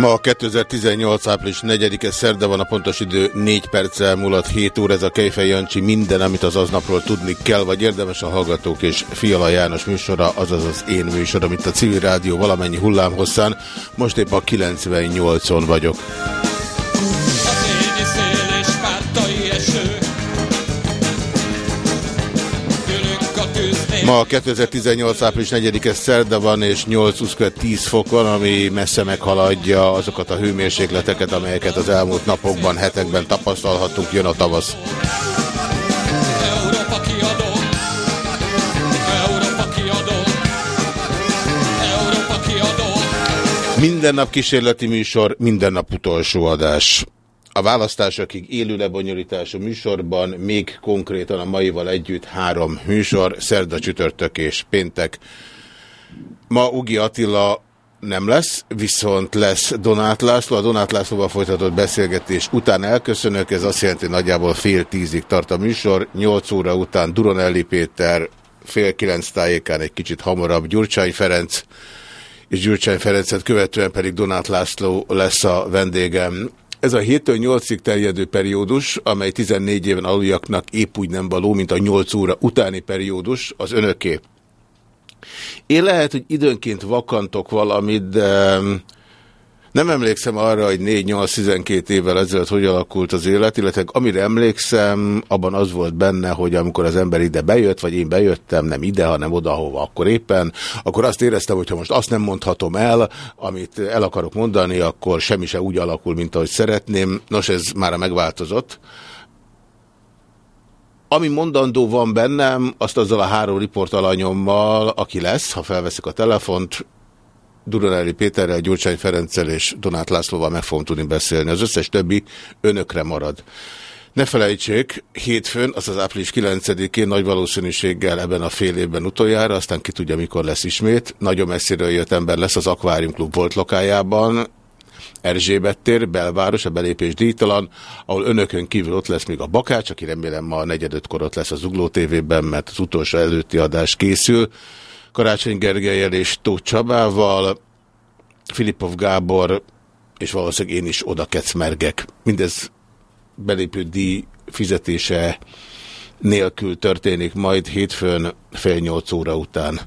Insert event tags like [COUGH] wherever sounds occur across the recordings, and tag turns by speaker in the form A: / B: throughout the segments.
A: Ma 2018. április 4-e szerda van a pontos idő, 4 perccel múlott 7 óra, ez a Kejfej Jancsi minden, amit az aznapról tudni kell, vagy érdemes a hallgatók és Fiala János műsora, azaz az én műsor, amit a civil rádió valamennyi hullámhosszán, most épp a 98-on vagyok. Ma 2018. április 4-e szerda van, és 8 10 fok van, ami messze meghaladja azokat a hőmérsékleteket, amelyeket az elmúlt napokban, hetekben tapasztalhattunk. Jön a tavasz. Minden nap kísérleti műsor, minden nap utolsó adás. A választásokig élő lebonyolítású műsorban még konkrétan a maival együtt három műsor, szerda, csütörtök és péntek. Ma Ugi Attila nem lesz, viszont lesz Donát László. A Donát Lászlóval folytatott beszélgetés után elköszönök, ez azt jelenti, hogy nagyjából fél tízig tart a műsor. Nyolc óra után Duronelli Péter, fél kilenc tájékán egy kicsit hamarabb Gyurcsány Ferenc, és Gyurcsány Ferencet követően pedig Donát László lesz a vendégem. Ez a 7-től 8-ig terjedő periódus, amely 14 éven aluljaknak épp úgy nem való, mint a 8 óra utáni periódus, az önöké. Én lehet, hogy időnként vakantok valamit, de nem emlékszem arra, hogy 4-8-12 évvel ezelőtt hogy alakult az élet, illetve amire emlékszem, abban az volt benne, hogy amikor az ember ide bejött, vagy én bejöttem, nem ide, hanem oda, hova akkor éppen, akkor azt éreztem, hogy ha most azt nem mondhatom el, amit el akarok mondani, akkor semmi se úgy alakul, mint ahogy szeretném. Nos, ez már megváltozott. Ami mondandó van bennem, azt azzal a három riportalanyommal, aki lesz, ha felveszik a telefont, Duronelli Péterrel, Gyurcsány Ferenccel és Donát Lászlóval meg fogom tudni beszélni. Az összes többi önökre marad. Ne felejtsék, hétfőn, az az április 9-én nagy valószínűséggel ebben a fél évben utoljára, aztán ki tudja, mikor lesz ismét. Nagyon messziről jött ember lesz az Aquarium Klub volt lokájában, Erzsébet tér, belváros, a belépés díjtalan, ahol önökön kívül ott lesz még a Bakács, aki remélem ma a negyedötkor ott lesz az Ugló TV-ben, mert az utolsó előtti adás készül. Karácsony Gergelyel és Tóth Csabával, Filipov Gábor, és valószínűleg én is oda kecmergek. Mindez belépő díj fizetése nélkül történik majd hétfőn fél nyolc óra után.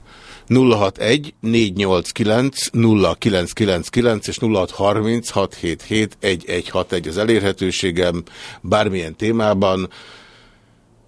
A: 061 489 0999 és 0630 677 1161 az elérhetőségem bármilyen témában.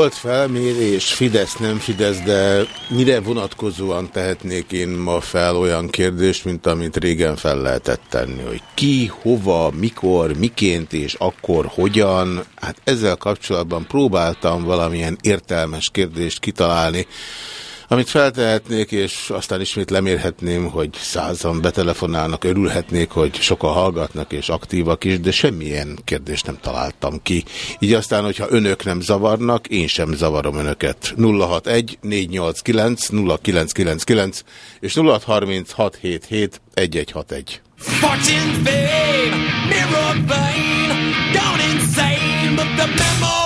B: Volt felmérés, Fidesz, nem Fidesz, de mire vonatkozóan tehetnék én ma fel olyan kérdést, mint amit régen fel lehetett tenni, hogy ki, hova, mikor, miként és akkor hogyan. Hát ezzel kapcsolatban próbáltam valamilyen értelmes kérdést kitalálni, amit feltehetnék, és aztán ismét lemérhetném, hogy százan betelefonálnak, örülhetnék, hogy sokan hallgatnak és aktívak is, de semmilyen kérdést nem találtam ki. Így aztán, hogyha önök nem zavarnak, én sem zavarom önöket. 061 489 0999 és 063677 1161. Fortune fame, mirror vein, gone insane, but the memory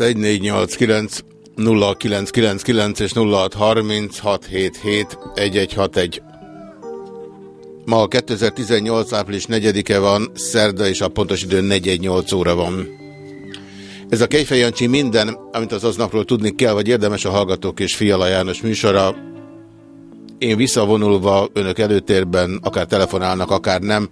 A: 061489 0999 és 0636771161. Ma 2018. április 4-e van, szerda és a pontos idő 418 óra van. Ez a Kejfej Jancsi minden, amit az aznapról tudni kell, vagy érdemes a Hallgatók és Fiala János műsora. Én visszavonulva önök előtérben, akár telefonálnak, akár nem,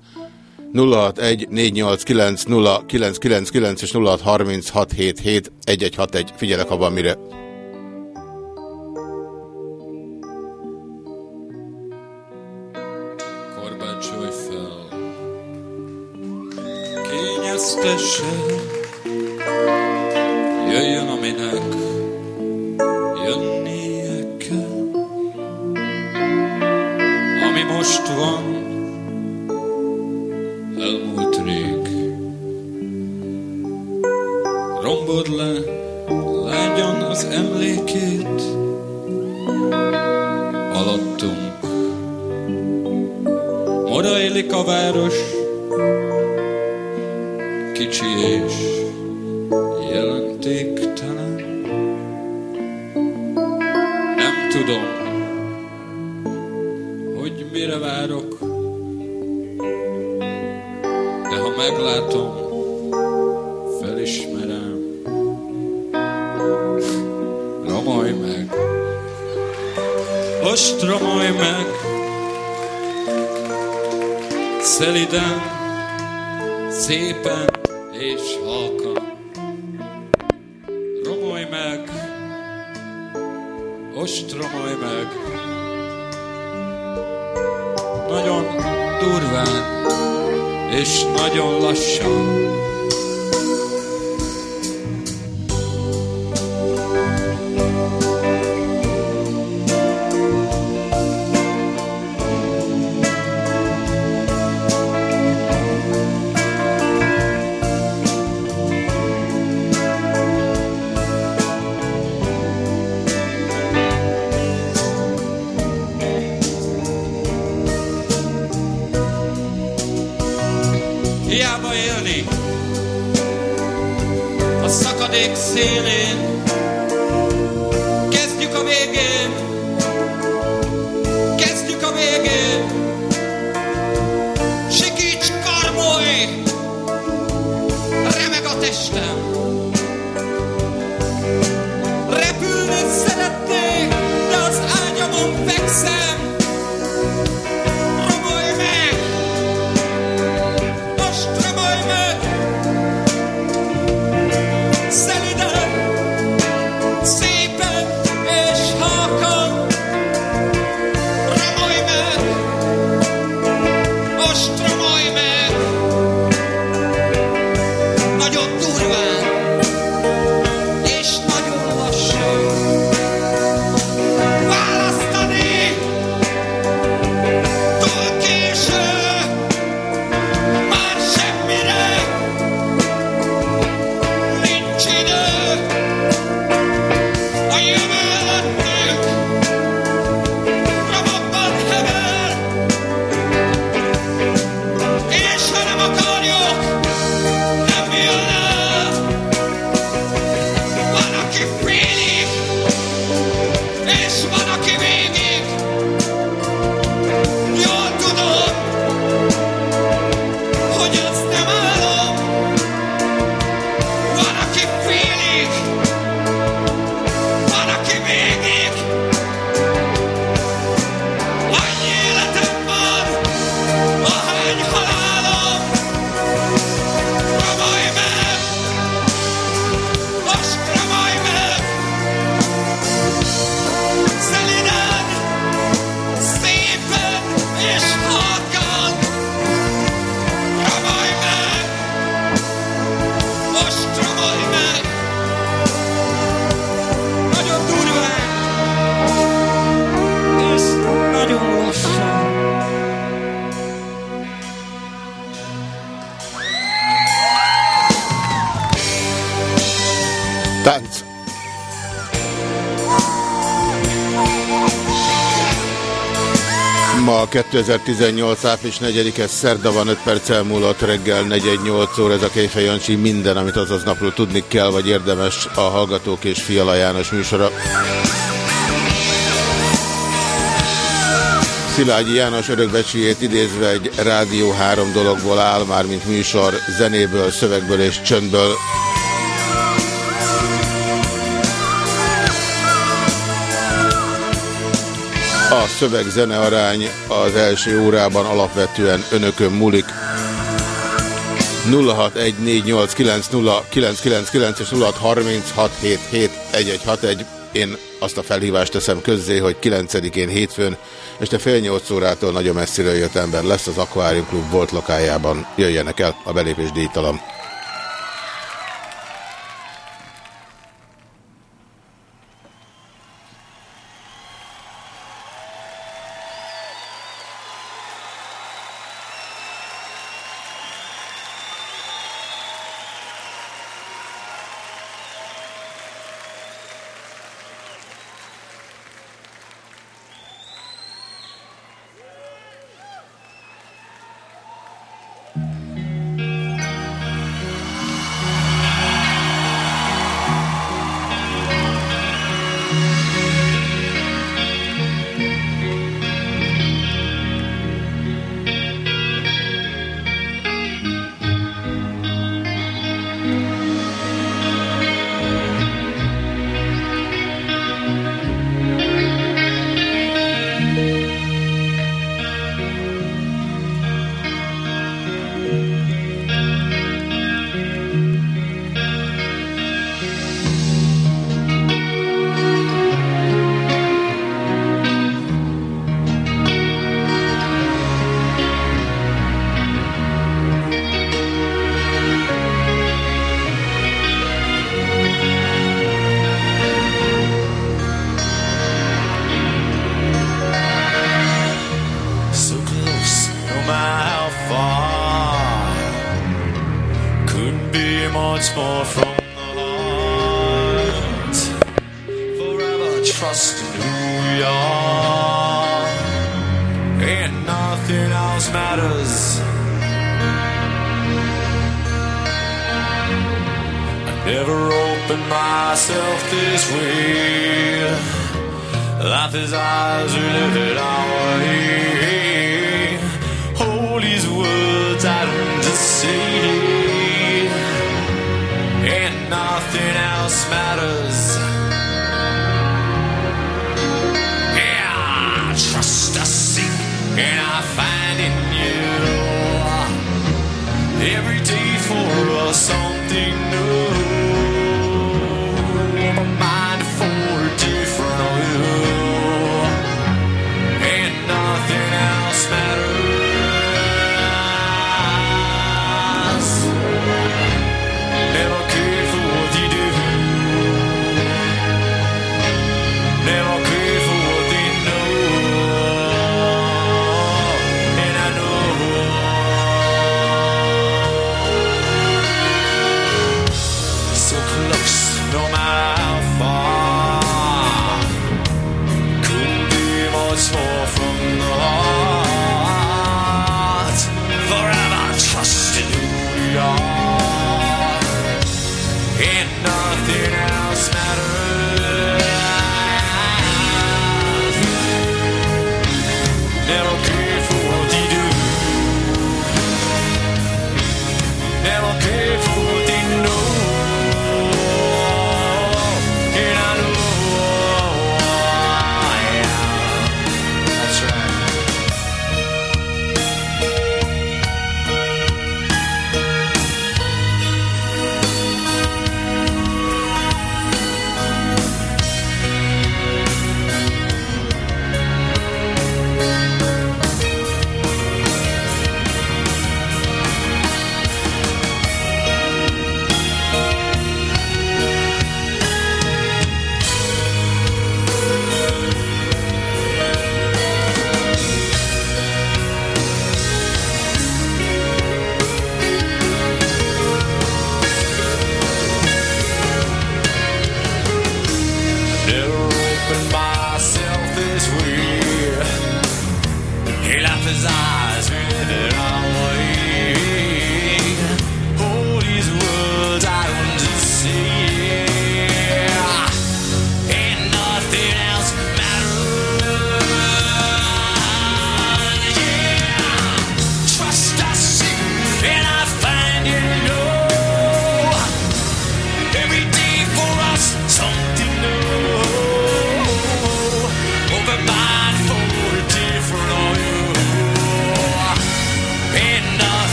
A: 061-489-0999 és 0636771161. Figyelek, ha van mire.
C: Korbácsolj fel, kényeztesse, jöjjön aminek jönnie kell. Ami most van, elmúlt rég. Rombod le, lágyan az emlékét, alattunk. Oda élik a város, kicsi és jelentéktelen. Nem tudom, hogy mire várok, meglátom, felismerem. Romolj meg, most meg, szeliden, szépen és halkan. Romolj meg, ostromolj meg, nagyon durván és nagyon lassan. A
D: 2018. április 4-e szerda van 5 perc elmúlott reggel 418 óra. Ez a Kejfej Jancsi minden, amit azaz napról tudni kell, vagy érdemes a Hallgatók és Fiala János műsora. Szilágyi János örökbecsijét idézve egy Rádió három dologból áll, már mint műsor, zenéből, szövegből és csöndből. A szöveg-zene arány az első órában alapvetően önökön múlik. 0614890999 és 0636771161. Én azt a felhívást teszem közzé, hogy 9-én hétfőn este fél nyolc órától nagyon messziről jött ember lesz az Aquarium Club volt lokájában. Jöjjenek el, a belépés díjtalan.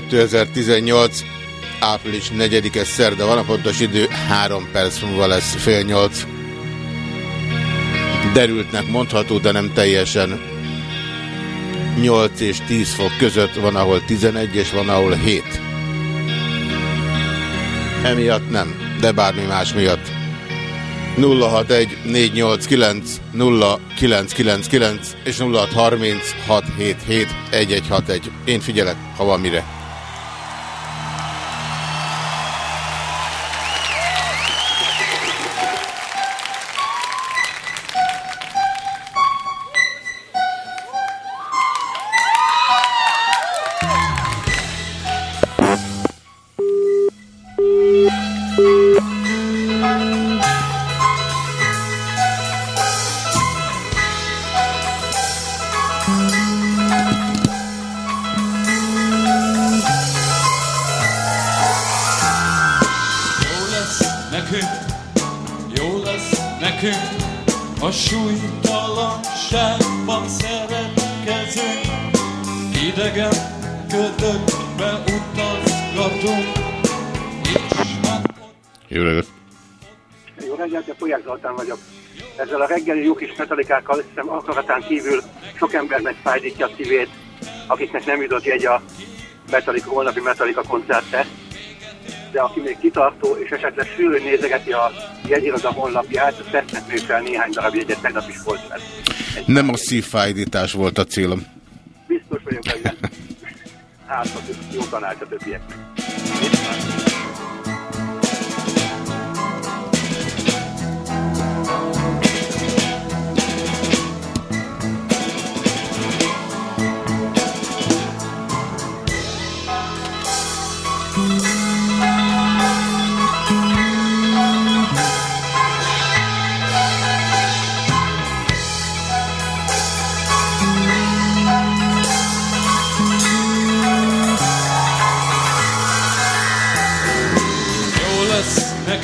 A: 2018 április 4-e szerda van, a pontos idő 3 perc múlva lesz fél 8. Derültnek mondható, de nem teljesen. 8 és 10 fok között van, ahol 11 és van, ahol 7. Emiatt nem, de bármi más miatt. 061 489 0999 és 0630 677 1161. Én figyelek, ha van mire.
C: Nekünk, jó lesz nekünk, a súlytalanságban szeretkezünk. Idegen ködökbe utazgatunk,
A: Jó reggelt!
E: Jó reggelt, Polyák Zoltán vagyok. Ezzel a reggeli jó kis metalikákkal hiszem akaratán kívül sok embernek fájdítja a szívét, akiknek nem jutott jegy a Metallica, holnapi Metallica koncertre. De aki még kitartó és esetleg sűrűn nézegeti a jegyiroda honlapját, tesznek fel néhány darab jegyet, tegnap is volt ez.
A: Nem a szívfájdítás volt a célom.
E: Biztos vagyok benne. Hát, jó tanács a többieknek.
C: Jó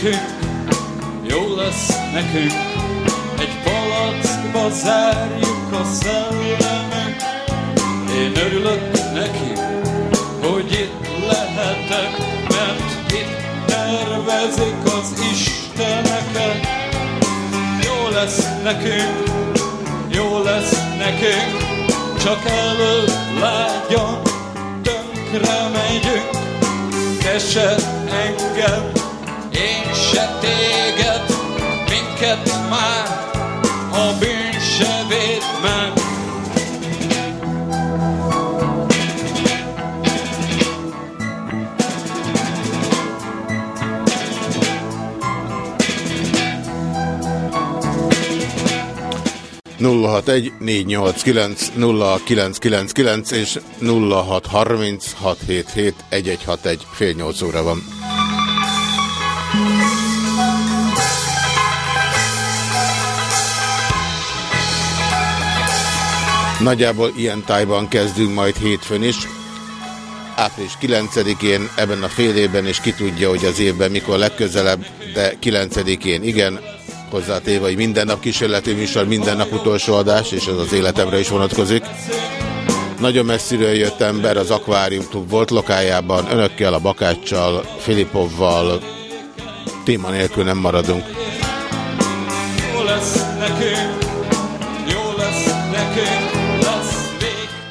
C: nekünk, jó lesz nekünk, egy palackba zárjuk a szellemet. Én örülök neki, hogy itt lehetek, mert itt tervezik az Isteneket. Jó lesz nekünk, jó lesz nekünk, csak előbb lágyan tönkre megyünk. Keser engem, én se téged, minket már a bűn se véd meg.
A: hat egy négy nyolc kilenc Nagyjából ilyen tájban kezdünk majd hétfőn is. Április 9-én ebben a fél évben, és ki tudja, hogy az évben mikor legközelebb, de 9-én igen, hozzátéve, hogy minden nap kísérleti műsor, minden nap utolsó adás, és ez az életemre is vonatkozik. Nagyon messziről jött ember az Aquarium Club volt lokájában, önökkel, a Bakáccsal, Filipovval, téma nélkül nem maradunk.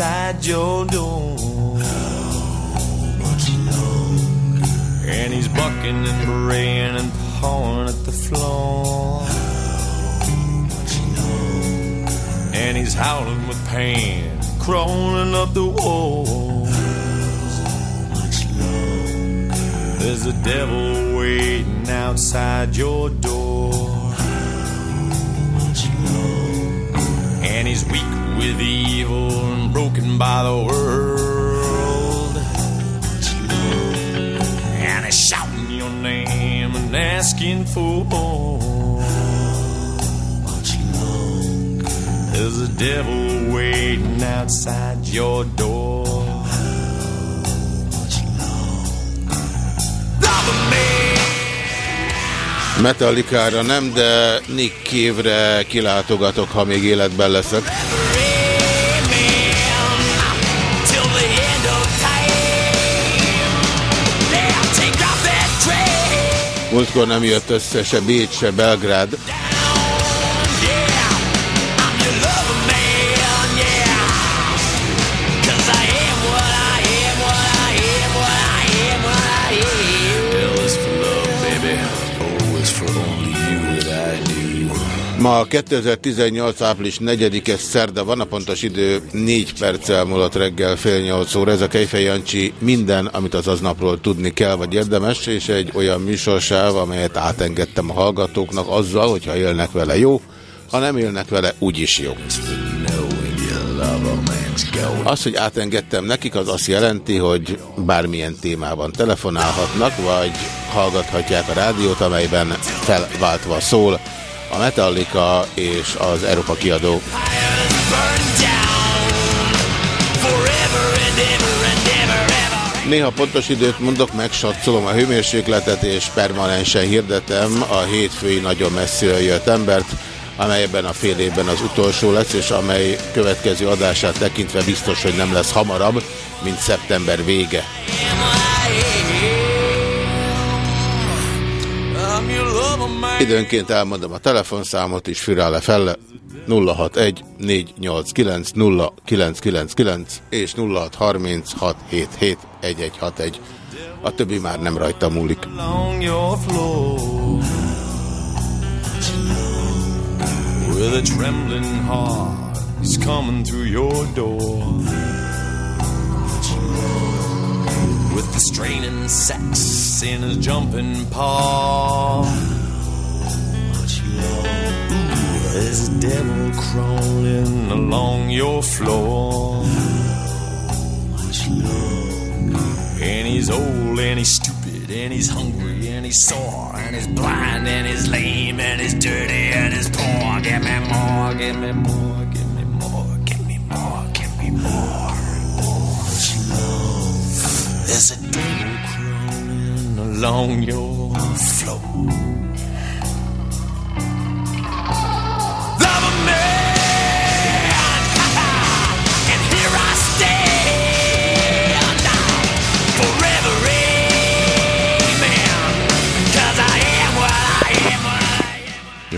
D: Outside your door. And he's bucking and braying and pawing at the floor. And he's howling with pain, crawling up the walls. There's a devil waiting outside your door. And he's weak with evil and broken by the world. And he's shouting your name and asking for more. There's a devil waiting outside your door.
A: Metallica-ra nem, de Nick Cave-re kilátogatok, ha még életben leszek. Múltkor nem jött össze se Bécs, se Belgrád. Ma 2018. április 4-e szerda van, a pontos idő 4 perccel múlott reggel fél 8 óra. Ez a Kejfej Jancsi minden, amit az aznapról tudni kell, vagy érdemes, és egy olyan műsorsáv, amelyet átengedtem a hallgatóknak azzal, hogyha élnek vele jó, ha nem élnek vele, úgyis jó. Az, hogy átengedtem nekik, az azt jelenti, hogy bármilyen témában telefonálhatnak, vagy hallgathatják a rádiót, amelyben felváltva szól a Metallica és az Európa kiadó. Néha pontos időt mondok, megsatszolom a hőmérsékletet, és permanensen hirdetem a hétfői nagyon messziről jött embert, amelyben a fél évben az utolsó lesz, és amely következő adását tekintve biztos, hogy nem lesz hamarabb, mint szeptember vége. Időnként elmondom a telefonszámot is, Fürále Felle 061 489 0999 és 0636771161. A többi már nem rajta múlik.
D: with a trembling heart he's coming through your door with the straining sex in his jumping paw Ooh, there's a devil crawling along your floor And he's old and he's stupid and he's hungry and he's sore and he's blind and he's lame and he's dirty and he's poor. Give me more, give me more, give me more, give me more, give me more. There's a devil crawling along your floor.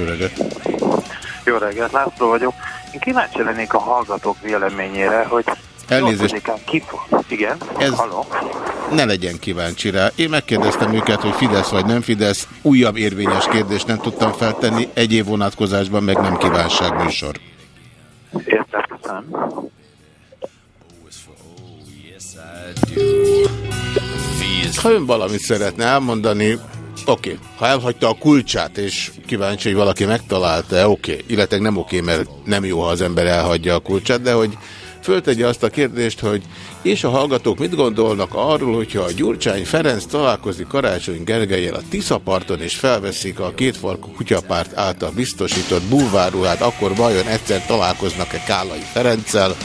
A: Jó reggelt!
F: Jó reggelt, László vagyok. Én kíváncsi lennék a hallgatók véleményére, hogy
A: Elnézést.
F: 8-án ki fog... Igen?
A: Ez-
F: Halló?
A: Ne legyen kíváncsi rá. Én megkérdeztem őket, hogy Fidesz vagy nem Fidesz. Újabb érvényes kérdést nem tudtam feltenni, egyéb vonatkozásban meg nem kívánság műsor.
F: Köszönöm.
A: Ha ön valamit szeretne elmondani, oké. Ha elhagyta a kulcsát, és kíváncsi, hogy valaki megtalálta, oké. Illetve nem oké, mert nem jó, ha az ember elhagyja a kulcsát, de hogy föltegye azt a kérdést, hogy és a hallgatók mit gondolnak arról, hogyha a Gyurcsány Ferenc találkozik Karácsony Gergelyel a Tiszaparton, és felveszik a kétfarkú kutyapárt által biztosított bulváruhát, akkor vajon egyszer találkoznak-e Kálai Ferenccel?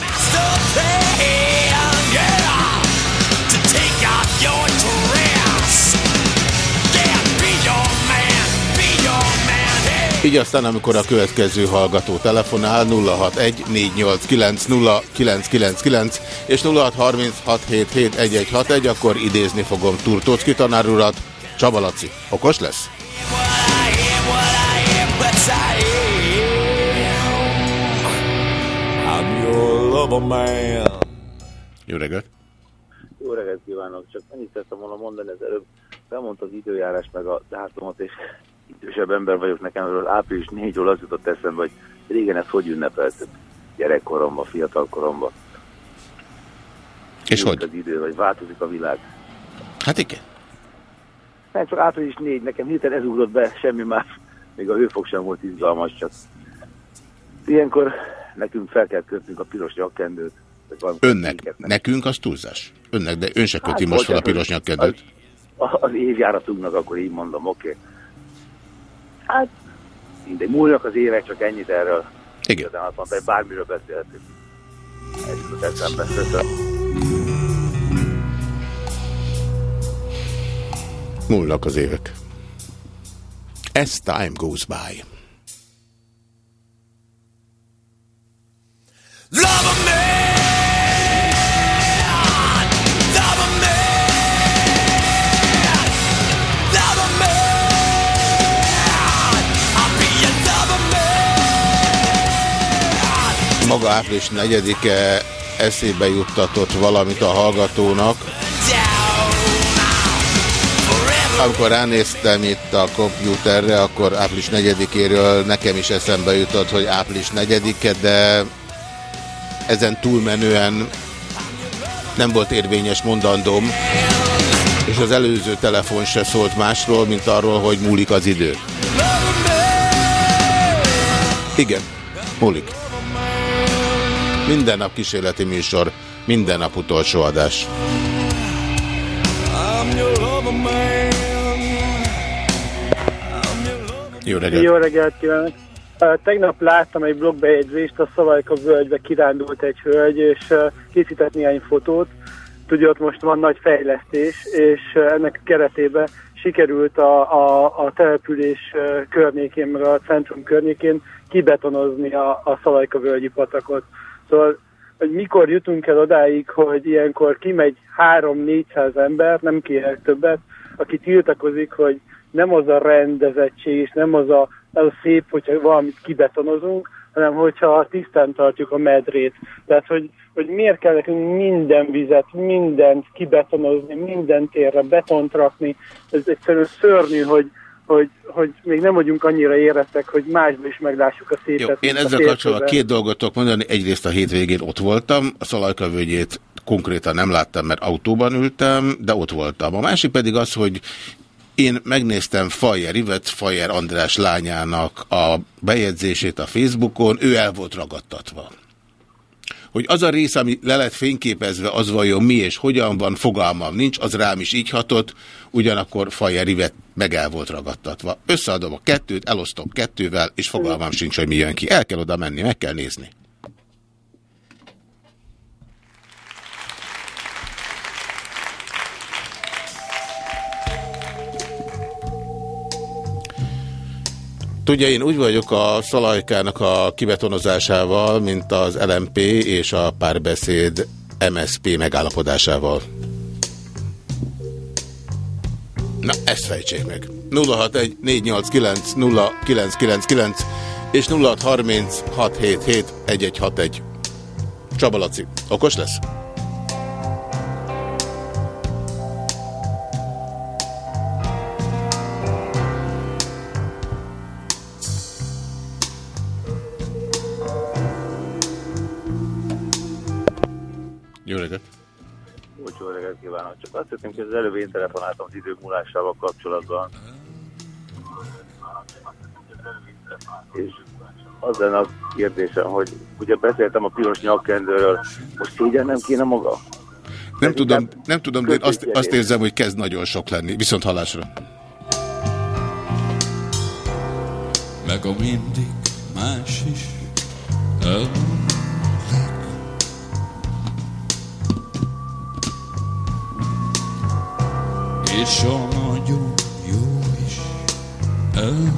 A: Így aztán, amikor a következő hallgató telefonál 061 489 0999 és 0636771161, akkor idézni fogom Turtócki tanár urat. Csaba Laci, okos lesz? Jó reggelt!
G: Jó reggelt kívánok! Csak annyit szerettem volna mondani, ez előbb felmondta az időjárás meg a dátumot, és idősebb ember vagyok nekem, erről április 4-ről az jutott eszembe, hogy régen ezt hogy ünnepeltük gyerekkoromban, fiatalkoromban.
A: És
G: Múlt az idő, vagy változik a világ.
A: Hát igen.
G: Nem, csak április 4, nekem hirtelen ez ugrott be, semmi más. Még a hőfok sem volt izgalmas, csak ilyenkor nekünk fel kell kötnünk a piros nyakkendőt.
A: Önnek. Nekünk az túlzás. Önnek, de ön se köti
G: Hát,
A: most fel a piros nyakkendőt.
G: Az, az évjáratunknak akkor így mondom, oké. Okay. Hát, mindegy, múlnak az évek, csak ennyit erről.
A: Igen.
G: De azt mondta, hogy bármiről beszélhetünk. Ez jutott eszembe. Köszönöm.
A: Múlnak az évek. As time goes by.
B: Love a man.
A: Maga április 4-e eszébe juttatott valamit a hallgatónak. Amikor ránéztem itt a kompjúterre, akkor április 4-éről nekem is eszembe jutott, hogy április 4-e, de ezen túlmenően nem volt érvényes mondandóm, és az előző telefon se szólt másról, mint arról, hogy múlik az idő. Igen, múlik. Minden nap kísérleti műsor, minden nap utolsó adás. Jó reggelt!
H: Jó reggelt kívánok! Tegnap láttam egy blogbejegyzést, a Szavajka völgybe kirándult egy hölgy, és készített néhány fotót. Tudja, ott most van nagy fejlesztés, és ennek keretében sikerült a, a, a település környékén, meg a centrum környékén kibetonozni a, a Szalajka völgyi patakot. Szóval, hogy mikor jutunk el odáig, hogy ilyenkor kimegy 3-400 ember, nem kérek többet, aki tiltakozik, hogy nem az a rendezettség, és nem az a, az a szép, hogyha valamit kibetonozunk, hanem hogyha tisztán tartjuk a medrét. Tehát, hogy, hogy miért kell nekünk minden vizet, mindent kibetonozni, minden térre betont rakni. Ez egyszerűen szörnyű, hogy, hogy, hogy még nem vagyunk annyira érettek, hogy másban is meglássuk a szépet.
A: Jó, én ezzel kapcsolatban két dolgot tudok mondani. Egyrészt a hétvégén ott voltam, a Szalajka völgyét konkrétan nem láttam, mert autóban ültem, de ott voltam. A másik pedig az, hogy én megnéztem Fajer Ivet, Fajer András lányának a bejegyzését a Facebookon, ő el volt ragadtatva. Hogy az a rész, ami le lett fényképezve, az vajon mi és hogyan van, fogalmam nincs, az rám is így hatott, ugyanakkor Fajer Ivet meg el volt ragadtatva. Összeadom a kettőt, elosztom kettővel, és fogalmam sincs, hogy mi jön ki. El kell oda menni, meg kell nézni. Tudja, én úgy vagyok a szalajkának a kibetonozásával, mint az LMP és a párbeszéd MSP megállapodásával. Na, ezt fejtsék meg. 061 489 0999 és 0630 677 1161. Csaba Laci, okos lesz? Jó reggelt!
G: Bocsó reggelt kívánok. Csak azt hiszem, hogy az előbb én telefonáltam az idő múlásával kapcsolatban. És az lenne a kérdésem, hogy ugye beszéltem a piros nyakkendőről, most szégyen nem kéne maga?
A: Nem tudom, nem tudom, de én azt, azt érzem, hogy kezd nagyon sok lenni. Viszont hallásra.
C: meg a mindig más is elmúlik. És a nagyon jó is elmúlik.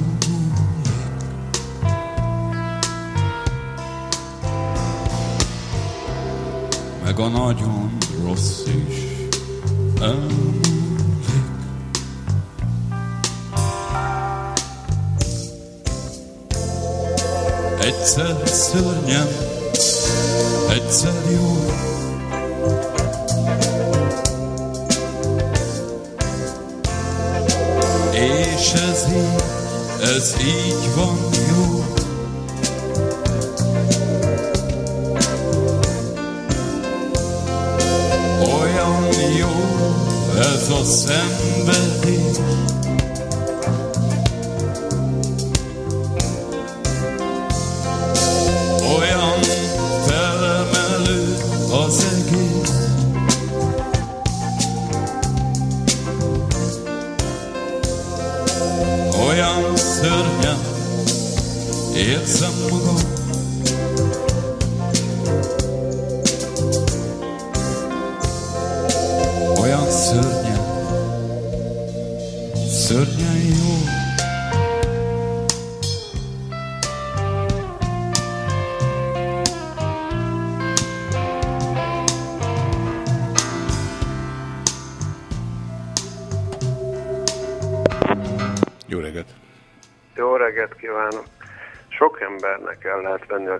C: Meg a nagyon rossz is elmúlik. Egyszer szörnyen egyszer jó. Ez így, ez így van jó. Olyan jó ez a szenvedés.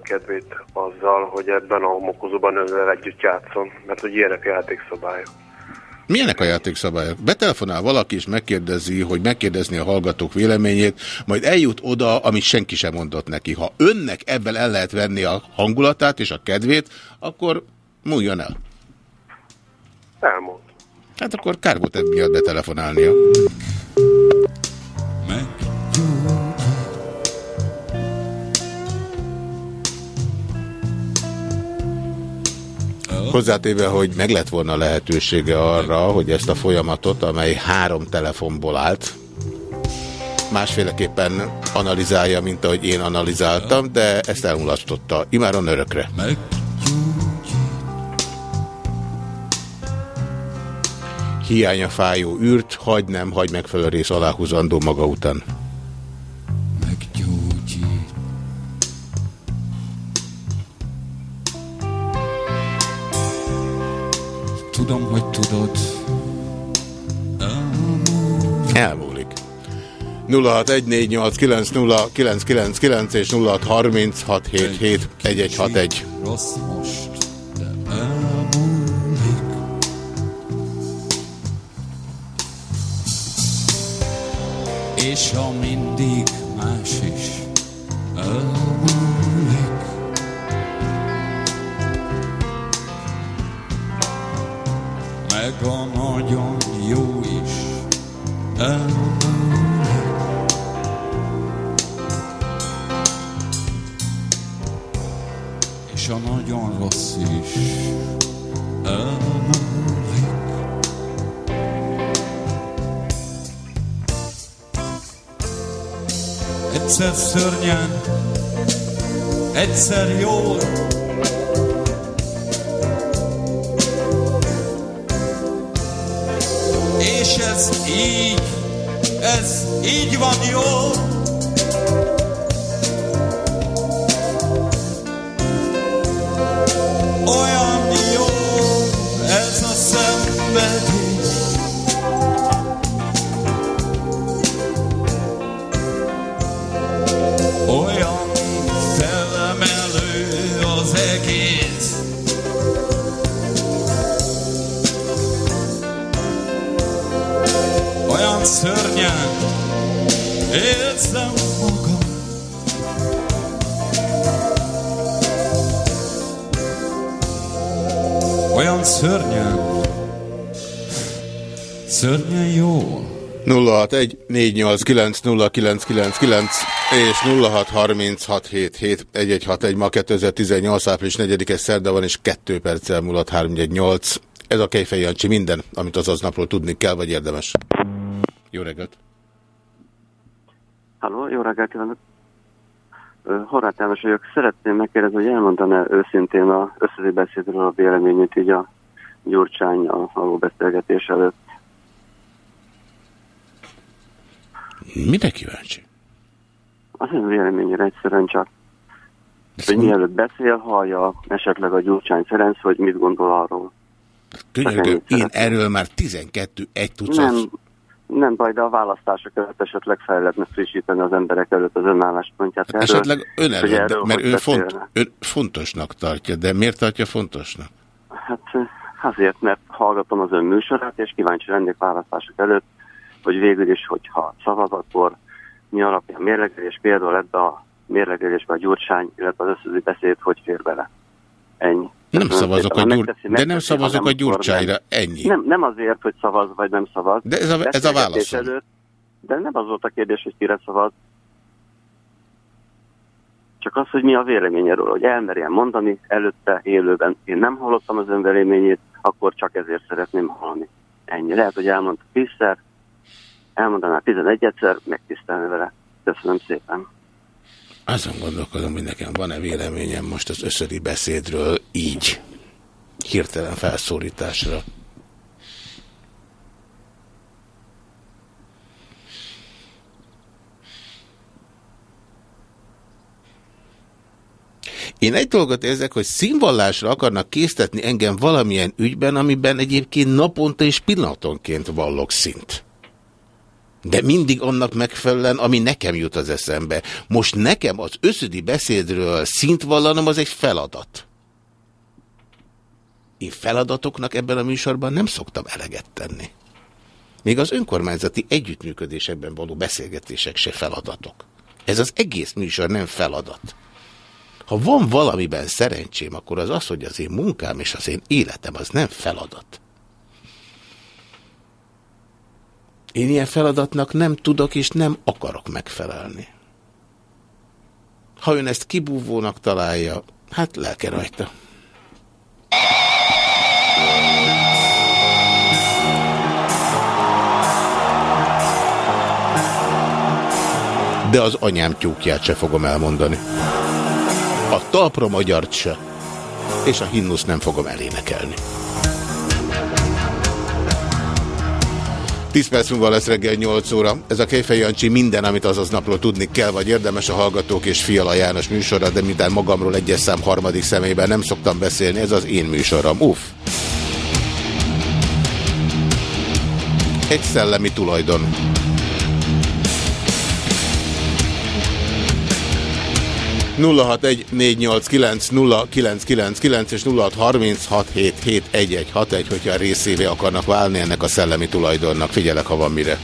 I: Kedvét azzal, hogy ebben a homokozóban önzel együtt játszon, mert hogy ilyenek a játékszabályok.
A: Milyenek a játékszabályok? Betelefonál valaki, és megkérdezi, hogy megkérdezni a hallgatók véleményét, majd eljut oda, amit senki sem mondott neki. Ha önnek ebben el lehet venni a hangulatát és a kedvét, akkor múljon el.
I: Elmond.
A: Hát akkor kár volt emiatt betelefonálnia. Hozzátéve, hogy meg lett volna lehetősége arra, hogy ezt a folyamatot, amely három telefonból állt, másféleképpen analizálja, mint ahogy én analizáltam, de ezt elmulasztotta. Imáron örökre. Hiánya fájó űrt, hagy nem, hagy megfelelő rész aláhúzandó maga után.
C: Tudom, hogy tudod.
A: Elmúlik. 0614890999 és 0636771161.
C: Rossz most, de elmúlik. És ha mindig Meg a nagyon jó is elmúlik. És a nagyon rossz is elmúlik. Egyszer szörnyen, egyszer jól, És ez így, ez így van jó. Olyan szörnyen, szörnyen jó.
A: 0614890999 és 0636771161 ma 2018. április 4-e szerda van, és 2 perccel múlott 318. Ez a Kejfej Jancsi minden, amit az aznapról tudni kell, vagy érdemes. Jó reggelt!
J: Halló, jó reggelt kívánok! Horváth János vagyok. Szeretném megkérdezni, hogy elmondaná őszintén a összezi beszédről a véleményét így a Gyurcsány a való beszélgetés előtt.
A: Mire kíváncsi?
J: Az ön véleményére egyszerűen csak. Hogy mielőtt beszél, hallja esetleg a Gyurcsány Ferenc, hogy mit gondol arról.
A: Hogy én erről már 12 egy tucat.
J: Nem, Nem baj, de a választások előtt esetleg fel lehetne frissíteni az emberek előtt az önálláspontját. erről,
A: Esetleg ön előtt,
J: erről
A: mert ő, font, ön fontosnak tartja, de miért tartja fontosnak?
J: Hát azért, mert hallgatom az ön műsorát, és kíváncsi lennék választások előtt, hogy végül is, hogyha szavaz, akkor mi alapján mérlegelés, például ebbe a mérlegelésbe a gyurcsány, illetve az összözi beszéd, hogy fér bele. Ennyi.
A: Nem szavazok a gyur...
J: megteszi,
A: De nem szavazok a gyurcsányra, ennyi.
J: Nem, nem azért, hogy szavaz vagy nem szavaz.
A: De ez a- ez a.
J: Előtt, de nem az volt a kérdés, hogy kire szavaz. Csak az, hogy mi a véleménye róla, hogy elmerjen mondani előtte, élőben. Én nem hallottam az ön véleményét, akkor csak ezért szeretném hallani. Ennyi. Lehet, hogy elmondta tízszer, elmondaná tizenegyedszer, megtisztelni vele. Köszönöm szépen.
A: Azon gondolkodom, hogy nekem van-e véleményem most az összödi beszédről így, hirtelen felszólításra. Én egy dolgot érzek, hogy színvallásra akarnak késztetni engem valamilyen ügyben, amiben egyébként naponta és pillanatonként vallok szint. De mindig annak megfelelően, ami nekem jut az eszembe. Most nekem az összödi beszédről szint vallanom, az egy feladat. Én feladatoknak ebben a műsorban nem szoktam eleget tenni. Még az önkormányzati együttműködésekben való beszélgetések se feladatok. Ez az egész műsor nem feladat. Ha van valamiben szerencsém, akkor az az, hogy az én munkám és az én életem az nem feladat. Én ilyen feladatnak nem tudok és nem akarok megfelelni. Ha ön ezt kibúvónak találja, hát lelke rajta. De az anyám tyúkját se fogom elmondani. A talpra magyart se. És a himnusz nem fogom elénekelni. 10 perc múlva lesz reggel 8 óra. Ez a Kejfej minden, amit azaz napról tudni kell, vagy érdemes a Hallgatók és Fiala János műsora, de minden magamról egyes szám harmadik személyben nem szoktam beszélni, ez az én műsorom. Uff! Egy szellemi tulajdon. 0614890999 és 0636771161, hogyha részévé akarnak válni ennek a szellemi tulajdonnak. Figyelek, ha van mire.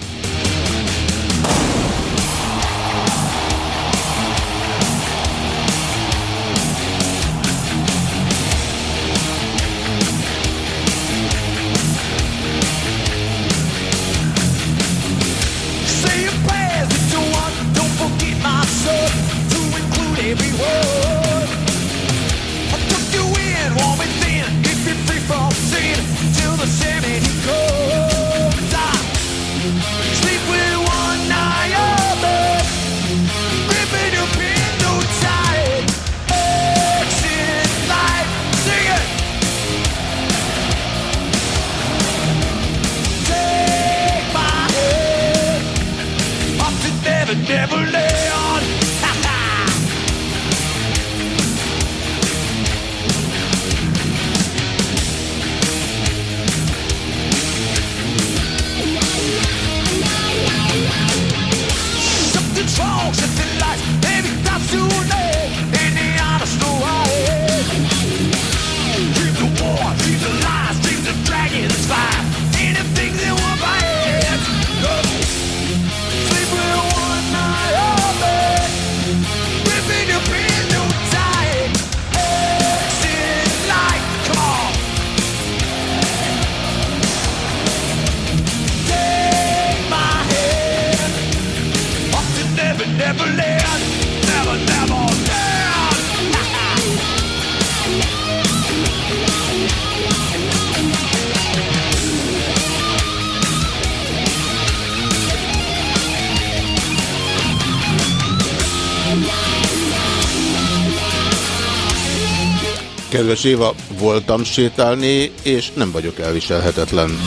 A: Éva, voltam sétálni, és nem vagyok elviselhetetlen.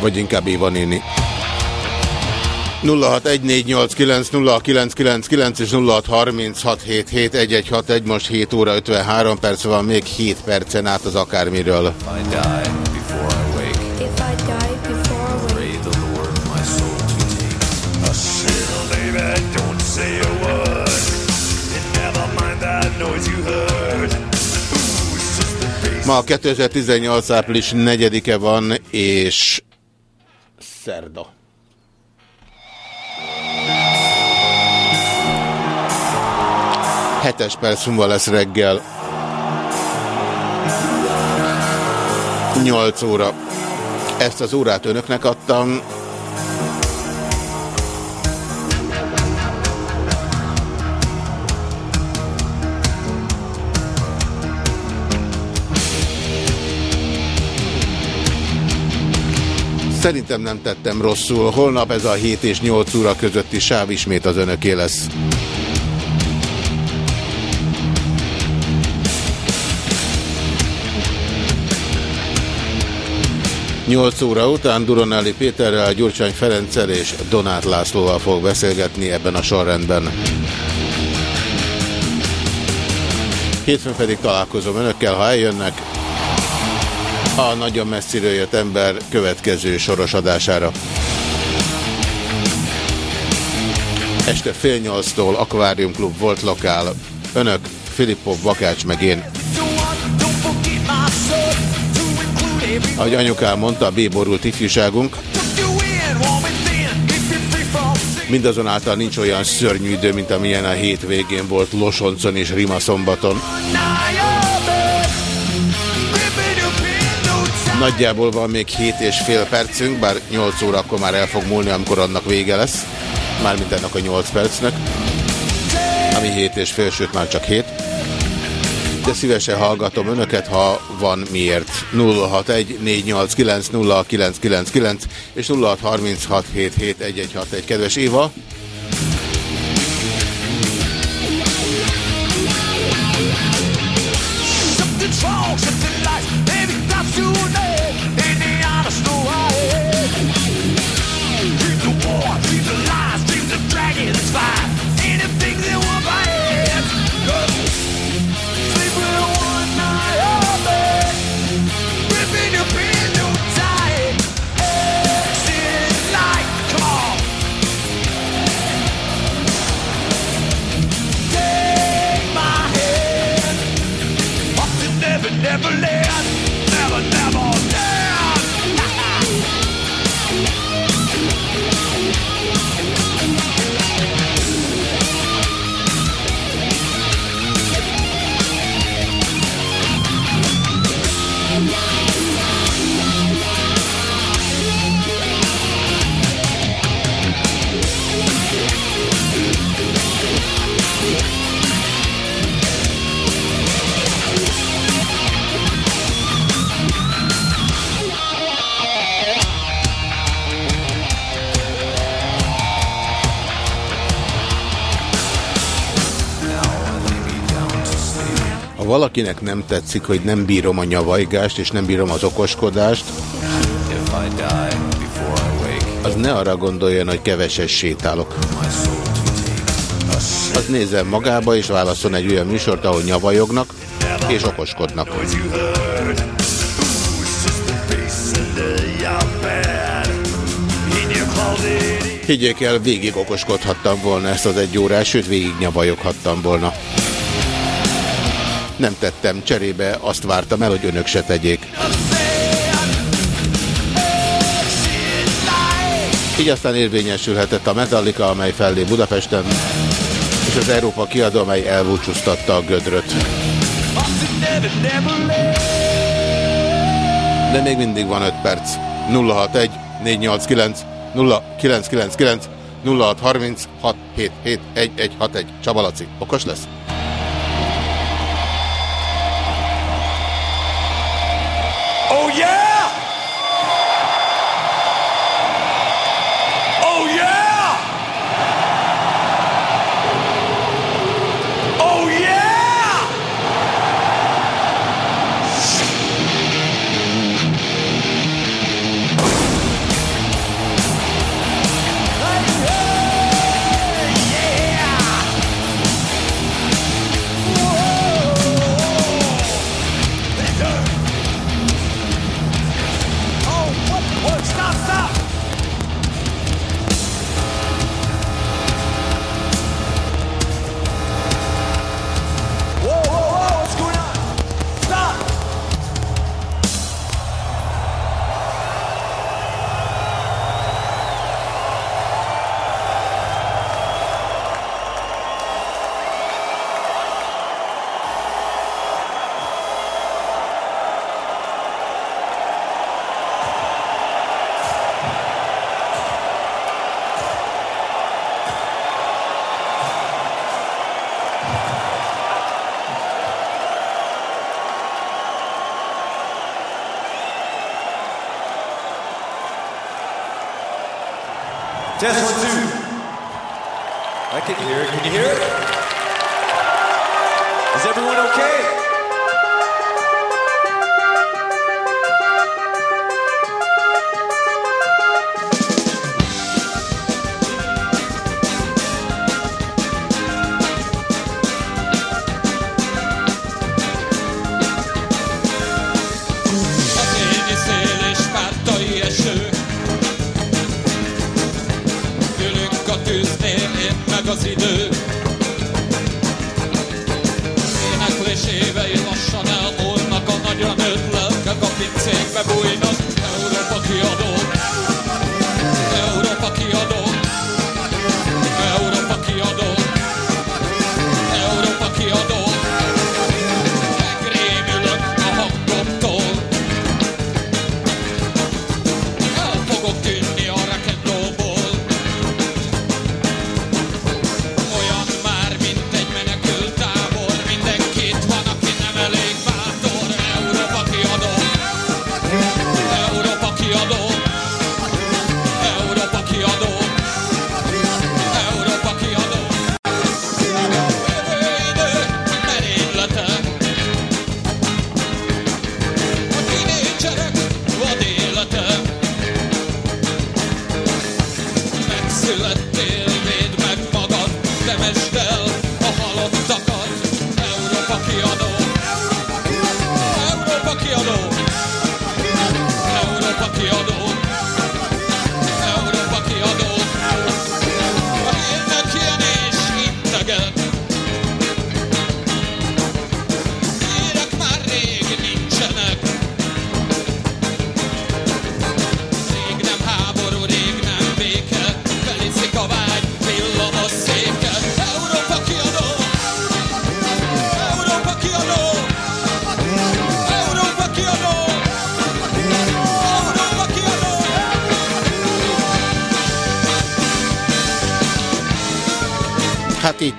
A: Vagy inkább Éva néni. 0614890999 és 0636771161, most 7 óra 53 perc van, még 7 percen át az akármiről.
K: I
A: Ma 2018. április 4-e van, és szerda. Hetes perc múlva lesz reggel. 8 óra. Ezt az órát önöknek adtam. Szerintem nem tettem rosszul. Holnap ez a 7 és 8 óra közötti sáv ismét az önöké lesz. Nyolc óra után Duronelli Péterrel, Gyurcsány Ferenccel és Donát Lászlóval fog beszélgetni ebben a sorrendben. Hétfőn pedig találkozom önökkel, ha eljönnek a nagyon messziről jött ember következő soros adására. Este fél nyolctól Aquarium Klub volt lokál. Önök, Filippov, Bakács meg én. Ahogy anyukám mondta, a B-borult ifjúságunk. Mindazonáltal nincs olyan szörnyű idő, mint amilyen a hétvégén volt Losoncon és Rimaszombaton. Nagyjából van még 7 és fél percünk, bár 8 órakor már el fog múlni, amikor annak vége lesz. Mármint ennek a 8 percnek. Ami 7 és fél, sőt már csak 7. De szívesen hallgatom önöket, ha van miért. 061 489 0999 és 0636771161. Kedves Éva! Ha valakinek nem tetszik, hogy nem bírom a nyavajgást és nem bírom az okoskodást, az ne arra gondoljon, hogy keveset sétálok. Az nézzen magába és válaszol egy olyan műsort, ahol nyavajognak és okoskodnak. Higgyék el, végig okoskodhattam volna ezt az egy órás, sőt végig nyavajoghattam volna. Nem tettem, cserébe azt vártam el, hogy önök se tegyék. Így aztán érvényesülhetett a Metallica, amely fellé Budapesten, és az Európa kiadó, amely elbúcsúztatta a gödröt. De még mindig van 5 perc. 061 489 0999 0630 677 1161 Csaba Laci. Okos lesz?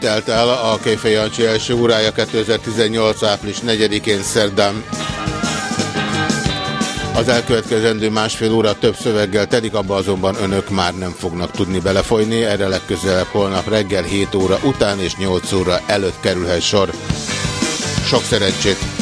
A: Telt el a Kejfej Jancsi első órája 2018. április 4-én szerdán. Az elkövetkezendő másfél óra több szöveggel telik, abba azonban önök már nem fognak tudni belefolyni. Erre legközelebb holnap reggel 7 óra után és 8 óra előtt kerülhet sor. Sok szerencsét!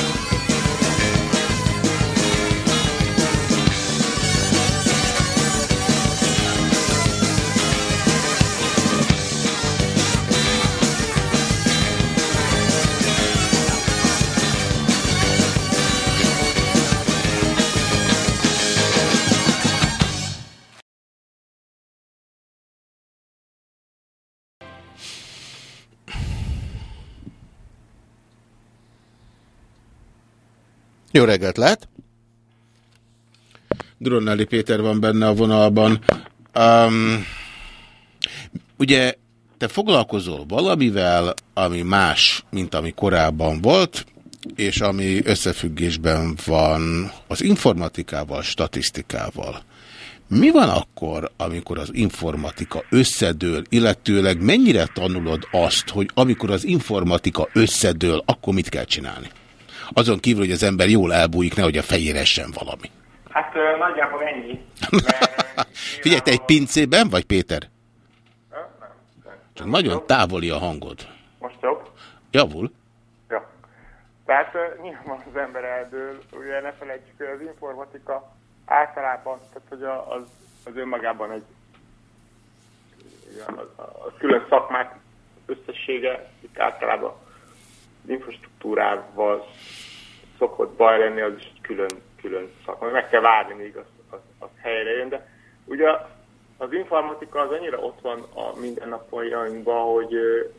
A: Jó reggelt lehet! Dronelli Péter van benne a vonalban. Um, ugye te foglalkozol valamivel, ami más, mint ami korábban volt, és ami összefüggésben van az informatikával, statisztikával. Mi van akkor, amikor az informatika összedől, illetőleg mennyire tanulod azt, hogy amikor az informatika összedől, akkor mit kell csinálni? Azon kívül, hogy az ember jól elbújik, nehogy a fejére essen valami.
L: Hát nagyjából ennyi. [LAUGHS]
A: Figyelj, te egy pincében vagy, Péter? Csak nagyon távoli a hangod.
L: Most jobb?
A: Javul?
L: Ja. Tehát nyilván az ember eldől, ugye ne felejtsük, hogy az informatika általában, tehát hogy az, az önmagában egy igen, az, az külön szakmák összessége, itt általában infrastruktúrával szokott baj lenni, az is külön, külön szakma. Meg kell várni, míg az, az, az helyre jön, de ugye az informatika az annyira ott van a mindennapjainkban, hogy,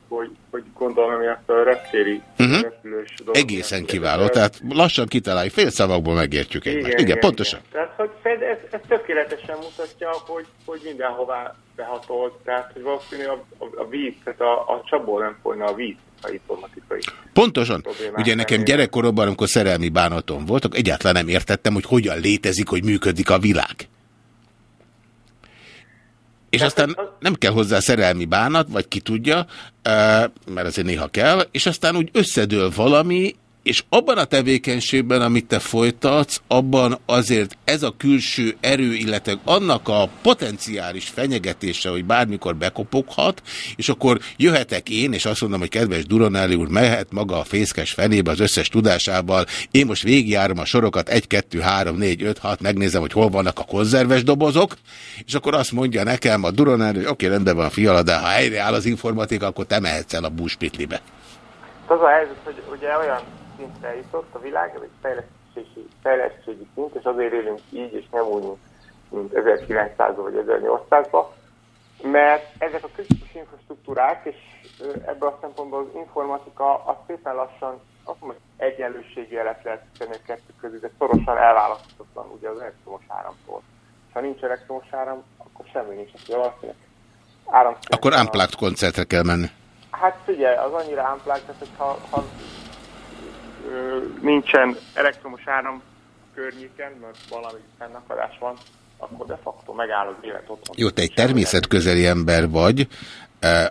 L: hogy, hogy gondolom, hogy ezt a reptéri
A: Mhm.
L: repülős dolog.
A: Egészen kiváló. Tehát lassan kitaláljuk, fél szavakból megértjük egymást. Igen, igen pontosan.
L: Tehát, hogy ez, ez, tökéletesen mutatja, hogy, hogy mindenhová behatolt, tehát, hogy valószínű a, a, a víz, tehát a, a csapból nem folyna a víz, a informatikai.
A: Pontosan. Ugye nekem gyerekkoromban, amikor szerelmi bánatom volt, akkor egyáltalán nem értettem, hogy hogyan létezik, hogy működik a világ. És aztán nem kell hozzá szerelmi bánat, vagy ki tudja, eh, mert azért néha kell, és aztán úgy összedől valami, És abban a tevékenységben, amit te folytatsz, abban azért ez a külső erő, illetve annak a potenciális fenyegetése, hogy bármikor bekopoghat, és akkor jöhetek én, és azt mondom, hogy kedves Duronelli úr, mehet maga a fészkes fenébe az összes tudásával, én most végigjárom a sorokat, 1, 2, 3, 4, 5, 6, megnézem, hogy hol vannak a konzerves dobozok, és akkor azt mondja nekem a Duronelli, hogy oké, rendben van fiala, de ha helyreáll az informatika, akkor te mehetsz el a búspitlibe.
L: Az a helyzet, hogy ugye olyan szintre jutott a világ, ez egy fejlesztési, fejlesztési szint, és azért élünk így, és nem úgy, mint 1900 vagy 1800-ban, mert ezek a kritikus infrastruktúrák, és ebből a szempontból az informatika az szépen lassan, azt mondom, hogy egyenlőségi jelet lehet tenni a kettő közül, de szorosan elválaszthatatlan ugye az elektromos áramtól. Ha nincs elektromos áram, akkor semmi nincs, aki valakinek áram
A: Akkor unplugged koncertre kell menni.
L: Hát figyelj, az annyira tehát hogyha ha, ö, nincsen elektromos áram környéken, mert valami fennakadás van, akkor de facto megáll az élet otthon.
A: Jó, te egy természetközeli ember vagy,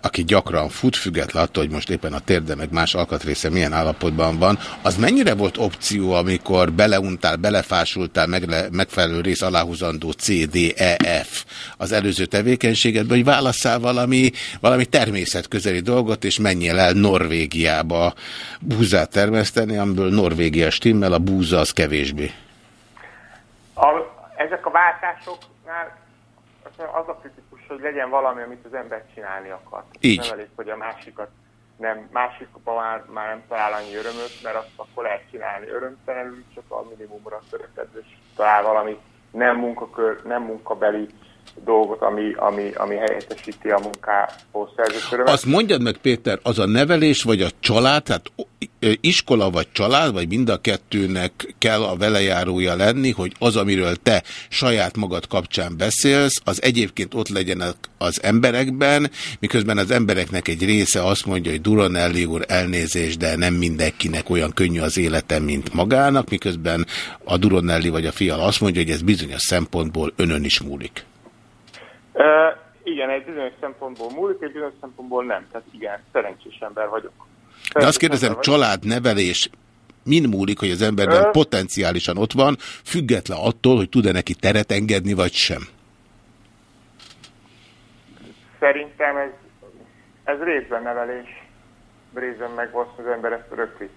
A: aki gyakran fut, független attól, hogy most éppen a térde meg más alkatrésze milyen állapotban van, az mennyire volt opció, amikor beleuntál, belefásultál megle, megfelelő rész aláhúzandó C, D, E, F az előző tevékenységedben, hogy válasszál valami, valami természetközeli dolgot, és menjél el Norvégiába búzát termeszteni, amiből Norvégia stimmel, a búza az kevésbé.
L: A, ezek a váltásoknál az az a kritikus, hogy legyen valami, amit az ember csinálni akar.
A: Így.
L: Nem elég, hogy a másikat nem, másikban már, már nem talál annyi örömöt, mert azt akkor lehet csinálni örömtelenül, csak a minimumra töreted, és talál valami nem, munkakör, nem munkabeli dolgot, ami, ami, ami helyettesíti a munkához szerzett.
A: Azt mondjad meg, Péter, az a nevelés vagy a család, tehát iskola vagy család, vagy mind a kettőnek kell a velejárója lenni, hogy az, amiről te saját magad kapcsán beszélsz, az egyébként ott legyen az emberekben, miközben az embereknek egy része azt mondja, hogy Duranelli úr elnézés, de nem mindenkinek olyan könnyű az élete, mint magának, miközben a Duranelli vagy a fial azt mondja, hogy ez bizonyos szempontból önön is múlik.
L: Uh, igen, egy bizonyos szempontból múlik, egy bizonyos szempontból nem. Tehát igen, szerencsés ember vagyok.
A: De azt kérdezem, család, nevelés, min múlik, hogy az emberben
L: Ö?
A: potenciálisan ott van, független attól, hogy tud-e neki teret engedni, vagy sem?
L: Szerintem ez, ez részben nevelés, részben meg az ember ezt rögtön.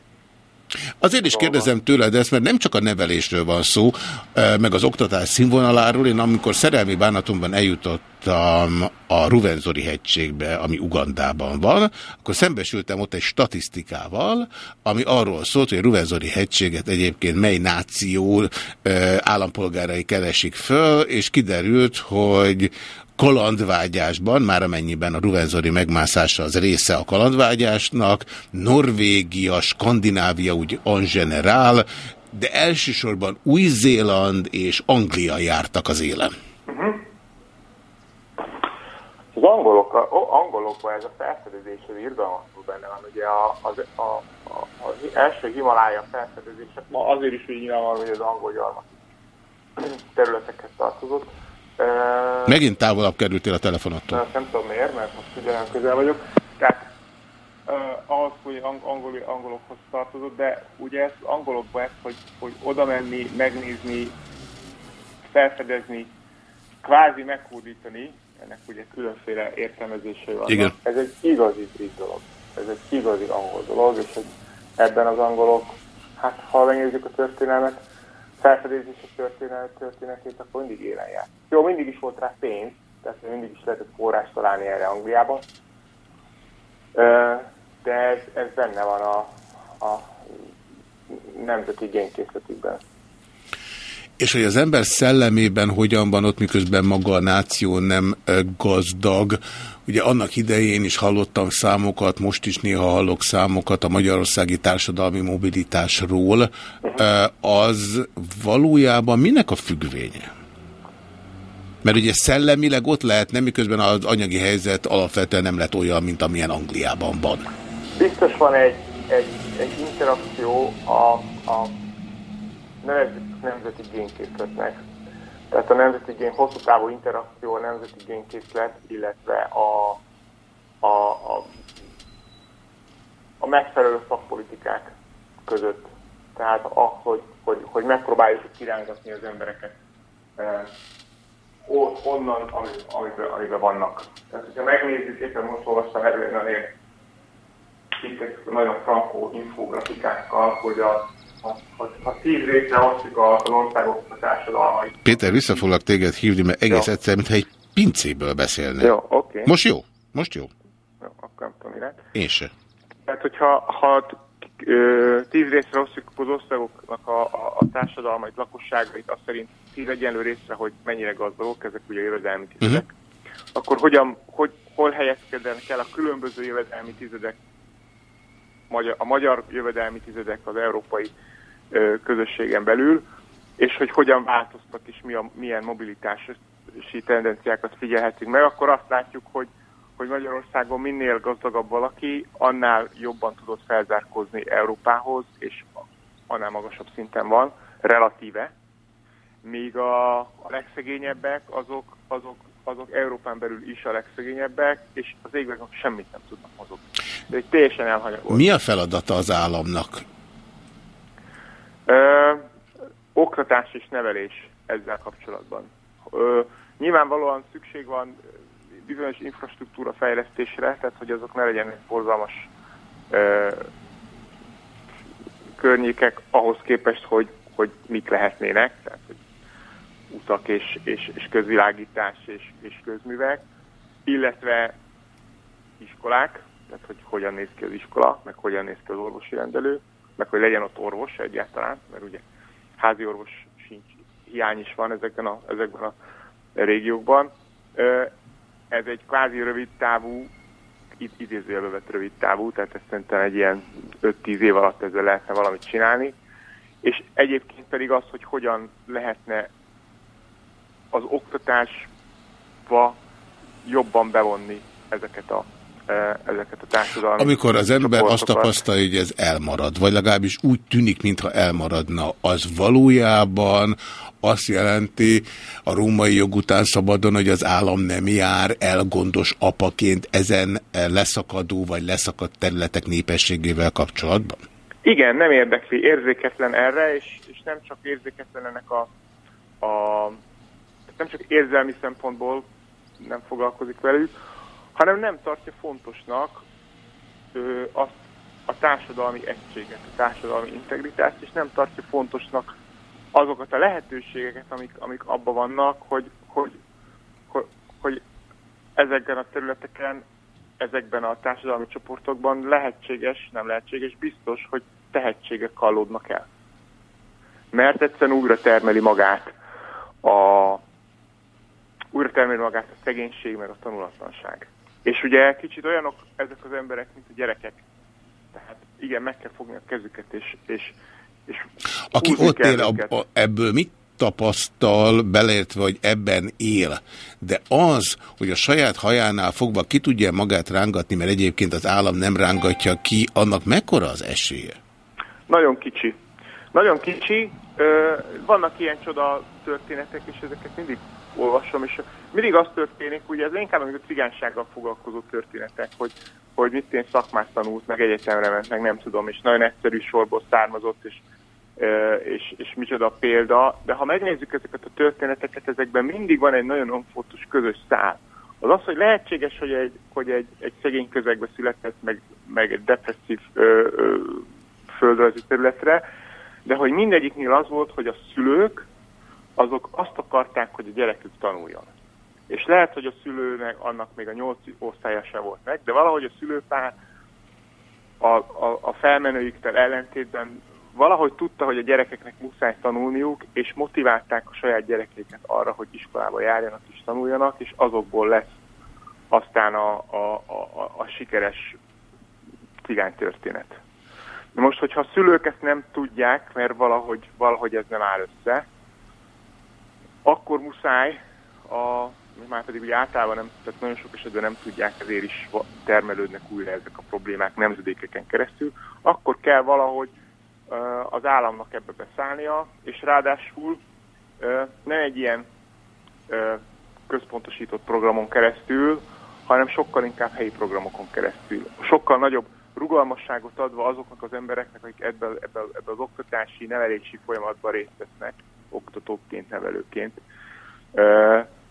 A: Azért is kérdezem tőled ezt, mert nem csak a nevelésről van szó, meg az oktatás színvonaláról. Én amikor szerelmi bánatomban eljutottam a Ruvenzori hegységbe, ami Ugandában van, akkor szembesültem ott egy statisztikával, ami arról szólt, hogy a Ruvenzori hegységet egyébként mely náció állampolgárai keresik föl, és kiderült, hogy kalandvágyásban, már amennyiben a Ruvenzori megmászása az része a kalandvágyásnak, Norvégia, Skandinávia úgy en general, de elsősorban Új-Zéland és Anglia jártak az élen.
L: Az angolok, angolokban ez a felfedezés az irgalmatból benne van. Ugye a, az, a, a, az első Himalája felfedezések ma azért is úgy nyilvánvaló, hogy az angol gyarmati területekhez tartozott.
A: Megint távolabb kerültél a telefonottól.
L: Ezt nem tudom miért, mert most ugyanolyan közel vagyok. Tehát ahhoz, hogy ang angol angolokhoz tartozott, de ugye ez angolokban ez, hogy, hogy oda menni, megnézni, felfedezni, kvázi meghódítani, ennek ugye különféle értelmezései vannak.
A: Igen.
L: Ez egy igazi brit dolog. Ez egy igazi angol dolog, és ebben az angolok, hát ha megnézzük a történelmet, felfedezési történet, történetét, akkor mindig élen jár. Jó, mindig is volt rá pénz, tehát mindig is lehetett forrás találni erre Angliában, de ez, ez benne van a, a nemzeti génkészletükben.
A: És hogy az ember szellemében hogyan van ott, miközben maga a náció nem gazdag. Ugye annak idején is hallottam számokat, most is néha hallok számokat a magyarországi társadalmi mobilitásról. Az valójában minek a függvénye? Mert ugye szellemileg ott lehetne, miközben az anyagi helyzet alapvetően nem lett olyan, mint amilyen Angliában van.
L: Biztos van egy, egy, egy interakció a, a nevezzük nemzeti génkészletnek. Tehát a nemzeti gén, hosszú távú interakció a nemzeti génkészlet, illetve a, a, a, a megfelelő szakpolitikák között. Tehát az, hogy, hogy, hogy megpróbáljuk kirángatni az embereket eh, ó- onnan, ami- amiben, amiben vannak. Tehát, hogyha megnézzük, éppen most olvastam erről nagyon cikket, nagyon frankó infografikákkal, hogy a, ha, tíz részre osztjuk az országok a társadalmait.
A: Péter, vissza foglak téged hívni, mert egész egyszer, mintha egy pincéből beszélne.
L: Jó, oké.
A: Most jó? Most jó?
L: Jó, akkor nem tudom, mire.
A: Én se.
L: Tehát, hogyha ha tíz részre osztjuk az országoknak a, a, a társadalmait, lakosságait, azt szerint tíz egyenlő részre, hogy mennyire gazdagok, ezek ugye jövedelmi tizedek, uh-huh. akkor hogyan, hogy, hol helyezkednek el a különböző jövedelmi tizedek, magyar, a magyar jövedelmi tizedek az európai közösségen belül, és hogy hogyan változtak és mi a, milyen mobilitási tendenciákat figyelhetünk meg, akkor azt látjuk, hogy hogy Magyarországon minél gazdagabb valaki, annál jobban tudott felzárkózni Európához, és annál magasabb szinten van, relatíve, míg a, a legszegényebbek azok, azok, azok Európán belül is a legszegényebbek, és az égben semmit nem tudnak mozogni. De egy teljesen elhanyagolt.
A: Mi a feladata az államnak?
L: Oktatás és nevelés ezzel kapcsolatban. Ö, nyilvánvalóan szükség van bizonyos infrastruktúra fejlesztésre, tehát hogy azok ne legyenek borzalmas ö, környékek ahhoz képest, hogy, hogy mik lehetnének, tehát hogy utak és, és, és közvilágítás és, és közművek, illetve iskolák, tehát hogy hogyan néz ki az iskola, meg hogyan néz ki az orvosi rendelő, meg hogy legyen ott orvos egyáltalán, mert ugye házi orvos sincs, hiány is van ezekben a, ezekben a régiókban. Ez egy kvázi rövid távú, itt idézőjelbe vett rövid távú, tehát ezt szerintem egy ilyen 5-10 év alatt ezzel lehetne valamit csinálni. És egyébként pedig az, hogy hogyan lehetne az oktatásba jobban bevonni ezeket a, ezeket a társadalmi
A: Amikor az ember azt tapasztalja, hogy ez elmarad, vagy legalábbis úgy tűnik, mintha elmaradna, az valójában azt jelenti a római jog után szabadon, hogy az állam nem jár elgondos apaként ezen leszakadó vagy leszakadt területek népességével kapcsolatban?
L: Igen, nem érdekli, érzéketlen erre, és, és nem csak érzéketlen ennek a, a nem csak érzelmi szempontból nem foglalkozik velük, hanem nem tartja fontosnak ö, azt a társadalmi egységet, a társadalmi integritást, és nem tartja fontosnak azokat a lehetőségeket, amik, amik abban vannak, hogy, hogy, hogy, hogy ezekben a területeken, ezekben a társadalmi csoportokban lehetséges, nem lehetséges, biztos, hogy tehetségek kallódnak el. Mert egyszerűen újra termeli magát a újra termeli magát a szegénység, meg a tanulatlanság. És ugye kicsit olyanok ezek az emberek, mint a gyerekek. Tehát igen, meg kell fogni a kezüket, és, és, és
A: Aki ott él, a, a, ebből mit tapasztal, beleértve, hogy ebben él, de az, hogy a saját hajánál fogva ki tudja magát rángatni, mert egyébként az állam nem rángatja ki, annak mekkora az esélye?
L: Nagyon kicsi. Nagyon kicsi. Ö, vannak ilyen csoda történetek, és ezeket mindig olvasom, és mindig az történik, ugye ez inkább a cigánysággal foglalkozó történetek, hogy, hogy mit én szakmát tanult, meg egyetemre ment, meg nem tudom, és nagyon egyszerű sorból származott, és, és, és micsoda példa. De ha megnézzük ezeket a történeteket, ezekben mindig van egy nagyon fontos közös szál. Az az, hogy lehetséges, hogy egy, hogy egy, egy szegény közegbe született, meg, meg egy depresszív ö, ö, földrajzi területre, de hogy mindegyiknél az volt, hogy a szülők azok azt akarták, hogy a gyerekük tanuljon. És lehet, hogy a szülőnek annak még a nyolc osztálya se volt meg, de valahogy a szülőpár a, a, a felmenőiktől ellentétben valahogy tudta, hogy a gyerekeknek muszáj tanulniuk, és motiválták a saját gyerekeiket arra, hogy iskolába járjanak és tanuljanak, és azokból lesz aztán a, a, a, a, sikeres cigánytörténet. De most, hogyha a szülők ezt nem tudják, mert valahogy, valahogy ez nem áll össze, akkor muszáj, a, már pedig ugye általában nem, tehát nagyon sok esetben nem tudják, ezért is termelődnek újra ezek a problémák nemzedékeken keresztül, akkor kell valahogy az államnak ebbe beszállnia, és ráadásul nem egy ilyen központosított programon keresztül, hanem sokkal inkább helyi programokon keresztül. Sokkal nagyobb rugalmasságot adva azoknak az embereknek, akik ebben ebbe, ebbe az oktatási, nevelési folyamatban részt vesznek, oktatóként, nevelőként.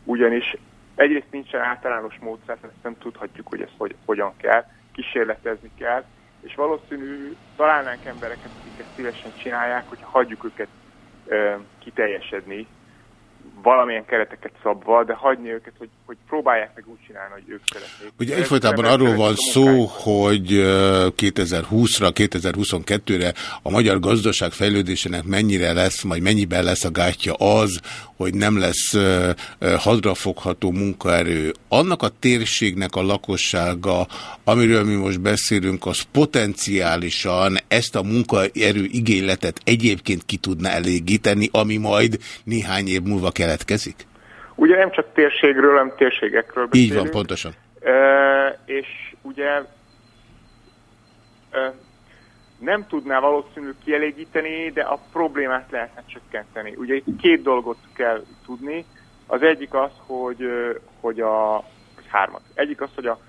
L: Ugyanis egyrészt nincsen általános módszer, ezt nem tudhatjuk, hogy ezt hogy, hogyan kell, kísérletezni kell, és valószínű találnánk embereket, akik ezt szívesen csinálják, hogy hagyjuk őket kiteljesedni, valamilyen kereteket szabva, de hagyni őket, hogy, hogy próbálják meg úgy csinálni, hogy ők szeretnék.
A: Ugye egyfolytában arról van szó, hogy ö, 2020-ra, 2022-re a magyar gazdaság fejlődésének mennyire lesz, majd mennyiben lesz a gátja az, hogy nem lesz hadrafogható munkaerő. Annak a térségnek a lakossága, amiről mi most beszélünk, az potenciálisan ezt a munkaerő igényletet egyébként ki tudna elégíteni, ami majd néhány év múlva keletkezik?
L: Ugye nem csak térségről, hanem térségekről beszélünk.
A: Így van, pontosan.
L: Ö, és ugye ö, nem tudná valószínű kielégíteni, de a problémát lehetne csökkenteni. Ugye itt két dolgot kell tudni. Az egyik az, hogy, hogy a vagy hármat. Egyik az, hogy a,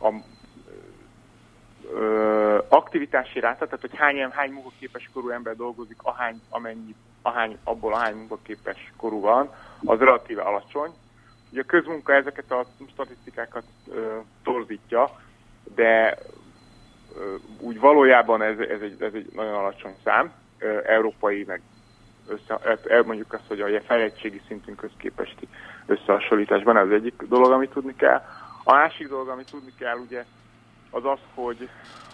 L: a ö, aktivitási ráta, tehát hogy hány, hány munkaképes korú ember dolgozik, ahány, amennyi, ahány, abból ahány munkaképes korú van, az relatíve alacsony. Ugye a közmunka ezeket a statisztikákat ö, torzítja, de úgy valójában ez, ez, egy, ez egy nagyon alacsony szám, európai, meg össze, el- mondjuk azt, hogy a fejlettségi szintünk közképesti összehasonlításban ez az egyik dolog, amit tudni kell. A másik dolog, amit tudni kell, ugye, az az, hogy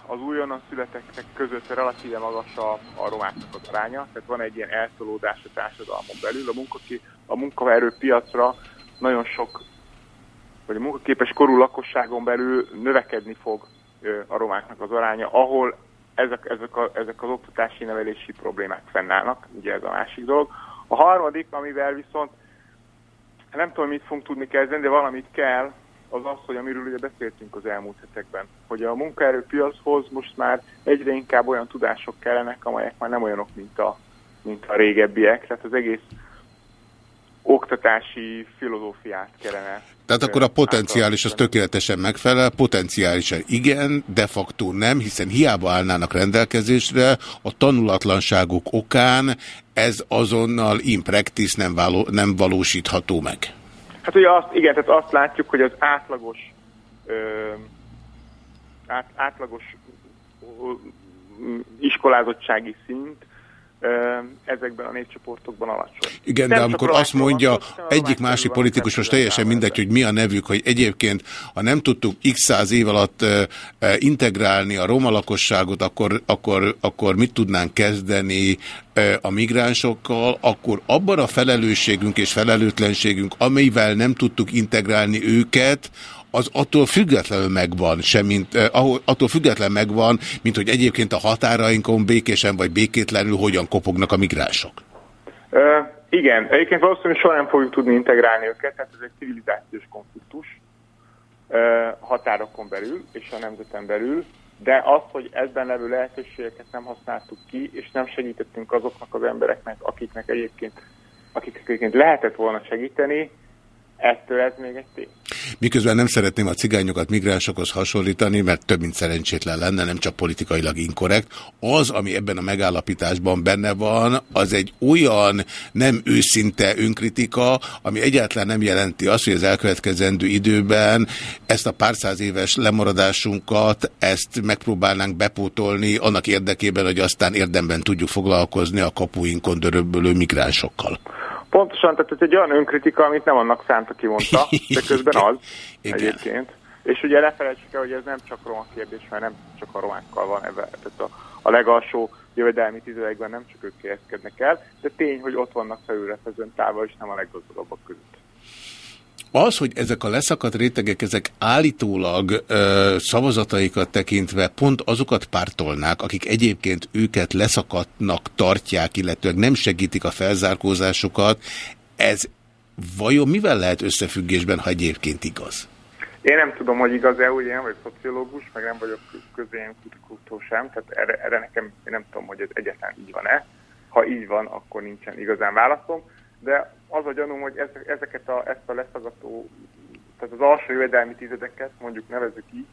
L: az újonnan születettek között relatíve magas a, a romáknak az aránya, tehát van egy ilyen eltolódás a társadalmon belül. A, munkaki, a munkaerőpiacra nagyon sok, vagy a munkaképes korú lakosságon belül növekedni fog a romáknak az aránya, ahol ezek, ezek, a, ezek az oktatási nevelési problémák fennállnak, ugye ez a másik dolog. A harmadik, amivel viszont nem tudom, mit fogunk tudni kezdeni, de valamit kell, az az, hogy amiről ugye beszéltünk az elmúlt hetekben, hogy a munkaerőpiachoz most már egyre inkább olyan tudások kellenek, amelyek már nem olyanok, mint a, mint a régebbiek, tehát az egész oktatási filozófiát kellene.
A: Tehát akkor a potenciális az tökéletesen megfelel, potenciálisan igen, de facto nem, hiszen hiába állnának rendelkezésre, a tanulatlanságok okán ez azonnal in practice nem, való, nem valósítható meg.
L: Hát ugye azt, igen, tehát azt látjuk, hogy az átlagos ö, át, átlagos iskolázottsági szint ezekben a népcsoportokban alacsony.
A: Igen,
L: Nem
A: de amikor azt
L: van
A: mondja
L: a
A: egyik másik politikus, most teljesen mindegy, hogy mi a nevük, hogy egyébként, ha nem tudtuk x száz év alatt integrálni a roma lakosságot, akkor, akkor, akkor mit tudnánk kezdeni a migránsokkal, akkor abban a felelősségünk és felelőtlenségünk, amivel nem tudtuk integrálni őket, az attól függetlenül megvan, semmint, eh, attól független megvan, mint hogy egyébként a határainkon békésen vagy békétlenül hogyan kopognak a migránsok.
L: Ö, igen, egyébként valószínűleg soha nem fogjuk tudni integrálni őket, tehát ez egy civilizációs konfliktus ö, határokon belül és a nemzeten belül, de az, hogy ebben levő lehetőségeket nem használtuk ki, és nem segítettünk azoknak az embereknek, akiknek egyébként, akiknek egyébként lehetett volna segíteni, ettől ez még egy tény.
A: Miközben nem szeretném a cigányokat migránsokhoz hasonlítani, mert több mint szerencsétlen lenne, nem csak politikailag inkorrekt. Az, ami ebben a megállapításban benne van, az egy olyan nem őszinte önkritika, ami egyáltalán nem jelenti azt, hogy az elkövetkezendő időben ezt a pár száz éves lemaradásunkat, ezt megpróbálnánk bepótolni annak érdekében, hogy aztán érdemben tudjuk foglalkozni a kapuinkon döröbbölő migránsokkal.
L: Pontosan, tehát ez egy olyan önkritika, amit nem annak szánt, aki mondta, [LAUGHS] de közben az
A: Igen.
L: egyébként. És ugye ne felejtsük el, hogy ez nem csak roma kérdés, mert nem csak a romákkal van ebben. Tehát a, a legalsó jövedelmi tizedekben nem csak ők helyezkednek el, de tény, hogy ott vannak felülreprezentálva, és nem a leggazdagabbak között.
A: Az, hogy ezek a leszakadt rétegek, ezek állítólag ö, szavazataikat tekintve pont azokat pártolnák, akik egyébként őket leszakadnak tartják, illetőleg nem segítik a felzárkózásokat, ez vajon mivel lehet összefüggésben, ha egyébként igaz?
L: Én nem tudom, hogy igaz-e, ugye nem vagyok szociológus, meg nem vagyok közénkutató sem, tehát erre, erre nekem én nem tudom, hogy ez egyáltalán így van-e. Ha így van, akkor nincsen igazán válaszom, de az a gyanúm, hogy ezek- ezeket a, ezt a leszaggató, tehát az alsó jövedelmi tizedeket, mondjuk nevezzük így,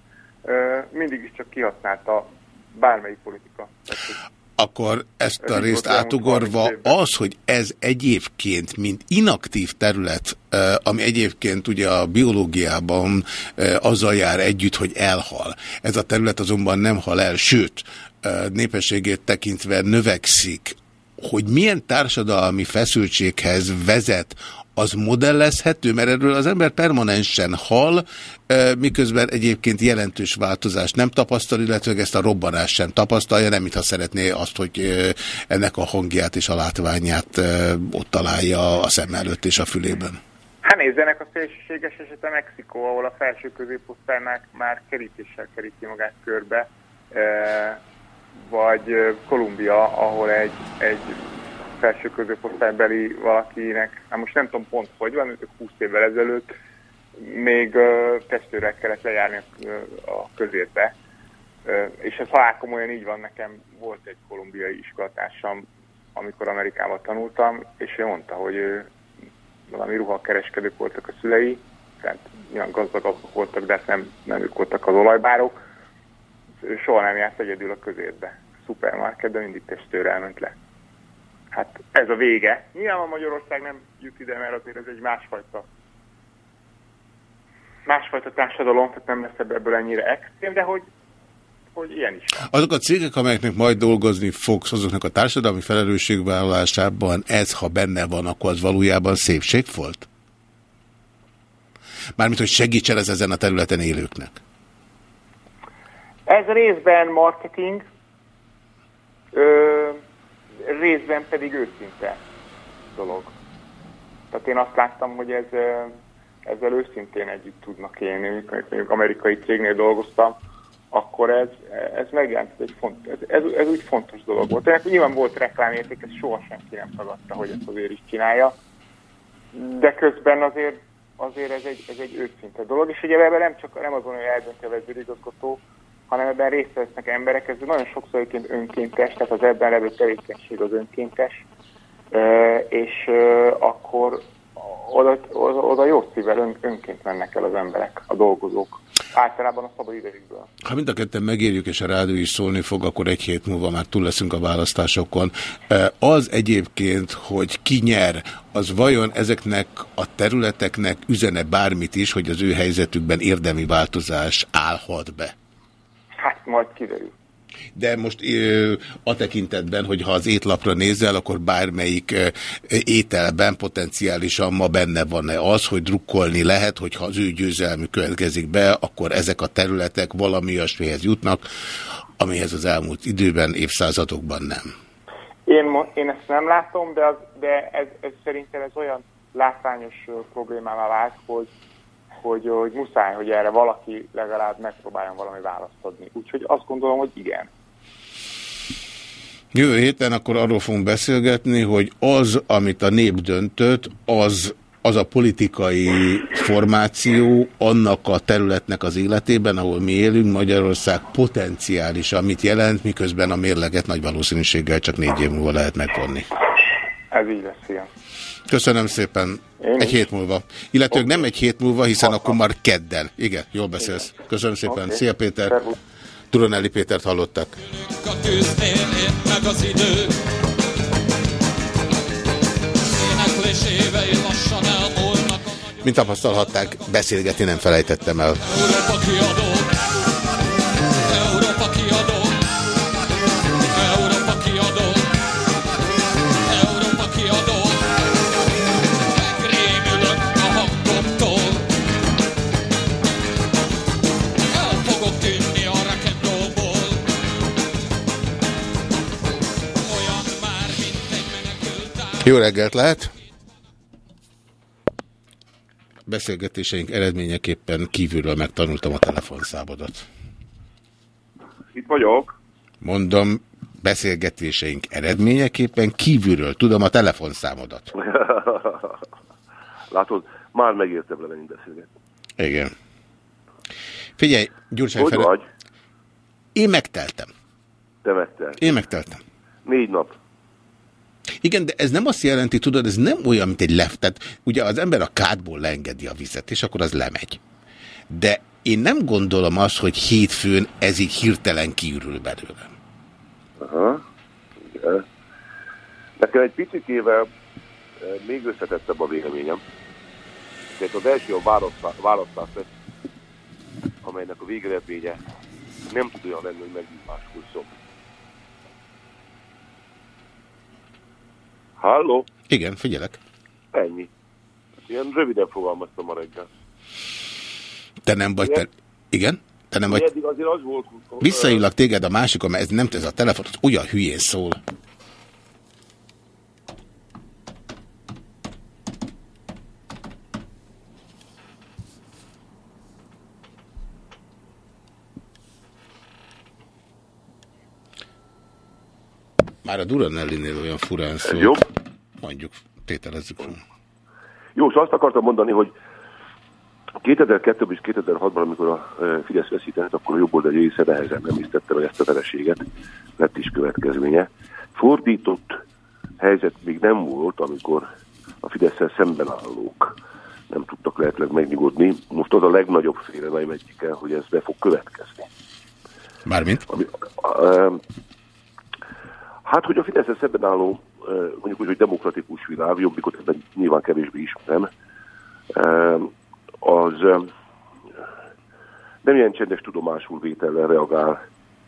L: mindig is csak kihasználta bármelyik politika.
A: Akkor ezt a részt átugorva,
L: 30 évben.
A: az, hogy ez egyébként, mint inaktív terület, ami egyébként ugye a biológiában azzal jár együtt, hogy elhal. Ez a terület azonban nem hal el, sőt, népességét tekintve növekszik, hogy milyen társadalmi feszültséghez vezet, az modellezhető, mert erről az ember permanensen hal, miközben egyébként jelentős változást nem tapasztal, illetve ezt a robbanást sem tapasztalja, nem mintha szeretné azt, hogy ennek a hangját és a látványát ott találja a szem előtt és a fülében.
L: Hát nézzenek a szélsőséges esete Mexikó, ahol a felső középosztálynál már kerítéssel keríti magát körbe, vagy Kolumbia, ahol egy, egy felső középosztálybeli valakinek, hát most nem tudom pont hogy van, ők 20 évvel ezelőtt még testőrrel kellett lejárni a, közérbe. És ez halál komolyan így van, nekem volt egy kolumbiai iskolatársam, amikor Amerikában tanultam, és ő mondta, hogy ő valami ruhakereskedők voltak a szülei, tehát olyan gazdagabbak voltak, de hát nem, nem ők voltak az olajbárok. Ő soha nem járt egyedül a közérbe. Szupermarketben mindig testőrrel ment le. Hát ez a vége. Nyilván Magyarország nem jut ide, mert azért ez egy másfajta másfajta társadalom, tehát nem lesz ebből ennyire extrém, de hogy, hogy ilyen is.
A: Azok a cégek, amelyeknek majd dolgozni fogsz, azoknak a társadalmi felelősségvállalásában ez, ha benne van, akkor az valójában szépség volt? Mármint, hogy segítsen ez ezen a területen élőknek.
L: Ez részben marketing, ö, részben pedig őszinte dolog. Tehát én azt láttam, hogy ez, ezzel őszintén együtt tudnak élni. Amikor mondjuk amerikai cégnél dolgoztam, akkor ez, ez megjelent, ez, egy font, ez, ez, ez úgy fontos dolog volt. Ennek nyilván volt reklámérték, ezt soha senki nem tagadta, hogy ezt azért is csinálja. De közben azért, azért ez, egy, ez egy őszinte dolog, és ugye ebben nem csak nem azon, hogy eldönti a vezérigazgató, hanem ebben részt vesznek emberek, ez nagyon sokszor egyébként önkéntes, tehát az ebben levő tevékenység az önkéntes, és akkor oda, oda, oda jó szívvel ön, önként mennek el az emberek, a dolgozók. Általában a szabad idejükből.
A: Ha mind a ketten megérjük, és a rádió is szólni fog, akkor egy hét múlva már túl leszünk a választásokon. Az egyébként, hogy ki nyer, az vajon ezeknek a területeknek üzene bármit is, hogy az ő helyzetükben érdemi változás állhat be?
L: Hát majd kiderül.
A: De most a tekintetben, hogy ha az étlapra nézel, akkor bármelyik ételben potenciálisan ma benne van-e az, hogy drukkolni lehet, hogyha az ő győzelmű következik be, akkor ezek a területek valami olyasmihez jutnak, amihez az elmúlt időben, évszázadokban nem.
L: Én, én ezt nem látom, de, az, de ez, ez szerintem ez olyan látványos problémává vált, hogy, hogy, hogy muszáj, hogy erre valaki legalább megpróbáljon valami választ adni. Úgyhogy azt gondolom, hogy igen.
A: Jövő héten akkor arról fogunk beszélgetni, hogy az, amit a nép döntött, az az a politikai formáció annak a területnek az életében, ahol mi élünk, Magyarország potenciális, amit jelent, miközben a mérleget nagy valószínűséggel csak négy év múlva lehet megvonni.
L: Ez így lesz, ilyen.
A: Köszönöm szépen. Egy hét múlva. Illetőleg nem egy hét múlva, hiszen akkor már kedden. Igen, jól beszélsz. Köszönöm szépen.
C: Oké.
A: Szia Péter. Turonelli Pétert hallottak.
C: A tűznél én meg az idő Éneklésévei lassan elmúlnak
A: Mint tapasztalhatták, beszélgetni nem felejtettem el.
C: Európa kiadó
A: Jó reggelt lehet! Beszélgetéseink eredményeképpen kívülről megtanultam a telefonszámodat.
F: Itt vagyok.
A: Mondom, beszélgetéseink eredményeképpen kívülről tudom a telefonszámodat. [LAUGHS]
M: Látod, már megértem vele, mint beszélgetni.
A: Igen. Figyelj, Gyurcsány
M: Hogy
A: Ferenc.
M: vagy?
A: Én megteltem.
M: Te vettel.
A: Én megteltem.
M: Négy nap.
A: Igen, de ez nem azt jelenti, tudod, ez nem olyan, mint egy lef. Tehát ugye az ember a kádból leengedi a vizet, és akkor az lemegy. De Én nem gondolom azt, hogy hétfőn ez így hirtelen kiürül belőlem.
M: Aha. Igen. Nekem egy picikével eh, még összetettebb a véleményem. Tehát az első a választás, lesz, amelynek a végeredménye nem tud olyan lenni, hogy megint Halló?
A: Igen, figyelek.
M: Ennyi. Ilyen röviden fogalmaztam ma reggel.
A: Te nem vagy te... Igen? Te nem vagy...
M: Azért az volt...
A: Visszahívlak téged a másikon, mert ez nem ez a telefon, az olyan hülyén szól. Már a Duranellinél olyan furán szól.
M: jobb?
A: Mondjuk, tételezzük fel.
M: Jó, szóval azt akartam mondani, hogy 2002-ben és 2006-ban, amikor a e, Fidesz veszített, akkor a jobb oldali része nehezen nem hisztette meg ezt a vereséget, lett is következménye. Fordított helyzet még nem volt, amikor a fidesz szemben állók nem tudtak lehetőleg megnyugodni. Most az a legnagyobb félelem egyik el, hogy ez be fog következni.
A: Mármint?
M: Ami, e, hát, hogy a fidesz szemben álló, mondjuk úgy, hogy demokratikus világ, jobbikot ebben nyilván kevésbé ismerem, az em, nem ilyen csendes tudomásul vétellel reagál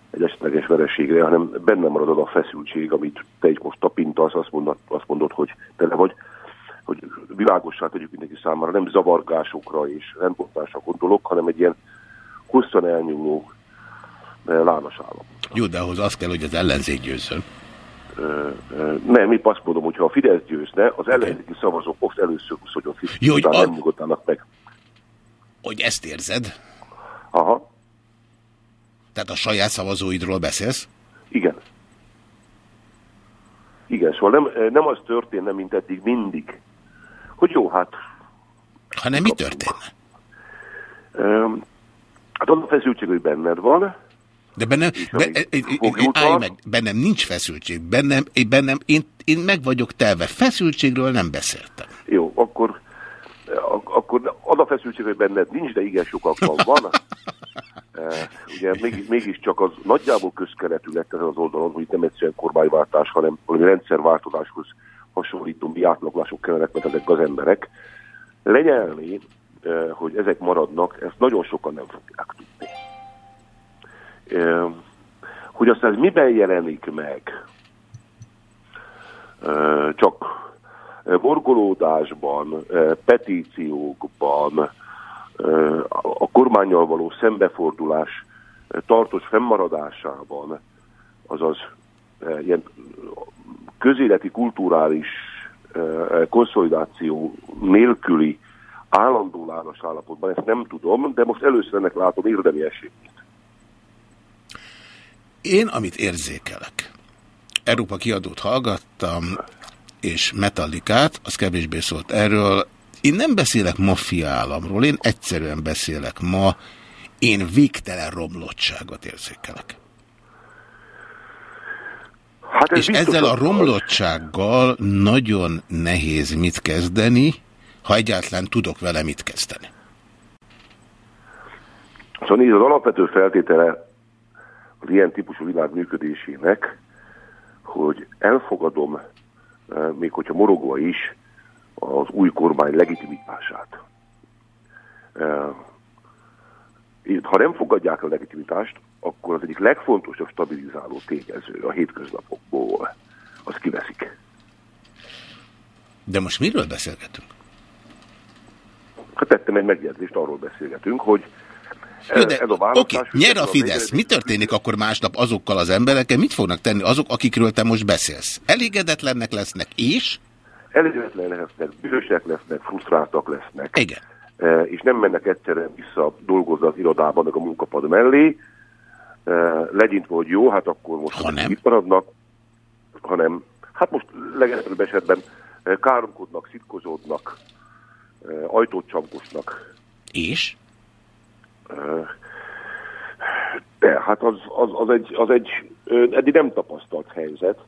M: egy esetleges vereségre, hanem benne marad az a feszültség, amit te is most tapintasz, azt mondod, azt mondod hogy tele vagy, hogy világossá tegyük mindenki számára, nem zavargásokra és rendbontásra gondolok, hanem egy ilyen hosszan elnyúló lánas állapot.
A: Jó, de ahhoz az kell, hogy az ellenzék győzzön.
M: Nem, mi azt mondom, hogyha a Fidesz győzne, az ellenzéki szavazók most először 28
A: Jó, hogy
M: után
A: a-
M: nem nyugodnának meg.
A: Hogy ezt érzed?
M: Aha,
A: Tehát a saját szavazóidról beszélsz?
M: igen. Igen, szóval nem, nem az történne, mint eddig mindig, hogy jó, hát...
A: Hanem mi történne?
M: Hát az a feszültség, hogy benned van,
A: De bennem, be, e- e- e- állj meg, bennem nincs feszültség. Bennem, én- bennem én, én meg vagyok telve. Feszültségről nem beszéltem.
M: jó, akkor, ak- akkor az a feszültség, hogy benned nincs, de igen sokakban van. [LAUGHS] E, ugye mégis, mégiscsak az nagyjából közkeletű lett ezen az oldalon, hogy nem egyszerűen kormányváltás, hanem valami rendszerváltozáshoz hasonlító mi átlaglások kellenek, mert ezek az emberek. Lenyelni, e, hogy ezek maradnak, ezt nagyon sokan nem fogják tudni. Hogy aztán ez miben jelenik meg? Csak borgolódásban, e, petíciókban, a kormányjal való szembefordulás tartós fennmaradásában, azaz ilyen közéleti, kulturális konszolidáció nélküli állandó állapotban, ezt nem tudom, de most először ennek látom érdemi esélyt.
A: Én, amit érzékelek, Európa kiadót hallgattam, és Metallicát, az kevésbé szólt erről. Én nem beszélek maffia államról, én egyszerűen beszélek ma, én végtelen romlottságot érzékelek.
M: Hát ez
A: és ezzel a romlottsággal nagyon nehéz mit kezdeni, ha egyáltalán tudok vele mit kezdeni.
M: Szóval nézd, az alapvető feltétele az ilyen típusú világ működésének, hogy elfogadom, eh, még hogyha morogva is, az új kormány legitimitását. Eh, Ha nem fogadják a legitimitást, akkor az egyik legfontosabb stabilizáló tényező a hétköznapokból, az kiveszik.
A: De most miről beszélgetünk?
M: Hát tettem egy megjegyzést, arról beszélgetünk, hogy
A: Jó, de,
M: ez a
A: oké,
M: választás...
A: nyer a Fidesz. Mi történik akkor másnap azokkal az emberekkel? Mit fognak tenni azok, akikről te most beszélsz? Elégedetlennek lesznek, és?
M: Elégedetlenek lesznek, büdösek lesznek, frusztráltak lesznek.
A: Igen.
M: E, és nem mennek egyszerűen vissza dolgozni az irodában, meg a munkapad mellé, e, legyintve, hogy jó, hát akkor most
A: ha nem.
M: itt maradnak, hanem, hát most legesebb esetben e, káromkodnak, szitkozódnak, ajtót csamposnak.
A: És?
M: De hát az, az, az, egy, az egy eddig nem tapasztalt helyzet,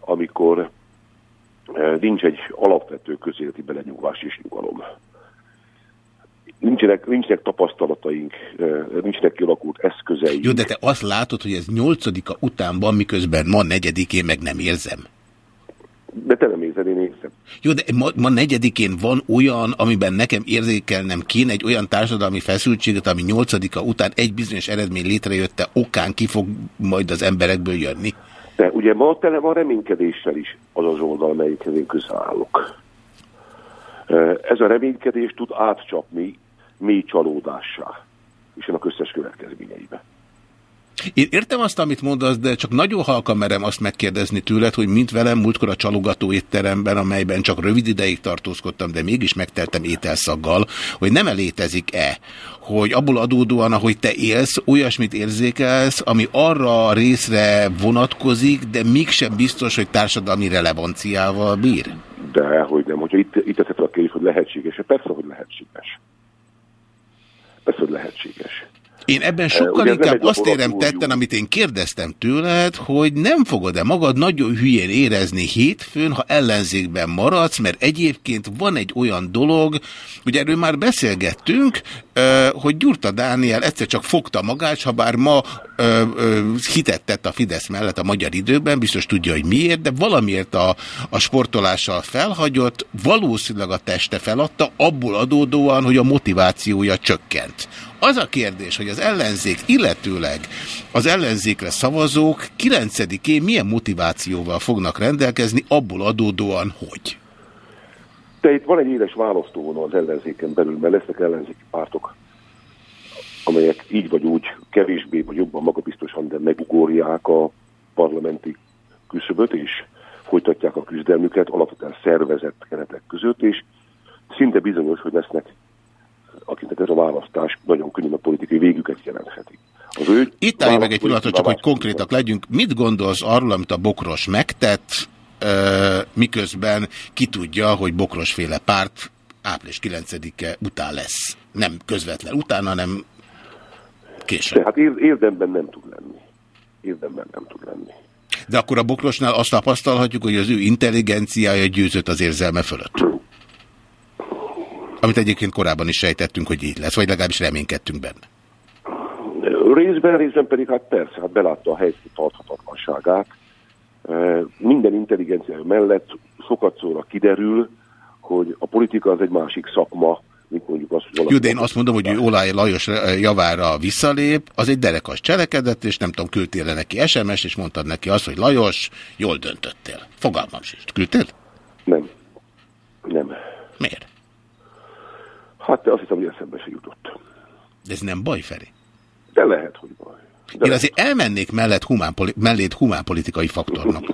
M: amikor nincs egy alapvető közéleti belenyugvás és nyugalom. nincsenek, nincsenek tapasztalataink, nincsenek kialakult eszközeink.
A: Jó, de te azt látod, hogy ez nyolcadika után van, miközben ma negyedikén meg nem érzem.
M: De te nem érzed, én érzem.
A: Jó, de ma, ma negyedikén van olyan, amiben nekem érzékelnem kéne egy olyan társadalmi feszültséget, ami nyolcadika után egy bizonyos eredmény létrejötte, okán ki fog majd az emberekből jönni.
M: De ugye ma tele van reménykedéssel is az az oldal, amelyikhez én közállok. Ez a reménykedés tud átcsapni mély csalódássá, és ennek összes következményeibe.
A: Én értem azt, amit mondasz, de csak nagyon halkan merem azt megkérdezni tőled, hogy mint velem múltkor a csalogató étteremben, amelyben csak rövid ideig tartózkodtam, de mégis megteltem ételszaggal, hogy nem létezik-e, hogy abból adódóan, ahogy te élsz, olyasmit érzékelsz, ami arra a részre vonatkozik, de mégsem biztos, hogy társadalmi relevanciával bír?
M: De hogy nem, hogyha itt, itt teszed a kérdés, hogy lehetséges, persze, hogy lehetséges. Persze, hogy lehetséges.
A: Én ebben sokkal
M: ugye
A: inkább azt érem tetten, amit én kérdeztem tőled, hogy nem fogod-e magad nagyon hülyén érezni hétfőn, ha ellenzékben maradsz, mert egyébként van egy olyan dolog, ugye erről már beszélgettünk, hogy Gyurta Dániel egyszer csak fogta magát, ha bár ma hitet tett a Fidesz mellett a magyar időben, biztos tudja, hogy miért, de valamiért a, a sportolással felhagyott, valószínűleg a teste feladta, abból adódóan, hogy a motivációja csökkent. Az a kérdés, hogy az ellenzék, illetőleg az ellenzékre szavazók 9-én milyen motivációval fognak rendelkezni, abból adódóan, hogy?
M: De itt van egy éles választóvonal az ellenzéken belül, mert lesznek ellenzéki pártok, amelyek így vagy úgy kevésbé vagy jobban magabiztosan, de megugorják a parlamenti küszöböt, és folytatják a küzdelmüket alapvetően szervezett keretek között, és szinte bizonyos, hogy lesznek, akiknek ez a választás nagyon könnyen a politikai végüket jelentheti. Az ő
A: Itt állj meg egy pillanatra, csak hogy konkrétak legyünk. Mit gondolsz arról, amit a Bokros megtett, miközben ki tudja, hogy Bokrosféle párt április 9-e után lesz? Nem közvetlen utána, hanem később.
M: De hát ér- érdemben nem tud lenni. Érdemben nem tud lenni.
A: De akkor a Bokrosnál azt tapasztalhatjuk, hogy az ő intelligenciája győzött az érzelme fölött. Amit egyébként korábban is sejtettünk, hogy így lesz, vagy legalábbis reménykedtünk benne.
M: Részben, részben pedig hát persze, hát belátta a helyzet tarthatatlanságát. Minden intelligencia mellett sokat szóra kiderül, hogy a politika az egy másik szakma, mint mondjuk azt, hogy valaki...
A: Jó, de én azt mondom, hogy ő Olaj Lajos javára visszalép, az egy derekas cselekedet, és nem tudom, küldtél -e neki SMS, és mondtad neki azt, hogy Lajos, jól döntöttél. Fogalmam sincs. Küldtél?
M: Nem. Nem.
A: Miért?
M: Hát azt hiszem, hogy eszembe se jutott.
A: De ez nem baj, Feri.
M: De lehet, hogy baj.
A: De Én azért elmennék mellett humánpoli- mellét humánpolitikai faktornak.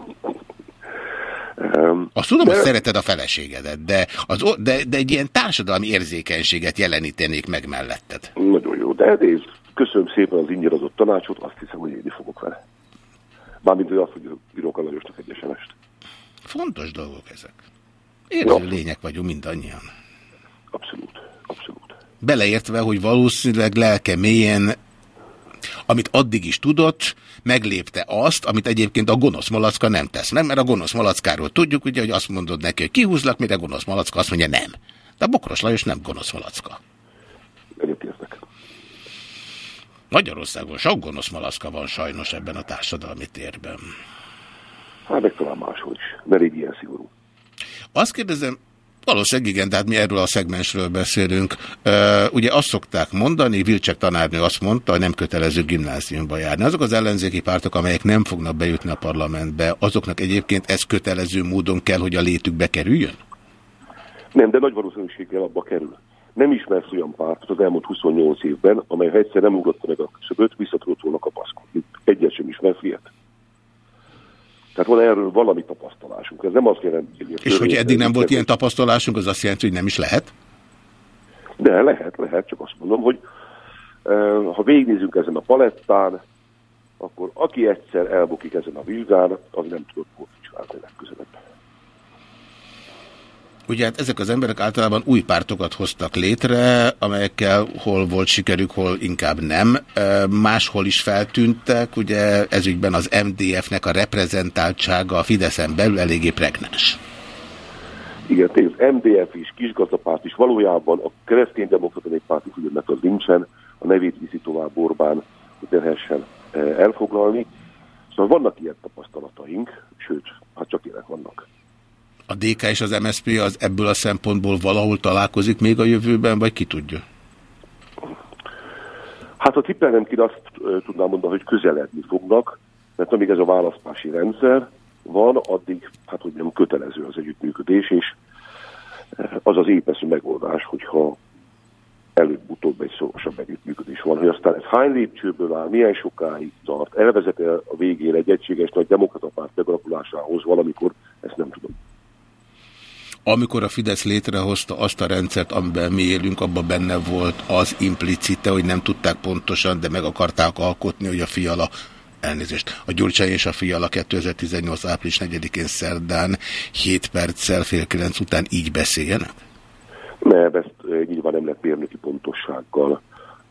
A: Azt tudom, hogy
M: de-
A: szereted a feleségedet, de, az, de, de egy ilyen társadalmi érzékenységet jelenítenék meg melletted.
M: Nagyon jó, de nézd, köszönöm szépen az ingyen adott tanácsot, azt hiszem, hogy élni fogok vele. Mármint, hogy azt, hogy írok a Lajosnak egy.
A: Fontos dolgok ezek. Érző lények vagyunk mindannyian.
M: Abszolút, abszolút.
A: Beleértve, hogy valószínűleg lelke mélyen, amit addig is tudott, meglépte azt, amit egyébként a gonosz malacka nem tesz. Nem, mert a gonosz malackáról tudjuk, ugye, hogy azt mondod neki, hogy kihúzlak, mire gonosz malacka azt mondja, nem. De a Bokros Lajos nem gonosz malacka.
M: Egyetértek.
A: Magyarországon sok gonosz malacka van sajnos ebben a társadalmi térben.
M: Hát meg talán máshol is. Ne légy ilyen szigorú.
A: Azt kérdezem, valószínűleg igen, tehát mi erről a szegmensről beszélünk. Ugye azt szokták mondani, Vilcsek tanárnő azt mondta, hogy nem kötelező gimnáziumba járni. Azok az ellenzéki pártok, amelyek nem fognak bejutni a parlamentbe, azoknak egyébként ez kötelező módon kell, hogy a létükbe kerüljön?
M: Nem, de nagy valószínűséggel abba kerül. Nem ismersz olyan pártot az elmúlt 28 évben, amely ha egyszer nem ugrotta meg a küszöböt, visszatudott volna kapaszkodni. Egyet sem ismersz ilyet. Tehát van erről valami tapasztalásunk. Ez nem azt jelenti, hogy...
A: És hogy eddig nem volt ilyen tapasztalásunk, az azt jelenti, hogy nem is lehet?
M: De lehet, lehet, csak azt mondom, hogy eh, ha végignézünk ezen a palettán, akkor aki egyszer elbukik ezen a vizsgán, az nem tudott volt csinálni legközelebb.
A: Ugye hát ezek az emberek általában új pártokat hoztak létre, amelyekkel hol volt sikerük, hol inkább nem. Máshol is feltűntek, ugye ezügyben az MDF-nek a reprezentáltsága a Fideszen belül eléggé pregnás.
M: Igen, tényleg az MDF is, kisgazdapárt is, valójában a kereszténydemokrata néppárti függetlenek az nincsen, a nevét viszi tovább Orbán, hogy eh, elfoglalni. Szóval vannak ilyen tapasztalataink, sőt, hát csak ilyenek vannak.
A: A DK és az MSZP az ebből a szempontból valahol találkozik még a jövőben, vagy ki tudja?
M: Hát a tippelnem ki azt tudnám mondani, hogy közeledni fognak, mert amíg ez a választási rendszer van, addig, hát hogy nem kötelező az együttműködés, és az az épeszű megoldás, hogyha előbb-utóbb egy szorosabb együttműködés van, hogy aztán ez hány lépcsőből áll, milyen sokáig tart, elvezet -e a végére egy egységes nagy demokrata párt megalakulásához valamikor, ezt nem tudom.
A: Amikor a Fidesz létrehozta azt a rendszert, amiben mi élünk, abban benne volt az implicite, hogy nem tudták pontosan, de meg akarták alkotni, hogy a fiala elnézést, a Gyurcsány és a Fiala 2018. április 4-én szerdán 7 perccel fél 9 után így beszéljenek?
M: Mert ezt eh, nyilván nem lehet mérnöki pontossággal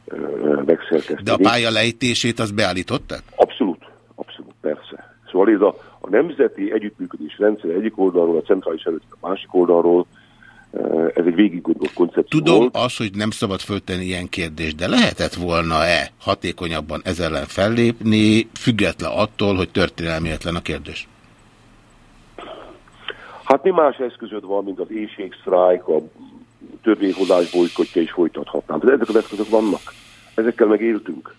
M: eh, megszerkeszteni.
A: De a pálya lejtését azt beállították?
M: Abszolút, abszolút, persze. Szóval ez a, a nemzeti együttműködés rendszer egyik oldalról, a centrális előtt a másik oldalról, eh, ez egy végig gondolt koncepció
A: Tudom
M: volt.
A: az, hogy nem szabad föltenni ilyen kérdést, de lehetett volna-e hatékonyabban ez ellen fellépni, független attól, hogy történelmietlen a kérdés?
M: Hát mi más eszközöd van, mint az éjségsztrájk, a törvényhozás bolykotja is folytathatnám. De ezek az eszközök vannak. Ezekkel megéltünk.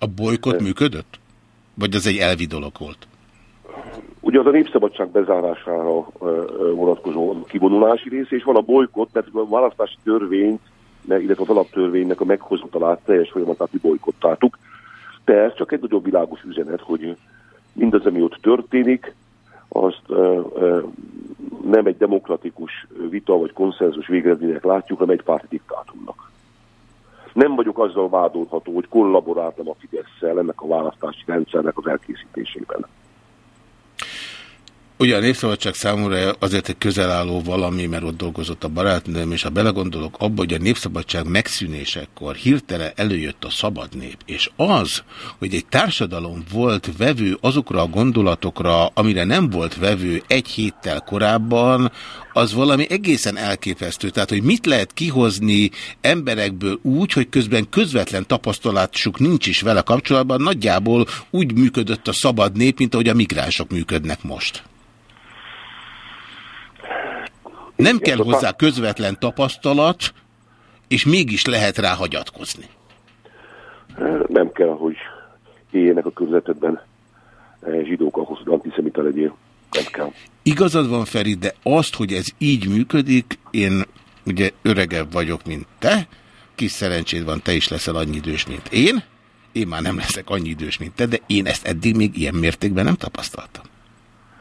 A: A bolykot működött? Vagy az egy elvi dolog volt?
M: Ugye az a népszabadság bezárására vonatkozó kivonulási rész, és van a bolykott, mert a választási törvényt, illetve az alaptörvénynek a meghozatalát teljes folyamatát mi bolykottáltuk. De ez csak egy nagyobb világos üzenet, hogy mindaz, ami ott történik, azt ö, ö, nem egy demokratikus vita vagy konszenzus végeredménynek látjuk, hanem egy párti diktátumnak. Nem vagyok azzal vádolható, hogy kollaboráltam a Fidesz-szel ennek a választási rendszernek az elkészítésében.
A: Ugye a Népszabadság számomra azért egy közel álló valami, mert ott dolgozott a barátnőm, és ha belegondolok abba, hogy a Népszabadság megszűnésekor hirtelen előjött a szabad nép, és az, hogy egy társadalom volt vevő azokra a gondolatokra, amire nem volt vevő egy héttel korábban, az valami egészen elképesztő. Tehát, hogy mit lehet kihozni emberekből úgy, hogy közben közvetlen tapasztalatuk nincs is vele kapcsolatban, nagyjából úgy működött a szabad nép, mint ahogy a migránsok működnek most. Nem kell hozzá közvetlen tapasztalat, és mégis lehet rá hagyatkozni.
M: Nem kell, hogy éljenek a közvetedben zsidók ahhoz, hogy antiszemita legyél. Nem kell.
A: Igazad van, Feri, de azt, hogy ez így működik, én ugye öregebb vagyok, mint te, kis szerencséd van, te is leszel annyi idős, mint én, én már nem leszek annyi idős, mint te, de én ezt eddig még ilyen mértékben nem tapasztaltam.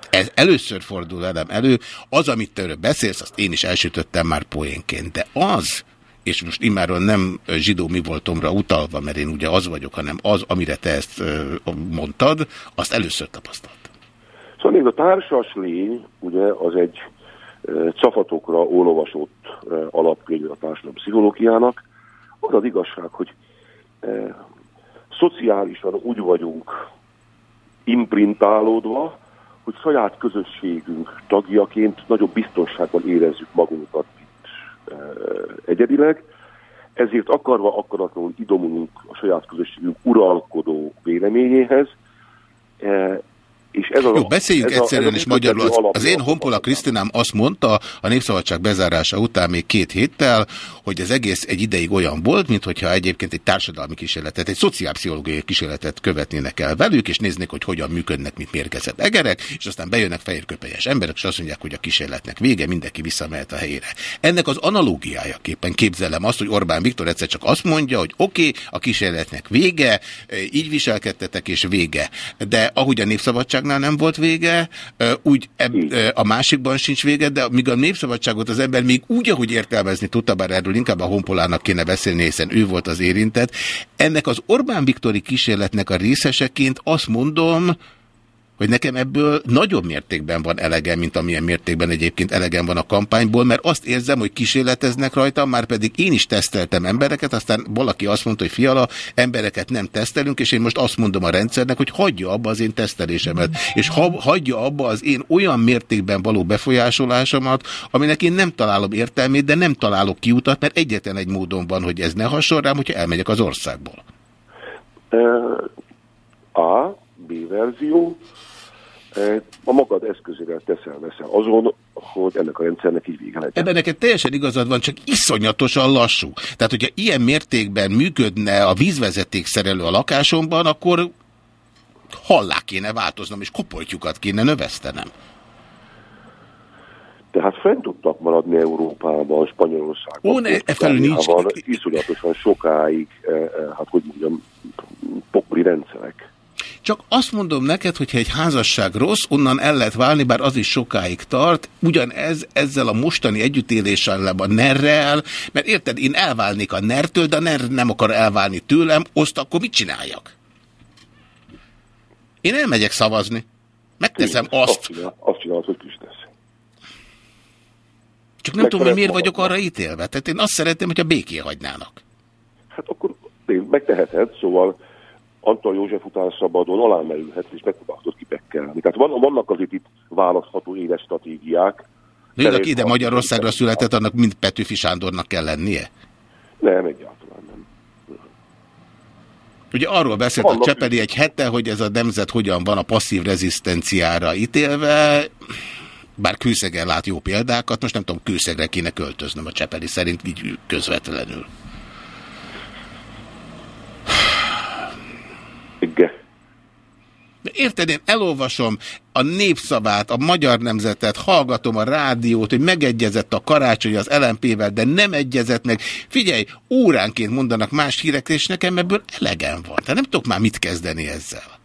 A: Ez először fordul velem elő, az, amit te beszélsz, azt én is elsütöttem már poénként, de az, és most immáron nem zsidó mi voltomra utalva, mert én ugye az vagyok, hanem az, amire te ezt mondtad, azt először tapasztaltam.
M: Szóval még a társas lény, ugye, az egy cafatokra olvasott alapkönyv a társadalom pszichológiának. Az az igazság, hogy e, szociálisan úgy vagyunk imprintálódva, hogy saját közösségünk tagjaként nagyobb biztonságban érezzük magunkat, mint e, egyedileg. Ezért akarva akaratlanul idomulunk a saját közösségünk uralkodó véleményéhez, e, és ez a,
A: Jó, beszéljünk
M: ez a-
A: egyszerűen
M: ez
A: és magyarul. Az, az én honpola Krisztinám azt mondta a Népszabadság bezárása után még két héttel, hogy az egész egy ideig olyan volt, mintha egyébként egy társadalmi kísérletet, egy szociálpszichológiai kísérletet követnének el velük, és néznék, hogy hogyan működnek, mint mérgezett egerek, és aztán bejönnek fehérköpelyes emberek, és azt mondják, hogy a kísérletnek vége, mindenki visszamehet a helyére. Ennek az analógiájaképpen képzelem azt, hogy Orbán Viktor egyszer csak azt mondja, hogy oké, okay, a kísérletnek vége, így viselkedtetek, és vége. De ahogy a Népszabadságnál nem volt vége, úgy eb, a másikban sincs vége, de míg a Népszabadságot az ember még úgy, ahogy értelmezni tudta, bár erről inkább a honpolának kéne beszélni, hiszen ő volt az érintett. Ennek az Orbán Viktori kísérletnek a részeseként azt mondom, hogy nekem ebből nagyobb mértékben van elegem, mint amilyen mértékben egyébként elegem van a kampányból, mert azt érzem, hogy kísérleteznek rajtam, már pedig én is teszteltem embereket, aztán valaki azt mondta, hogy fiala, embereket nem tesztelünk, és én most azt mondom a rendszernek, hogy hagyja abba az én tesztelésemet, és ha, hagyja abba az én olyan mértékben való befolyásolásomat, aminek én nem találom értelmét, de nem találok kiutat, mert egyetlen egy módon van, hogy ez ne hasonl rám, hogyha elmegyek az országból.
M: A, B verzió, a magad eszközével teszel veszel azon, hogy ennek a rendszernek így vége legyen.
A: Ebben neked teljesen igazad van, csak iszonyatosan lassú. Tehát, hogyha ilyen mértékben működne a vízvezeték szerelő a lakásomban, akkor hallá kéne változnom, és kopoltyukat kéne növesztenem.
M: Tehát fent tudtak maradni Európában, Spanyolországban.
A: Ó, ne, e felül nincs-
M: Iszonyatosan sokáig, e, e, hát hogy mondjam, pokoli rendszerek.
A: Csak azt mondom neked, hogyha egy házasság rossz, onnan el lehet válni, bár az is sokáig tart, ugyanez ezzel a mostani együttéléssel a nerrel, mert érted, én elválnék a nertől, de a ner nem akar elválni tőlem, azt akkor mit csináljak? Én elmegyek szavazni. Megteszem azt.
M: Azt, csinál, azt csinálod, hogy kis tesz.
A: Csak nem tudom, hogy miért
M: Megfelelsz
A: vagyok arra ítélve. Tehát én azt szeretném, hogyha béké hagynának.
M: Hát akkor megteheted, szóval Antal József után szabadon alámerülhetsz, és megpróbálhatod kipekkelni. Tehát van, vannak azért itt választható éles stratégiák.
A: Nőd, aki ide Magyarországra született, annak mind Petőfi Sándornak kell lennie?
M: Nem, egyáltalán nem.
A: Ugye arról beszélt a
M: Vannak-
A: Csepeli egy hete, hogy ez a nemzet hogyan van a passzív rezisztenciára ítélve, bár Kőszegen lát jó példákat, most nem tudom, Kőszegre kéne költöznöm a Csepeli szerint így közvetlenül.
M: Igen.
A: De érted, én elolvasom a népszavát, a magyar nemzetet, hallgatom a rádiót, hogy megegyezett a karácsony az LMP-vel, de nem egyezett meg. Figyelj, óránként mondanak más hírek, és nekem ebből elegem van. Tehát nem tudok már mit kezdeni ezzel.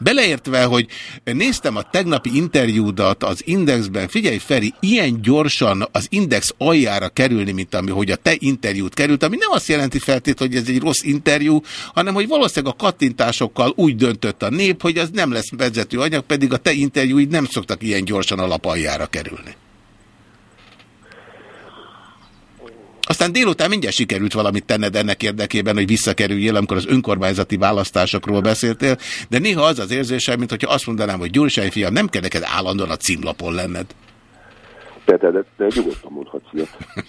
A: Beleértve, hogy néztem a tegnapi interjúdat az Indexben, figyelj Feri, ilyen gyorsan az Index aljára kerülni, mint ami, hogy a te interjút került, ami nem azt jelenti feltétlenül, hogy ez egy rossz interjú, hanem hogy valószínűleg a kattintásokkal úgy döntött a nép, hogy az nem lesz vezető anyag, pedig a te interjúid nem szoktak ilyen gyorsan a lap aljára kerülni. Aztán délután mindjárt sikerült valamit tenned ennek érdekében, hogy visszakerüljél, amikor az önkormányzati választásokról beszéltél, de néha az az érzésem, mint hogyha azt mondanám, hogy Gyurcsány fiam, nem kell neked állandóan a címlapon lenned.
M: De, de, de, de nyugodtan mondhatsz ilyet. [LAUGHS]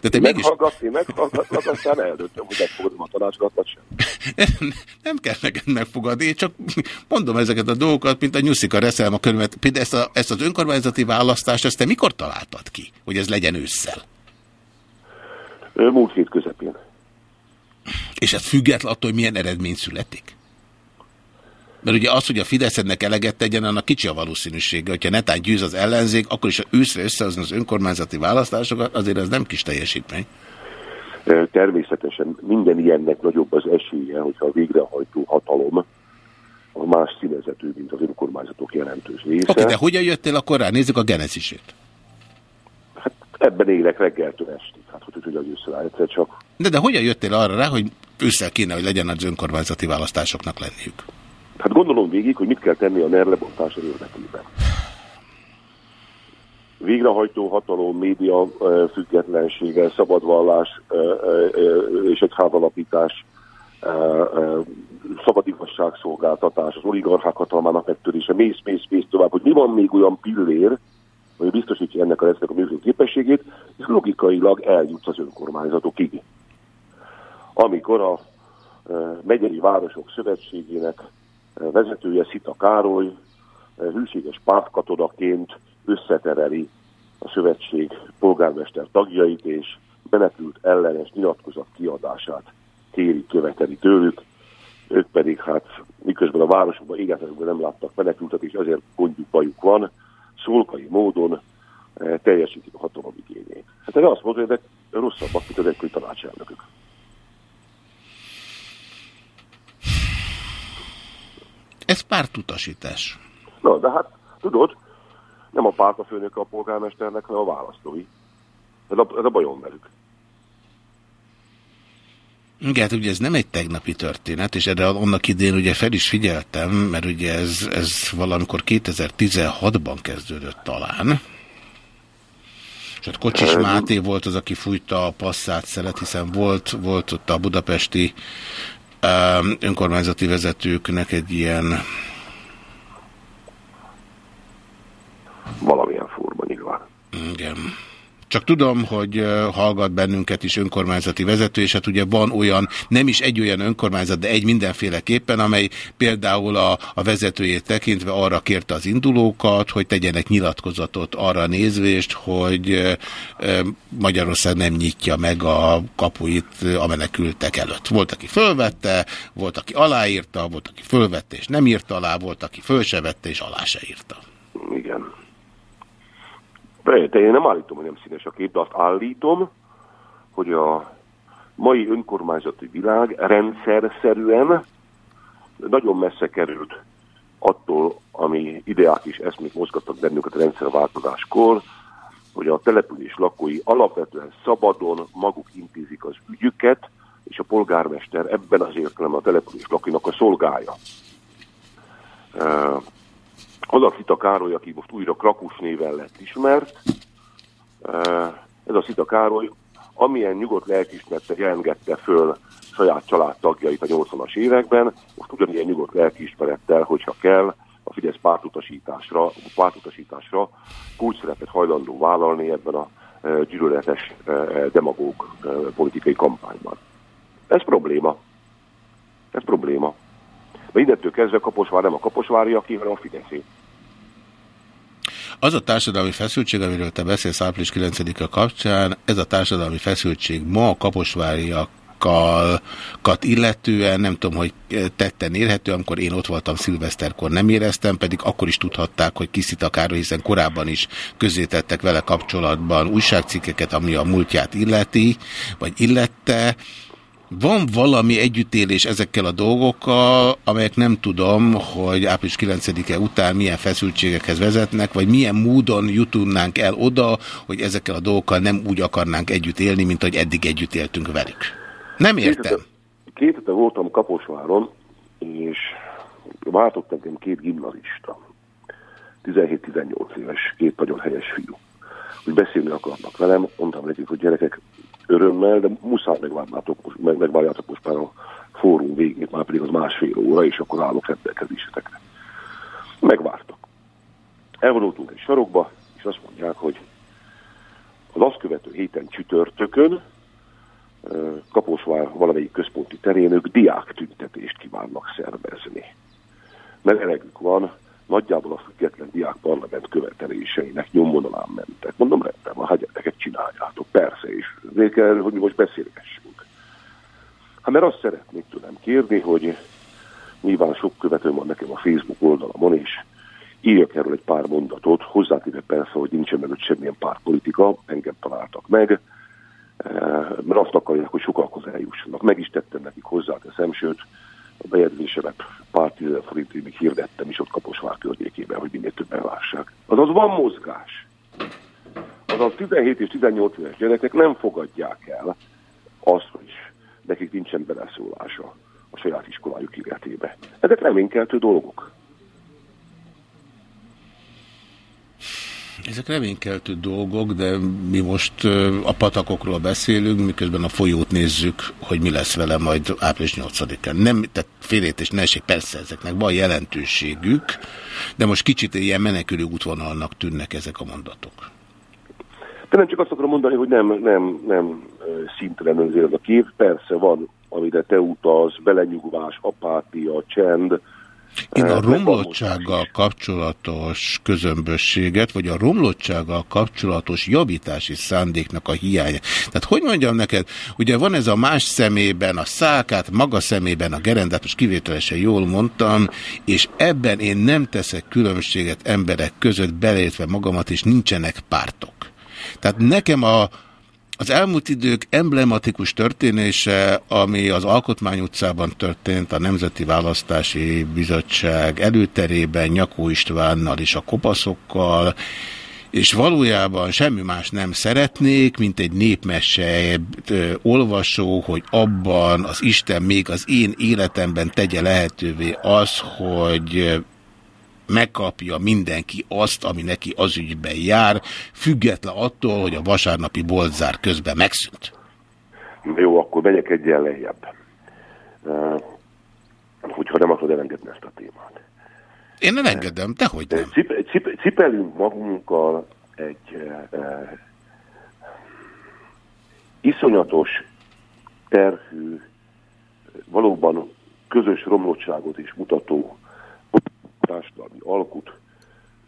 A: De te mégis
M: Meghallgatni, meghallgatlak, aztán eldöntöm, hogy megfogadom a tanácsokat, sem.
A: nem kell neked megfogadni, én csak mondom ezeket a dolgokat, mint a nyuszika reszelm a körülmet. Például ezt, a, ezt az önkormányzati választást, ezt te mikor találtad ki, hogy ez legyen ősszel?
M: Múlt hét közepén.
A: És ez független attól, hogy milyen eredmény születik? Mert ugye az, hogy a Fidesz ennek eleget tegyen, annak kicsi a valószínűsége. Hogyha netán győz az ellenzék, akkor is, őszre összehozni az önkormányzati választásokat, azért ez nem kis teljesítmény.
M: Természetesen minden ilyennek nagyobb az esélye, hogyha a végrehajtó hatalom a más színezetű, mint az önkormányzatok jelentős része.
A: Oké, de hogyan jöttél akkor rá? Nézzük a genezisét.
M: Ebben élek reggeltől estig. Hát hogy tudja össze rá egyszer csak.
A: De, de hogyan jöttél arra rá, hogy ősszel kéne, hogy legyen az önkormányzati választásoknak lenniük?
M: Hát gondolom végig, hogy mit kell tenni a NER lebontása érdekében. Végrehajtó hatalom, média függetlensége, szabadvallás és egy házalapítás, ö, ö, szabad igazságszolgáltatás, az oligarchák hatalmának megtörése, mész, mész, mész tovább, hogy mi van még olyan pillér, hogy biztosítja ennek a rendszernek a működő képességét, és logikailag eljutsz az önkormányzatokig. Amikor a ö, megyei városok szövetségének ö, vezetője Szita Károly ö, hűséges pártkatonaként összetereli a szövetség polgármester tagjait, és menekült ellenes nyilatkozat kiadását kéri, követeli tőlük. Ők pedig hát miközben a városokban életekben nem láttak menekültet, és azért gondjuk bajuk van, szolkai módon eh, teljesítik a hatalom igényét. Hát erre azt mondja, hogy ezek rosszabbak, mint az egykori tanácselnökök.
A: Ez pártutasítás.
M: Na, de hát tudod, nem a párt a főnöke a polgármesternek, hanem a választói. Ez a, ez a bajom velük.
A: Igen, hát ugye ez nem egy tegnapi történet, és erre annak idén ugye fel is figyeltem, mert ugye ez, ez valamikor 2016-ban kezdődött talán. És ott Kocsis Máté volt az, aki fújta a passzát szelet, hiszen volt, volt ott a budapesti um, önkormányzati vezetőknek egy ilyen
M: Valamilyen forma nyilván.
A: Igen. Csak tudom, hogy hallgat bennünket is önkormányzati vezető, és hát ugye van olyan, nem is egy olyan önkormányzat, de egy mindenféleképpen, amely például a, a vezetőjét tekintve arra kérte az indulókat, hogy tegyenek nyilatkozatot arra nézvést, hogy Magyarország nem nyitja meg a kapuit a menekültek előtt. Volt, aki fölvette, volt, aki aláírta, volt, aki fölvette és nem írta alá, volt, aki föl se vette és alá se írta.
M: Igen. De én nem állítom, hogy nem színes a kép, de azt állítom, hogy a mai önkormányzati világ rendszerszerűen nagyon messze került attól, ami ideák és eszmék mozgattak bennünket a rendszerváltozáskor, hogy a település lakói alapvetően szabadon maguk intézik az ügyüket, és a polgármester ebben az értelemben a település lakóinak a szolgája. Az a Szita Károly, aki most újra Krakus néven lett ismert, ez a Szita Károly, amilyen nyugodt lelkiismerettel jelengette föl saját családtagjait a 80-as években, most ugyanilyen nyugodt lelkiismerettel, hogyha kell, a Fidesz pártutasításra, pártutasításra kulcsszerepet hajlandó vállalni ebben a gyűlöletes demagóg politikai kampányban. Ez probléma. Ez probléma. Mert innentől kezdve Kaposvár nem a Kaposváriaké, hanem a Fideszé.
A: Az a társadalmi feszültség, amiről te beszélsz április 9-a kapcsán, ez a társadalmi feszültség ma a kaposváriakkal illetően nem tudom, hogy tetten érhető, amikor én ott voltam szilveszterkor nem éreztem, pedig akkor is tudhatták, hogy Kiszita Károly, hiszen korábban is közzétettek vele kapcsolatban újságcikkeket, ami a múltját illeti, vagy illette, van valami együttélés ezekkel a dolgokkal, amelyek nem tudom, hogy április 9-e után milyen feszültségekhez vezetnek, vagy milyen módon jutunk el oda, hogy ezekkel a dolgokkal nem úgy akarnánk együtt élni, mint hogy eddig együtt éltünk velük. Nem értem.
M: Két hete voltam Kaposváron, és váltott engem két gimnazista. 17-18 éves, két nagyon helyes fiú. Úgy beszélni akarnak velem, mondtam nekik, hogy gyerekek, örömmel, de muszáj megvárnátok most, meg, megvárjátok most már a fórum végét, már pedig az másfél óra, és akkor állok rendelkezésetekre. Megvártak. Elvonultunk egy sarokba, és azt mondják, hogy az azt követő héten csütörtökön Kaposvár valamelyik központi terén ők diák tüntetést kívánnak szervezni. Mert elegük van, nagyjából a független diák parlament követeléseinek nyomvonalán mentek. Mondom, rendben van, hát gyerekek, csináljátok, persze, és azért kell, hogy mi most beszélgessünk. Hát mert azt szeretnék tőlem kérni, hogy nyilván sok követőm van nekem a Facebook oldalamon, és írjak erről egy pár mondatot, hozzátéve persze, hogy nincsen mögött semmilyen pártpolitika, engem találtak meg, eh, mert azt akarják, hogy sokakhoz eljussanak. Meg is tettem nekik hozzáteszem, sőt, a bejegyzésemet pár tízezer forintig még hirdettem is ott Kaposvár környékében, hogy minél többen lássák. Azaz van mozgás. Azaz 17 és 18 éves gyerekek nem fogadják el azt, hogy nekik nincsen beleszólása a saját iskolájuk életébe. Ezek reménykeltő dolgok.
A: Ezek reménykeltő dolgok, de mi most a patakokról beszélünk, miközben a folyót nézzük, hogy mi lesz vele majd április 8-án. Nem, tehát félét ne esik, persze ezeknek van jelentőségük, de most kicsit ilyen menekülő útvonalnak tűnnek ezek a mondatok.
M: De nem csak azt akarom mondani, hogy nem, nem, nem szintelen azért a kép. Persze van, amire te utaz, belenyugvás, apátia, csend,
A: Én a romlottsággal kapcsolatos közömbösséget, vagy a romlottsággal kapcsolatos javítási szándéknak a hiánya. Tehát hogy mondjam neked, ugye van ez a más szemében a szákát, maga szemében a gerendát, most kivételesen jól mondtam, és ebben én nem teszek különbséget emberek között, beleértve magamat, és nincsenek pártok. Tehát nekem a, az elmúlt idők emblematikus történése, ami az Alkotmány utcában történt, a Nemzeti Választási Bizottság előterében, Nyakó Istvánnal és a kopaszokkal, és valójában semmi más nem szeretnék, mint egy népmese olvasó, hogy abban az Isten még az én életemben tegye lehetővé az, hogy megkapja mindenki azt, ami neki az ügyben jár, független attól, hogy a vasárnapi boltzár közben megszűnt.
M: Jó, akkor megyek egyen lejjebb. Uh, hogyha nem akarod elengedni ezt a témát.
A: Én nem engedem, dehogy nem.
M: Cip, cip, cipelünk magunkkal egy uh, uh, iszonyatos, terhű, valóban közös romlottságot is mutató társadalmi alkut,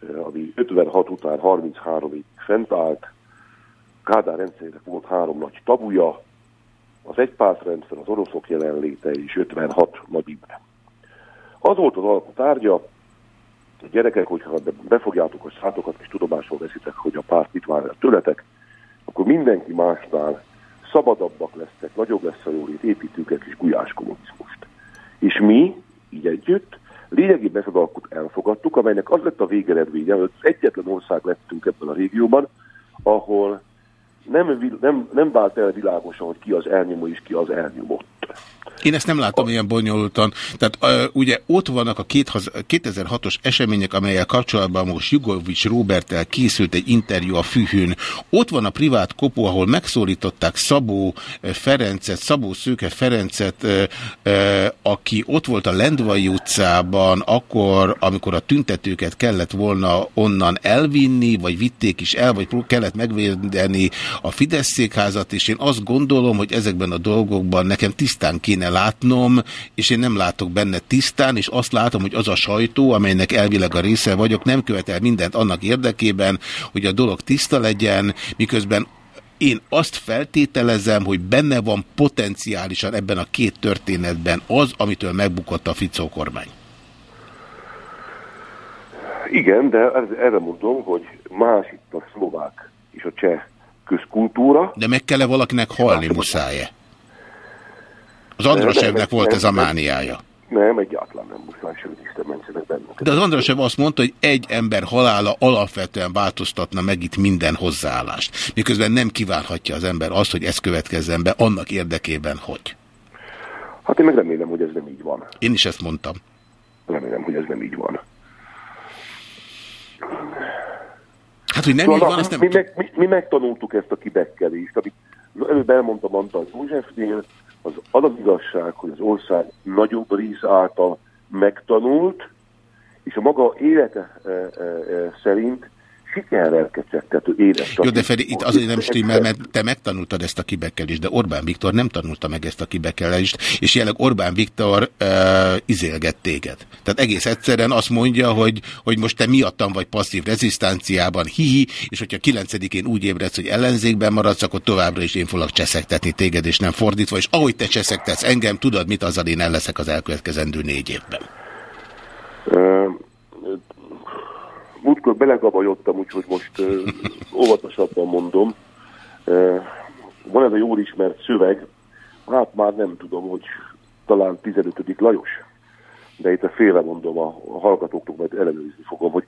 M: eh, ami 56 után 33-ig fent állt. Kádár rendszerének volt három nagy tabuja, az egypártrendszer, az oroszok jelenléte és 56 Nagy Imre. Az volt az alkut tárgya, a gyerekek, hogyha be- befogjátok a szátokat és tudomásul veszitek, hogy a párt mit vár tőletek, akkor mindenki másnál szabadabbak lesznek, nagyobb lesz a jólét, építünk egy kis gulyás kommunizmust. És mi, így együtt, az alkut elfogadtuk, amelynek az lett a végeredménye, hogy az egyetlen ország lettünk ebben a régióban, ahol nem, nem, nem vált el világosan, hogy ki az elnyomó és ki az elnyomott.
A: Én ezt nem látom ilyen bonyolultan. Tehát uh, ugye ott vannak a két, 2006-os események, amelyel kapcsolatban most Jugovics Robertel készült egy interjú a Fühün. Ott van a privát kopó, ahol megszólították Szabó Ferencet, Szabó Szőke Ferencet, uh, uh, aki ott volt a Lendvai utcában, akkor, amikor a tüntetőket kellett volna onnan elvinni, vagy vitték is el, vagy kellett megvédeni a Fidesz székházat, és én azt gondolom, hogy ezekben a dolgokban nekem tisztán kéne látnom, és én nem látok benne tisztán, és azt látom, hogy az a sajtó, amelynek elvileg a része vagyok, nem követel mindent annak érdekében, hogy a dolog tiszta legyen, miközben én azt feltételezem, hogy benne van potenciálisan ebben a két történetben az, amitől megbukott a Ficó kormány.
M: Igen, de erre mondom, hogy más itt a szlovák és a cseh közkultúra.
A: De meg kell-e valakinek halni muszáj-e? Az Andrasevnek volt ez a mániája.
M: Nem, egyáltalán nem muszáj, sőt, Isten mentsenek bennünket.
A: De az Andrasev azt mondta, hogy egy ember halála alapvetően változtatna meg itt minden hozzáállást. Miközben nem kívánhatja az ember azt, hogy ez következzen be annak érdekében, hogy.
M: Hát én meg remélem, hogy ez nem így van.
A: Én is ezt mondtam.
M: Remélem, hogy ez nem így van.
A: Hát, hogy nem
M: Szóval
A: így van,
M: na,
A: ezt nem...
M: mi, meg, mi, mi megtanultuk ezt a kibekkelést, amit előbb elmondtam Antal Józsefnél, az az az hogy az ország nagyobb rész által megtanult, és a maga élete e, e, szerint sikerrel kecsegtető édes.
A: Jó, de Feri, itt azért nem stimmel, mert te megtanultad ezt a kibekkelést, de Orbán Viktor nem tanulta meg ezt a kibekkelést, és jelenleg Orbán Viktor uh, izélget téged. Tehát egész egyszerűen azt mondja, hogy, hogy most te miattam vagy passzív rezisztánciában, hihi, és hogyha kilencedikén úgy ébredsz, hogy ellenzékben maradsz, akkor továbbra is én fogok cseszegtetni téged, és nem fordítva, és ahogy te cseszegtetsz engem, tudod, mit azzal én el leszek az elkövetkezendő négy évben.
M: Ö, Múltkor belegabajodtam, úgyhogy most ö, [LAUGHS] óvatosabban mondom. Ö, Van ez a jól ismert szöveg, hát már nem tudom, hogy talán 15. Lajos, de itt a félre mondom a a hallgatóknak, majd ellenőrizni fogom, hogy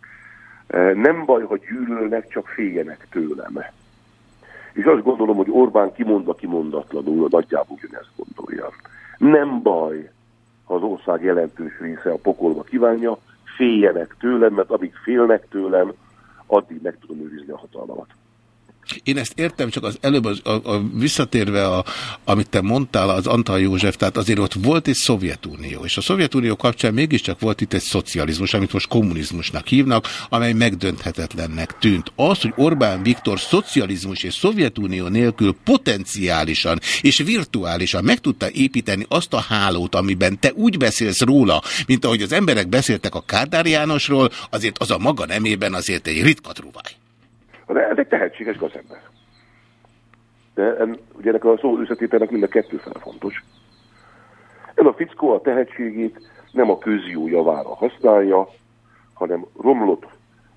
M: ö, nem baj, ha gyűlölnek, csak féljenek tőlem. És azt gondolom, hogy Orbán kimondva kimondatlanul nagyjából ugyanezt gondolja. Nem baj, ha az ország jelentős része a pokolba kívánja, féljenek tőlem, mert amíg félnek tőlem, addig meg tudom őrizni a hatalmamat.
A: Én ezt értem, csak az előbb az, a, a, visszatérve, a, amit te mondtál, az Antal József, tehát azért ott volt egy Szovjetunió, és a Szovjetunió kapcsán mégiscsak volt itt egy szocializmus, amit most kommunizmusnak hívnak, amely megdönthetetlennek tűnt. Az, hogy Orbán Viktor szocializmus és Szovjetunió nélkül potenciálisan és virtuálisan meg tudta építeni azt a hálót, amiben te úgy beszélsz róla, mint ahogy az emberek beszéltek a Kádár Jánosról, azért az a maga nemében azért egy ritka truváj.
M: De ez egy tehetséges gazember. De en, ugye ennek a szó összetételnek mind a kettő fele fontos. Ez a fickó a tehetségét nem a közjó javára használja, hanem romlott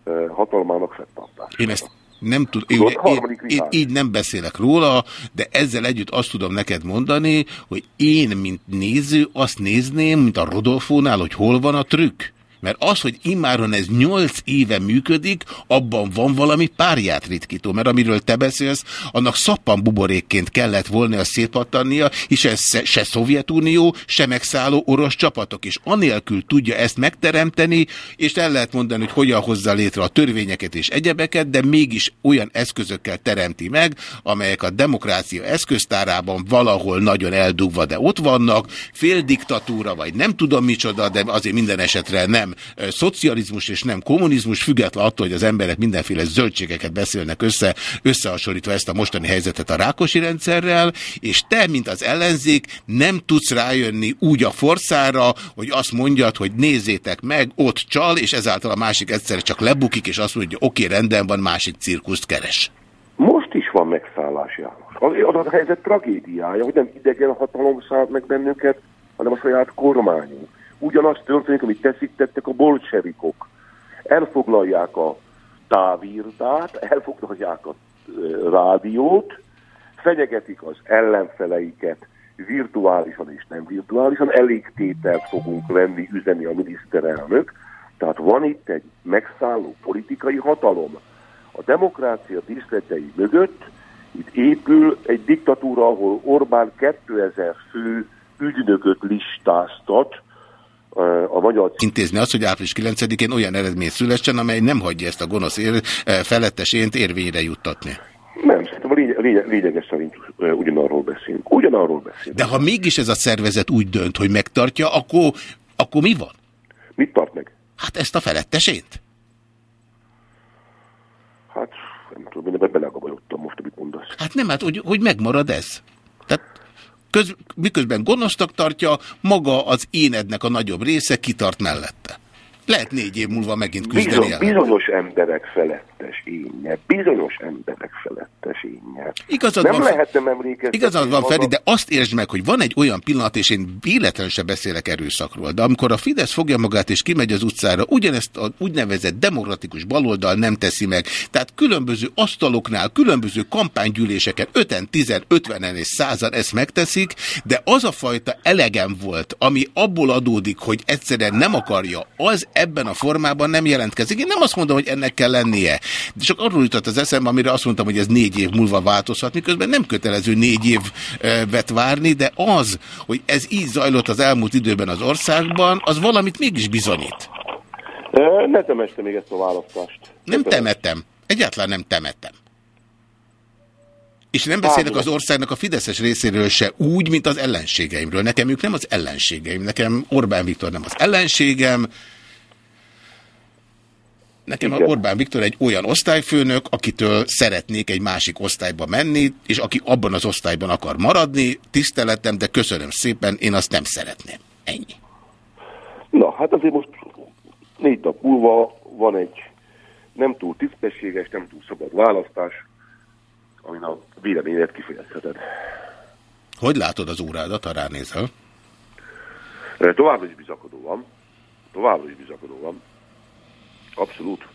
M: eh, hatalmának fenntartás.
A: Én ezt nem tud, én, én, én, így nem beszélek róla, de ezzel együtt azt tudom neked mondani, hogy én, mint néző, azt nézném, mint a Rodolfónál, hogy hol van a trükk. Mert az, hogy immáron ez nyolc éve működik, abban van valami párját ritkító. Mert amiről te beszélsz, annak szappan buborékként kellett volna a szétpattannia, és ez se, Szovjetunió, se megszálló orosz csapatok. És anélkül tudja ezt megteremteni, és el lehet mondani, hogy hogyan hozza létre a törvényeket és egyebeket, de mégis olyan eszközökkel teremti meg, amelyek a demokrácia eszköztárában valahol nagyon eldugva, de ott vannak, fél diktatúra, vagy nem tudom micsoda, de azért minden esetre nem szocializmus és nem kommunizmus, független attól, hogy az emberek mindenféle zöldségeket beszélnek össze, összehasonlítva ezt a mostani helyzetet a Rákosi rendszerrel, és te, mint az ellenzék, nem tudsz rájönni úgy a forszára, hogy azt mondjad, hogy nézzétek meg, ott csal, és ezáltal a másik egyszer csak lebukik, és azt mondja, oké, rendben van, másik cirkuszt keres.
M: Most is van megszállás, János. Az a helyzet tragédiája, hogy nem idegen hatalom szállt meg bennünket, hanem a saját kormányunk. Ugyanaz történik, amit teszik, tettek a bolcsevikok. Elfoglalják a távírdát, elfoglalják a rádiót, fenyegetik az ellenfeleiket virtuálisan és nem virtuálisan, elég tételt fogunk venni, üzeni a miniszterelnök. Tehát van itt egy megszálló politikai hatalom. A demokrácia díszletei mögött itt épül egy diktatúra, ahol Orbán 2000 fő ügynököt listáztat a magyar
A: Intézni azt, hogy április 9-én olyan eredmény szülessen, amely nem hagyja ezt a gonosz ér, eh, felettesént érvényre juttatni.
M: Nem, szerintem a lényeg, lényeg, lényeges szerint ö, ugyanarról beszélünk. Ugyanarról beszélünk.
A: De ha mégis ez a szervezet úgy dönt, hogy megtartja, akkor, akkor mi van?
M: Mit tart meg?
A: Hát ezt a felettesént?
M: Hát nem tudom, én ebbe belegabajodtam most, amit mondasz.
A: Hát nem, hát hogy, hogy megmarad ez. Tehát köz, miközben gonosztak tartja, maga az énednek a nagyobb része kitart mellette. Lehet négy év múlva megint küzdeni
M: Bizony,
A: ellen.
M: bizonyos emberek felettes énje, bizonyos emberek felettes énje.
A: Igazad
M: nem
A: van,
M: lehet nem emlékezni.
A: Igazad van, Feri, de azt értsd meg, hogy van egy olyan pillanat, és én véletlenül se beszélek erőszakról, de amikor a Fidesz fogja magát és kimegy az utcára, ugyanezt a úgynevezett demokratikus baloldal nem teszi meg. Tehát különböző asztaloknál, különböző kampánygyűléseken 5-en, 10 50-en és 100 ezt megteszik, de az a fajta elegem volt, ami abból adódik, hogy egyszerűen nem akarja, az ebben a formában nem jelentkezik. Én nem azt mondom, hogy ennek kell lennie. De csak arról jutott az eszembe, amire azt mondtam, hogy ez négy év múlva változhat, miközben nem kötelező négy évet várni, de az, hogy ez így zajlott az elmúlt időben az országban, az valamit mégis bizonyít.
M: Ne temeste még ezt a választást.
A: Nem temettem. Egyáltalán nem temettem. És nem beszélek az országnak a Fideszes részéről se úgy, mint az ellenségeimről. Nekem ők nem az ellenségeim. Nekem Orbán Viktor nem az ellenségem. Nekem
M: Igen.
A: Orbán Viktor egy olyan osztályfőnök, akitől szeretnék egy másik osztályba menni, és aki abban az osztályban akar maradni, tiszteletem, de köszönöm szépen, én azt nem szeretném. Ennyi.
M: Na, hát azért most négy nap múlva van egy nem túl tisztességes, nem túl szabad választás, amin a véleményet kifejezheted.
A: Hogy látod az órádat, ha ránézel?
M: Továbbra is bizakodó van. Továbbra is bizakodó van. Abszolút.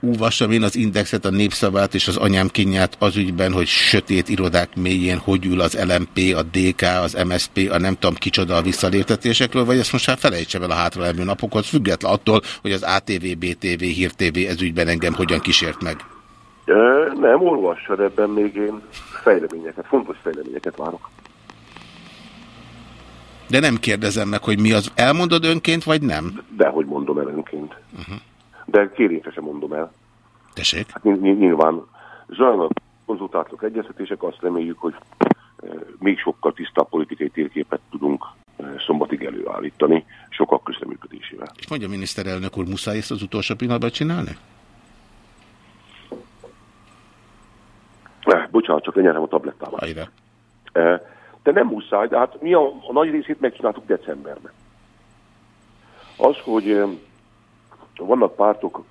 A: Úvassam én az indexet, a népszavát és az anyám kinyát az ügyben, hogy sötét irodák mélyén hogy ül az LMP, a DK, az MSP, a nem tudom kicsoda a visszaléptetésekről, vagy ezt most már felejtsem el a hátralevő napokhoz, független attól, hogy az ATV, BTV, Hír TV ez ügyben engem hogyan kísért meg.
M: Nem, olvassad ebben még én fejleményeket, fontos fejleményeket várok.
A: De nem kérdezem meg, hogy mi az. Elmondod önként, vagy nem?
M: De hogy mondom el önként.
A: Uh-huh.
M: De kérésre sem mondom el.
A: Tessék?
M: Hát ny- ny- nyilván zajlanak konzultációk, egyeztetések, azt reméljük, hogy e, még sokkal tisztább politikai térképet tudunk e, szombatig előállítani, sokak közreműködésével.
A: És mondja miniszterelnök úr, muszáj ezt az utolsó pillanatban csinálni?
M: Eh, bocsánat, csak lenyelem a tablettámat.
A: Hajrá.
M: Eh, de nem muszáj, de hát mi a, a nagy részét megcsináltuk decemberben. Az, hogy vannak pártok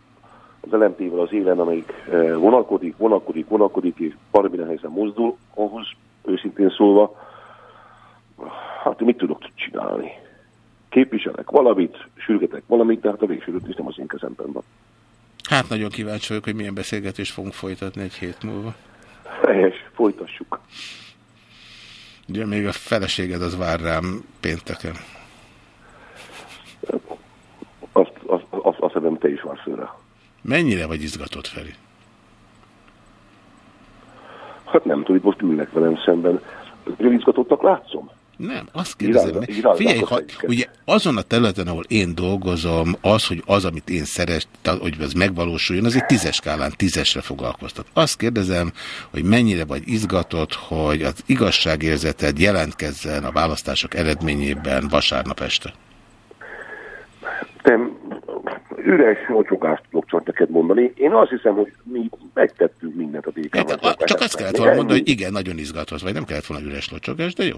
M: az LMP-vel az élen, amelyik vonakodik, vonakodik, vonakodik, és valami nehezen mozdul, ahhoz őszintén szólva, hát mit tudok csinálni? Képviselek valamit, sürgetek valamit, de hát a végső is nem az én kezemben van.
A: Hát nagyon kíváncsi vagyok, hogy milyen beszélgetést fogunk folytatni egy hét múlva.
M: Helyes, folytassuk.
A: Ugye még a feleséged az vár rám pénteken.
M: Azt, azt, azt, azt hiszem, te is vársz őre.
A: Mennyire vagy izgatott, Feri?
M: Hát nem tudom, itt most ülnek velem szemben. Izgatottnak látszom?
A: Nem, azt kérdezem, hogy-
M: irányba
A: figyelj, ha, ugye azon a területen, ahol én dolgozom, az, hogy az, amit én szerettem, hogy ez megvalósuljon, az egy tízes skálán tízesre foglalkoztat. Azt kérdezem, hogy mennyire vagy izgatott, hogy az igazságérzeted jelentkezzen a választások eredményében vasárnap este.
M: Te üres mocsogást tudok csak neked mondani. Én azt hiszem, hogy mi megtettünk mindent a DK-ban.
A: Hát, Csak azt kellett volna mondani, hogy igen, nagyon izgatott vagy. Nem kellett volna üres locsogás, de jó.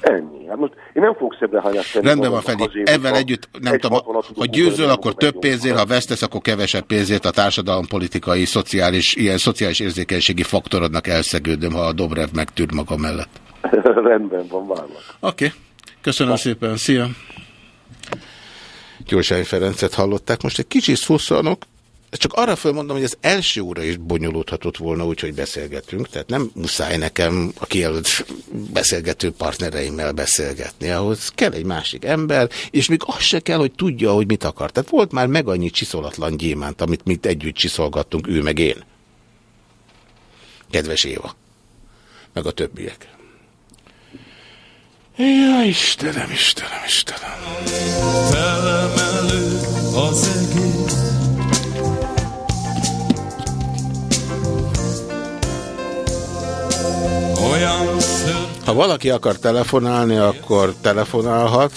M: Ennyi. Hát most én nem fogok szebbrehányást tenni.
A: Rendben van, Feli. Ezzel együtt, nem
M: egy
A: tudom, ha győzöl, akkor több pénzért, ha vesztesz, akkor kevesebb pénzért a társadalompolitikai, szociális, ilyen szociális érzékenységi faktorodnak elszegődöm, ha a Dobrev megtűr maga mellett. [LAUGHS]
M: Rendben van, várlak.
A: Oké. Okay. Köszönöm szépen. Szia. Gyurcsány Ferencet hallották. Most egy kicsit szusszanok. Csak arra fölmondom, hogy az első óra is bonyolódhatott volna úgy, hogy beszélgetünk. Tehát nem muszáj nekem a kijelölt beszélgető partnereimmel beszélgetni. Ahhoz kell egy másik ember, és még az se kell, hogy tudja, hogy mit akar. Tehát volt már meg annyi csiszolatlan gyémánt, amit mi együtt csiszolgattunk, ő meg én. Kedves Éva. Meg a többiek. Ja, Istenem, Istenem, Istenem.
C: Felemelő az egész Olyan
A: Ha valaki akar telefonálni, akkor telefonálhat,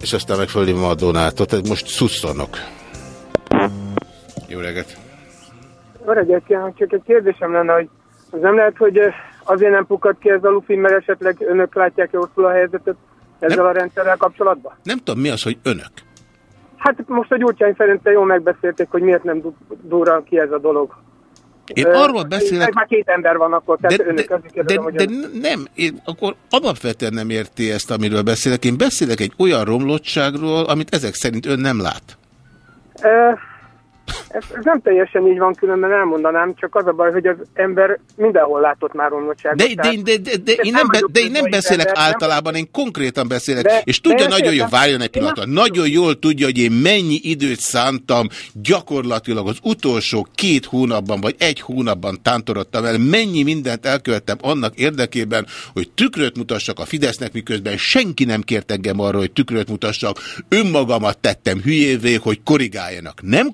A: és aztán meg fölhívom a Donátot. Tehát most szusszanok. Jó reggelt!
H: Jó reggelt kívánok, csak egy kérdésem lenne, hogy az nem lehet, hogy eh, azért nem pukkad ki ez a lufi, mert esetleg önök látják rosszul a helyzetet ezzel
A: Nem.
H: a rendszerrel kapcsolatban?
A: Nem tudom, mi az, hogy önök.
H: Hát most a Gyurcsány Ferenccel jól megbeszélték, hogy miért nem du- durran ki ez a dolog.
A: Én
H: Ö,
A: arról beszélek...
H: Már két ember van akkor, tehát
A: De,
H: önök
A: de, de,
H: kérdezem, hogy
A: de
H: ön-
A: nem, én akkor alapvetően nem érti ezt, amiről beszélek. Én beszélek egy olyan romlottságról, amit ezek szerint ön nem lát.
H: Ö, Ez, ez nem teljesen így van, különben elmondanám, csak az a baj, hogy az ember mindenhol látott már romlottságot.
A: De, de, de, de, de, én nem, be, de én nem beszélek
H: ember,
A: általában, én konkrétan beszélek.
H: De-
A: és tudja
H: de
A: nagyon jól, várjon egy pillanatra, nagyon jól tudja, hogy én mennyi időt szántam gyakorlatilag az utolsó két hónapban, vagy egy hónapban tántorodtam el, mennyi mindent elkövettem annak érdekében, hogy tükröt mutassak a Fidesznek, miközben senki nem kért engem arra, hogy tükröt mutassak. Önmagamat tettem hülyévé, hogy korrigáljanak. Nem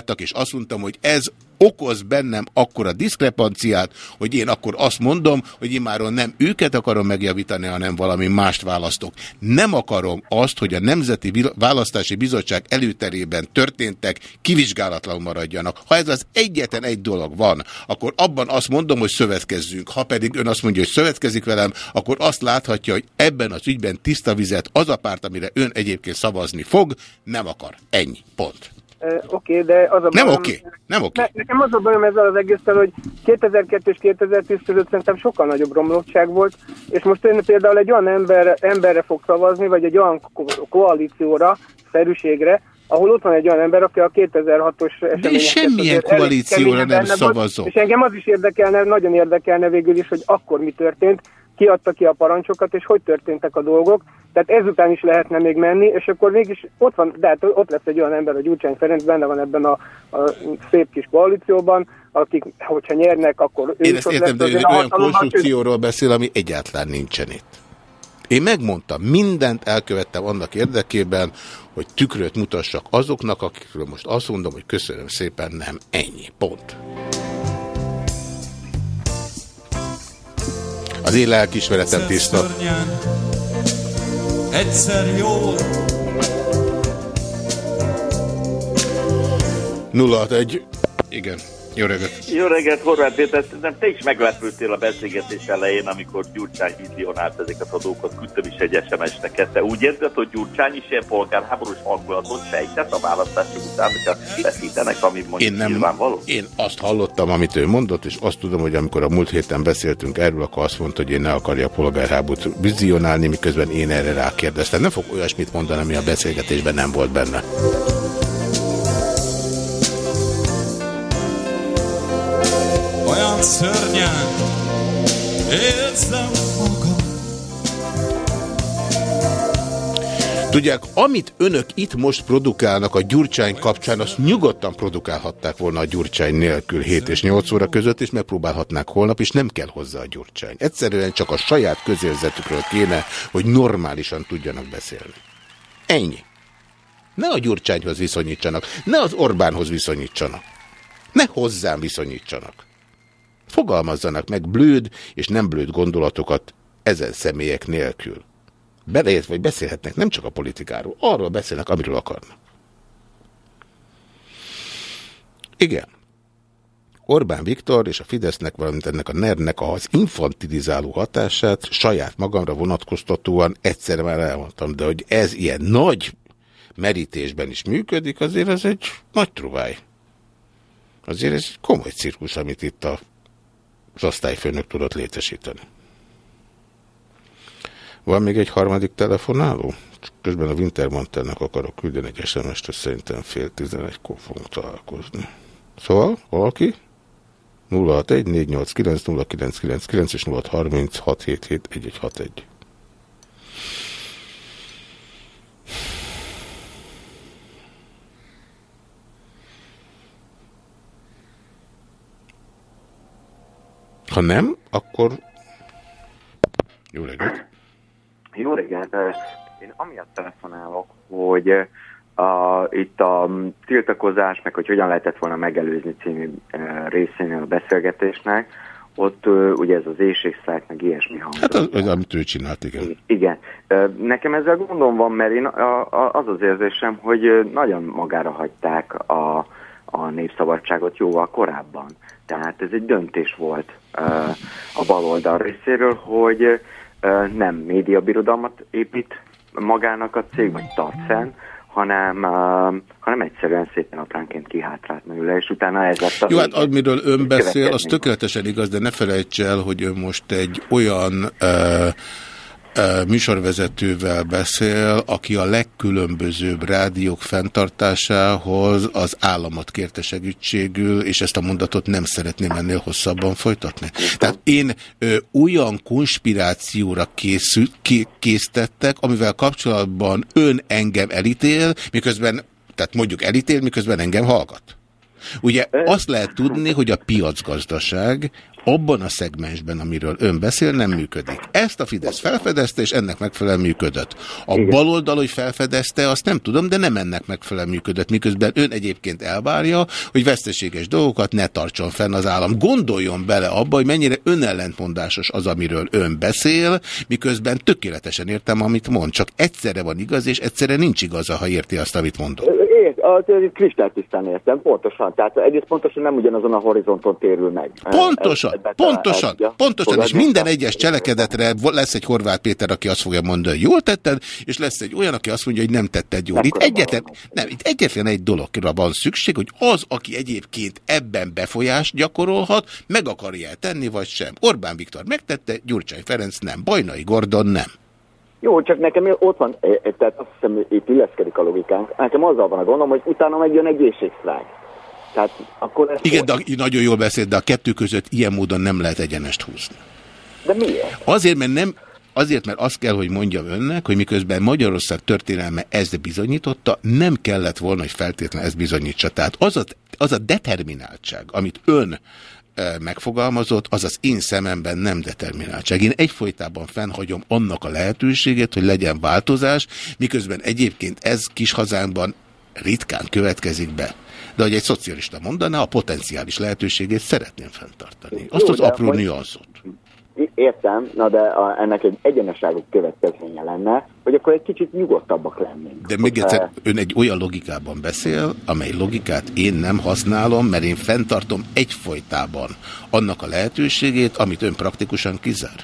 A: korrigáltak, és azt mondtam, hogy ez okoz bennem akkora diszkrepanciát, hogy én akkor azt mondom, hogy immáron nem őket akarom megjavítani, hanem valami mást választok. Nem akarom azt, hogy a Nemzeti Választási Bizottság előterében történtek kivizsgálatlanul maradjanak. Ha ez az egyetlen egy dolog van, akkor abban azt mondom, hogy szövetkezzünk. Ha pedig ön azt mondja, hogy szövetkezik velem, akkor azt láthatja, hogy ebben az ügyben tiszta vizet az a párt, amire ön egyébként szavazni fog, nem akar. Ennyi. Pont.
H: Oké, de az a
A: Nem oké, nem oké.
H: Ne, nekem az a bajom ezzel az egésztel, hogy 2002 és 2010 között szerintem sokkal nagyobb romlottság volt, és most én például egy olyan ember, emberre fog szavazni, vagy egy olyan ko- koalícióra, szerűségre, ahol ott van egy olyan ember, aki a 2006-os eseményeket
A: semmilyen
H: azért elég
A: koalícióra nem szavazok.
H: És engem az is érdekelne, nagyon érdekelne végül is, hogy akkor mi történt, ki adta ki a parancsokat, és hogy történtek a dolgok. Tehát ezután is lehetne még menni, és akkor mégis ott van, de hát ott lesz egy olyan ember, hogy Gyurcsány Ferenc benne van ebben a, a szép kis koalícióban, akik, hogyha nyernek, akkor ő
A: Én
H: is
A: ezt értem, de
H: lesz azért a
A: olyan konstrukcióról beszél, ami egyáltalán nincsen itt. Én megmondtam, mindent elkövettem annak érdekében, hogy tükröt mutassak azoknak, akikről most azt mondom, hogy köszönöm szépen, nem ennyi. Pont. Az én lelkismeretem tiszta.
C: Egyszer jól
A: 061. Igen. Jó reggelt.
N: Jó reggelt, Horváth Péter, nem te is meglepődtél a beszélgetés elején, amikor Gyurcsány vizionált ezeket a dolgokat, küldtem is egy SMS neked. Te úgy érzed, hogy Gyurcsány is ilyen polgárháborús hangulatot sejtett a választások után, hogyha veszítenek, ami mondjuk
A: Én nem,
N: nyilvánvaló?
A: én azt hallottam, amit ő mondott, és azt tudom, hogy amikor a múlt héten beszéltünk erről, akkor azt mondta, hogy én ne akarja a polgárháborút vizionálni, miközben én erre rákérdeztem. Nem fog olyasmit mondani, ami a beszélgetésben nem volt benne.
C: Szörnyen érzem magam.
A: Tudják, amit önök itt most produkálnak a Gyurcsány kapcsán, azt nyugodtan produkálhatták volna a Gyurcsány nélkül 7 és 8 óra között, és megpróbálhatnák holnap, és nem kell hozzá a Gyurcsány. Egyszerűen csak a saját közérzetükről kéne, hogy normálisan tudjanak beszélni. Ennyi. Ne a Gyurcsányhoz viszonyítsanak, ne az Orbánhoz viszonyítsanak. Ne hozzám viszonyítsanak. Fogalmazzanak meg blőd és nem blőd gondolatokat ezen személyek nélkül. Beleért, vagy beszélhetnek nem csak a politikáról, arról beszélnek, amiről akarnak. Igen. Orbán Viktor és a Fidesznek, valamint ennek a NER-nek az infantilizáló hatását saját magamra vonatkoztatóan egyszer már elmondtam, de hogy ez ilyen nagy merítésben is működik, azért ez egy nagy truváj. Azért ez egy komoly cirkusz, amit itt a, az osztályfőnök tudott létesíteni. Van még egy harmadik telefonáló? Közben a Wintermantelnek akarok küldeni egy SMS-t, és szerintem fél tizenegykor fogunk találkozni. Szóval, valaki? 061 489 0999 és 0630 Ha nem, akkor jó reggelt.
O: Jó reggelt! eh, Én amiatt telefonálok, hogy eh, a, itt a tiltakozás, meg hogy hogyan lehetett volna megelőzni című eh, részénél a beszélgetésnek, ott ugye ez az éjségsztrájk, meg ilyesmi hangzott.
A: Hát az, az, amit ő csinált, igen.
O: Igen. Nekem ezzel gondom van, mert én a, a, az az érzésem, hogy nagyon magára hagyták a, a népszabadságot jóval korábban. Tehát ez egy döntés volt a baloldal részéről, hogy nem médiabirodalmat épít magának a cég, vagy tart fenn, hanem, hanem egyszerűen szépen apránként kihátrált belőle, és utána ez lett a
A: Jó, hát amiről ön beszél, az tökéletesen igaz, de ne felejts el, hogy ön most egy olyan ö, műsorvezetővel beszél, aki a legkülönbözőbb rádiók fenntartásához az államot kérte segítségül, és ezt a mondatot nem szeretném ennél hosszabban folytatni. Tehát én ö, olyan konspirációra készül, ké, késztettek, amivel kapcsolatban ön engem elítél, miközben, tehát mondjuk elítél, miközben engem hallgat. Ugye azt lehet tudni, hogy a piacgazdaság abban a szegmensben, amiről ön beszél, nem működik. Ezt a Fidesz felfedezte, és ennek megfelelően működött. A baloldal, hogy felfedezte, azt nem tudom, de nem ennek megfelelően működött, miközben ön egyébként elvárja, hogy veszteséges dolgokat ne tartson fenn az állam. Gondoljon bele abba, hogy mennyire önellentmondásos az, amiről ön beszél, miközben tökéletesen értem, amit mond. Csak egyszerre van igaz, és egyszerre nincs igaza, ha érti azt, amit mondok.
O: Ért, az, az kristálytisztán értem, pontosan. Tehát egész pontosan nem ugyanazon a horizonton térül meg.
A: Pontosan,
O: Ebbe
A: pontosan,
O: tudja
A: pontosan, és
O: fogadni.
A: minden egyes cselekedetre lesz egy Horváth Péter, aki azt fogja mondani, hogy jól tetted, és lesz egy olyan, aki azt mondja, hogy nem tetted jól. Itt egyetlen, nem, itt egyetlen egy dologra van szükség, hogy az, aki egyébként ebben befolyást gyakorolhat, meg akarja tenni, vagy sem. Orbán Viktor megtette, Gyurcsány Ferenc nem, Bajnai Gordon nem.
O: Jó, csak nekem ott van, eh, eh, tehát azt hiszem, itt illeszkedik a logikánk. Nekem azzal van a gondom, hogy utána megjön egy éjségsztrájk. Tehát akkor
A: Igen, de nagyon jól beszélt, de a kettő között ilyen módon nem lehet egyenest húzni.
O: De miért?
A: Azért, mert nem, azért, mert azt kell, hogy mondjam önnek, hogy miközben Magyarország történelme ezt bizonyította, nem kellett volna, hogy feltétlenül ezt bizonyítsa. Tehát az a, az a determináltság, amit ön e, megfogalmazott, az az én szememben nem determináltság. Én egyfolytában fennhagyom annak a lehetőségét, hogy legyen változás, miközben egyébként ez kis hazánkban ritkán következik be. De hogy egy szocialista mondaná, a potenciális lehetőségét szeretném fenntartani. Azt
O: Jó,
A: az apró nüanszot.
O: Értem, na de a, ennek egy egyeneságú következménye lenne, hogy akkor egy kicsit nyugodtabbak lennénk.
A: De még egyszer, ön egy olyan logikában beszél, amely logikát én nem használom, mert én fenntartom egyfolytában annak a lehetőségét, amit ön praktikusan kizár.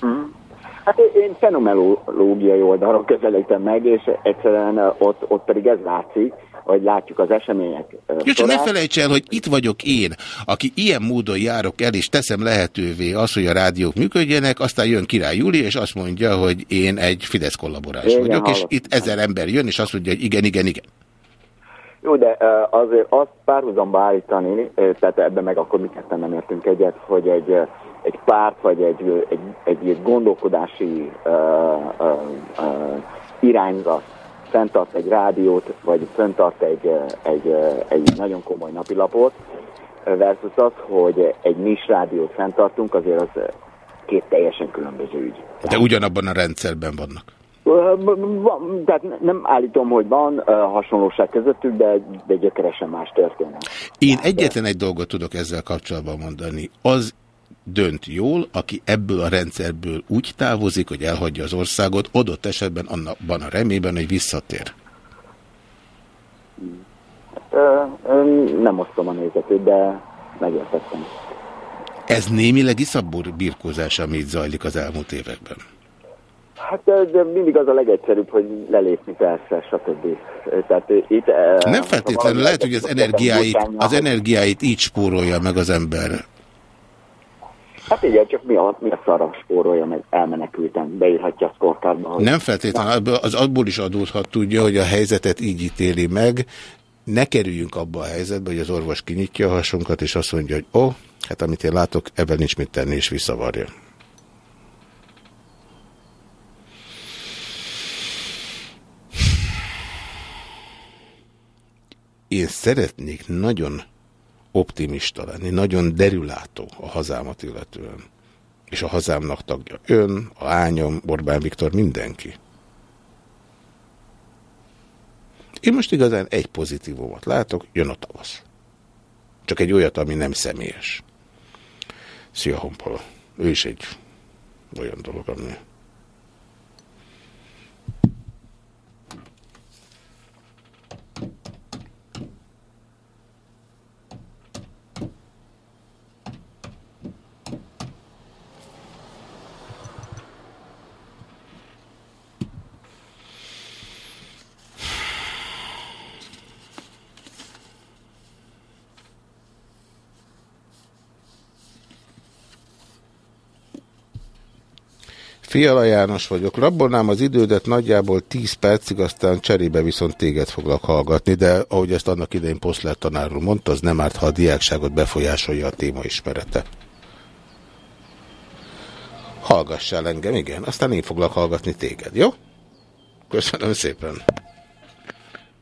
O: Mhm. Hát én- fenomenológiai oldalról közelítem meg, és egyszerűen ott, ott pedig ez látszik, hogy látjuk az események
A: Jó, csak ne felejts el, hogy itt vagyok én, aki ilyen módon járok el, és teszem lehetővé azt, hogy a rádiók működjenek, aztán jön Király Júli, és azt mondja, hogy én egy Fidesz kollaboráns vagyok, és
O: hallottam.
A: itt ezer ember jön, és azt mondja, hogy igen, igen, igen.
O: Jó, de azért azt párhuzamba állítani, eh, tehát ebben meg akkor mi ketten nem értünk egyet, hogy egy, egy párt vagy egy, egy, egy, egy gondolkodási uh, uh, uh, irányzat fenntart egy rádiót, vagy fenntart egy, egy, egy nagyon komoly napilapot, versus az, hogy egy nis rádiót fenntartunk, azért az két teljesen különböző ügy.
A: De ugyanabban a rendszerben vannak.
O: Van, tehát ne- nem állítom, hogy van hasonlóság közöttük, de, de gyökeresen más történet.
A: Én egyetlen egy dolgot tudok ezzel kapcsolatban mondani. Az dönt jól, aki ebből a rendszerből úgy távozik, hogy elhagyja az országot, adott esetben annakban a remében, hogy visszatér.
O: Ö, ö, Nem osztom a nézetét, de megértettem.
A: Ez némileg iszabbor birkózás, ami itt zajlik az elmúlt években.
O: Hát de, de mindig az a legegyszerűbb, hogy lelépni persze, stb. Tehát itt...
A: Nem feltétlenül, lehet, hogy az energiáit, az energiáit így spórolja meg az ember.
O: Hát igen, csak mi a, mi a szarra spórolja meg elmenekülten, beírhatja a scorecardba, hogy
A: Nem feltétlenül, az abból is adódhat tudja, hogy a helyzetet így ítéli meg. Ne kerüljünk abba a helyzetbe, hogy az orvos kinyitja a hasunkat, és azt mondja, hogy ó, oh, hát amit én látok, ebben nincs mit tenni, és visszavarja. Én szeretnék nagyon optimista lenni, nagyon derülátó a hazámat illetően. És a hazámnak tagja ön, a lányom, Orbán Viktor, mindenki. Én most igazán egy pozitívumot látok, jön a tavasz. Csak egy olyat, ami nem személyes. Szia, Honpola. Ő is egy olyan dolog, ami... Fiala János vagyok. Rabolnám az idődet nagyjából 10 percig, aztán cserébe viszont téged foglak hallgatni, de ahogy ezt annak idején Poszler tanár mondta, az nem árt, ha a diákságot befolyásolja a téma ismerete. Hallgassál engem, igen, aztán én foglak hallgatni téged, jó? Köszönöm szépen.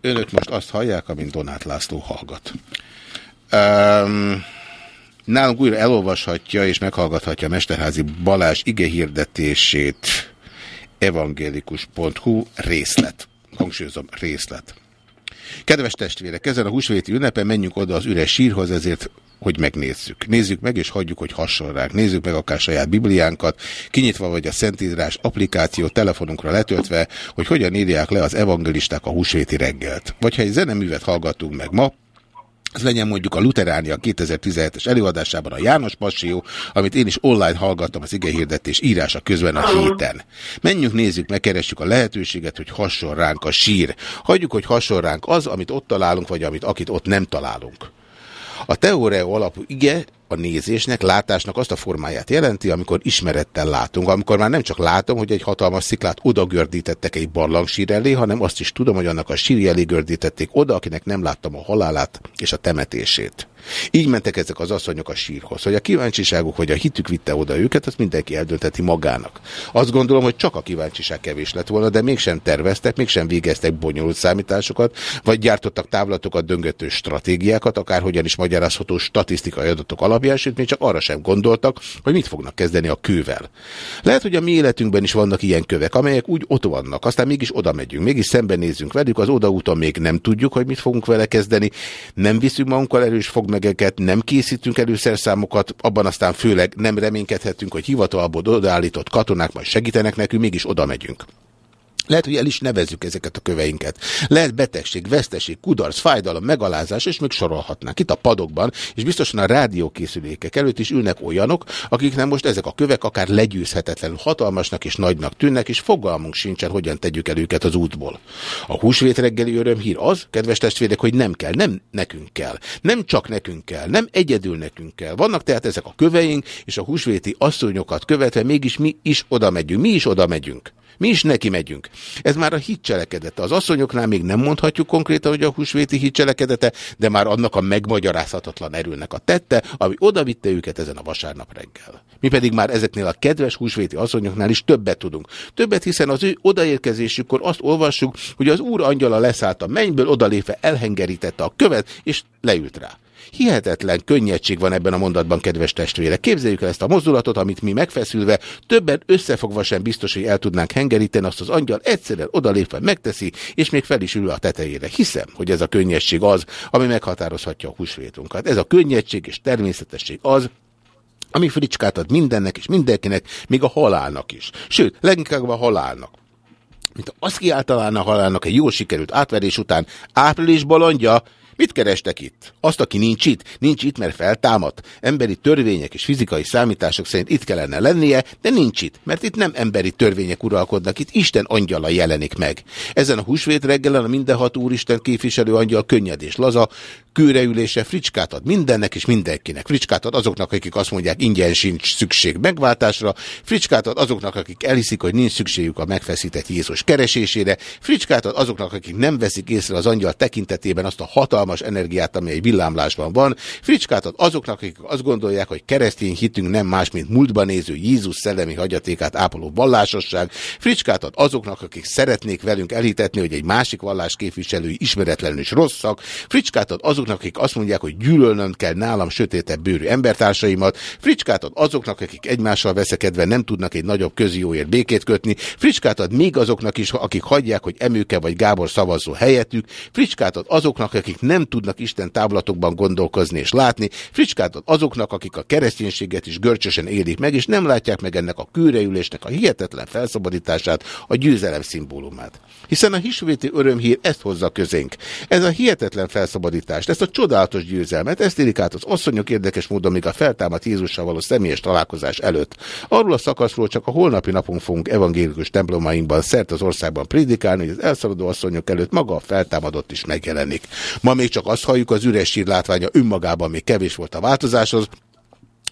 A: Önök most azt hallják, amint Donát László hallgat. Um, nálunk újra elolvashatja és meghallgathatja Mesterházi Balázs igehirdetését evangélikus.hu részlet. Hangsúlyozom, részlet. Kedves testvérek, ezen a húsvéti ünnepen menjünk oda az üres sírhoz, ezért hogy megnézzük. Nézzük meg, és hagyjuk, hogy ránk. Nézzük meg akár saját Bibliánkat, kinyitva vagy a Szentírás applikáció telefonunkra letöltve, hogy hogyan írják le az evangelisták a húsvéti reggelt. Vagy ha egy zeneművet hallgatunk meg ma, ez legyen mondjuk a Luteránia 2017-es előadásában a János Passió, amit én is online hallgattam az igehirdetés írása közben a héten. Menjünk, nézzük, megkeressük a lehetőséget, hogy hasonl ránk a sír. Hagyjuk, hogy hasonl ránk az, amit ott találunk, vagy amit akit ott nem találunk. A teória alapú ige a nézésnek, látásnak azt a formáját jelenti, amikor ismerettel látunk, amikor már nem csak látom, hogy egy hatalmas sziklát oda gördítettek egy barlangsír elé, hanem azt is tudom, hogy annak a sír elé gördítették oda, akinek nem láttam a halálát és a temetését. Így mentek ezek az asszonyok a sírhoz, hogy a kíváncsiságuk vagy a hitük vitte oda őket, azt mindenki eldönteti magának. Azt gondolom, hogy csak a kíváncsiság kevés lett volna, de mégsem terveztek, mégsem végeztek bonyolult számításokat, vagy gyártottak távlatokat, döngető stratégiákat, akárhogyan is magyarázható statisztikai adatok alapján, sőt, még csak arra sem gondoltak, hogy mit fognak kezdeni a kővel. Lehet, hogy a mi életünkben is vannak ilyen kövek, amelyek úgy ott vannak, aztán mégis oda megyünk, mégis szembenézünk velük, az odaúton még nem tudjuk, hogy mit fogunk vele kezdeni, nem viszünk magunkkal erős fogmegeket, nem készítünk előszerszámokat, abban aztán főleg nem reménykedhetünk, hogy hivatalból odaállított katonák majd segítenek nekünk, mégis oda megyünk. Lehet, hogy el is nevezzük ezeket a köveinket. Lehet betegség, veszteség, kudarc, fájdalom, megalázás, és még sorolhatnánk itt a padokban, és biztosan a rádiókészülékek előtt is ülnek olyanok, akiknek most ezek a kövek akár legyőzhetetlenül hatalmasnak és nagynak tűnnek, és fogalmunk sincsen, hogyan tegyük el őket az útból. A húsvét reggeli örömhír az, kedves testvérek, hogy nem kell, nem nekünk kell, nem csak nekünk kell, nem egyedül nekünk kell. Vannak tehát ezek a köveink, és a húsvéti asszonyokat követve mégis mi is oda megyünk, mi is oda megyünk. Mi is neki megyünk. Ez már a hit cselekedete. Az asszonyoknál még nem mondhatjuk konkrétan, hogy a húsvéti hit cselekedete, de már annak a megmagyarázhatatlan erőnek a tette, ami oda vitte őket ezen a vasárnap reggel. Mi pedig már ezeknél a kedves húsvéti asszonyoknál is többet tudunk. Többet, hiszen az ő odaérkezésükkor azt olvassuk, hogy az úr angyala leszállt a mennyből, odalépve elhengerítette a követ, és leült rá. Hihetetlen könnyedség van ebben a mondatban, kedves testvére. Képzeljük el ezt a mozdulatot, amit mi megfeszülve, többen összefogva sem biztos, hogy el tudnánk hengeríteni, azt az angyal egyszerűen odalépve megteszi, és még fel is ül a tetejére. Hiszem, hogy ez a könnyedség az, ami meghatározhatja a húsvétunkat. Ez a könnyedség és természetesség az, ami fricskát ad mindennek és mindenkinek, még a halálnak is. Sőt, leginkább a halálnak. Mint azt kiáltalán a halálnak egy jól sikerült átverés után április bolondja, Mit kerestek itt? Azt, aki nincs itt? Nincs itt, mert feltámadt. Emberi törvények és fizikai számítások szerint itt kellene lennie, de nincs itt, mert itt nem emberi törvények uralkodnak, itt Isten angyala jelenik meg. Ezen a húsvét reggelen a mindenható úristen képviselő angyal könnyed és laza, kőreülése fricskát ad mindennek és mindenkinek. Fricskát ad azoknak, akik azt mondják, ingyen sincs szükség megváltásra, fricskát ad azoknak, akik elhiszik, hogy nincs szükségük a megfeszített Jézus keresésére, fricskát ad azoknak, akik nem veszik észre az angyal tekintetében azt a hatalmas energiát, ami egy villámlásban van, fricskát ad azoknak, akik azt gondolják, hogy keresztény hitünk nem más, mint múltban néző Jézus szellemi hagyatékát ápoló vallásosság, fricskát ad azoknak, akik szeretnék velünk elhitetni, hogy egy másik vallás képviselői ismeretlenül is rosszak, fricskát ad azoknak, azoknak, akik azt mondják, hogy gyűlölnöm kell nálam sötétebb bőrű embertársaimat, fricskát ad azoknak, akik egymással veszekedve nem tudnak egy nagyobb közjóért békét kötni, fricskát ad még azoknak is, akik hagyják, hogy Emőke vagy Gábor szavazzó helyettük, fricskát ad azoknak, akik nem tudnak Isten táblatokban gondolkozni és látni, fricskát ad azoknak, akik a kereszténységet is görcsösen élik meg, és nem látják meg ennek a kőreülésnek a hihetetlen felszabadítását, a győzelem szimbólumát. Hiszen a hisvéti örömhír ezt hozza közénk. Ez a hihetetlen felszabadítás, ezt a csodálatos győzelmet, ezt érik át az asszonyok érdekes módon még a feltámadt Jézussal való személyes találkozás előtt. Arról a szakaszról csak a holnapi napon fogunk evangélikus templomainkban szert az országban prédikálni, hogy az elszaladó asszonyok előtt maga a feltámadott is megjelenik. Ma még csak azt halljuk, az üres sír látványa önmagában még kevés volt a változáshoz,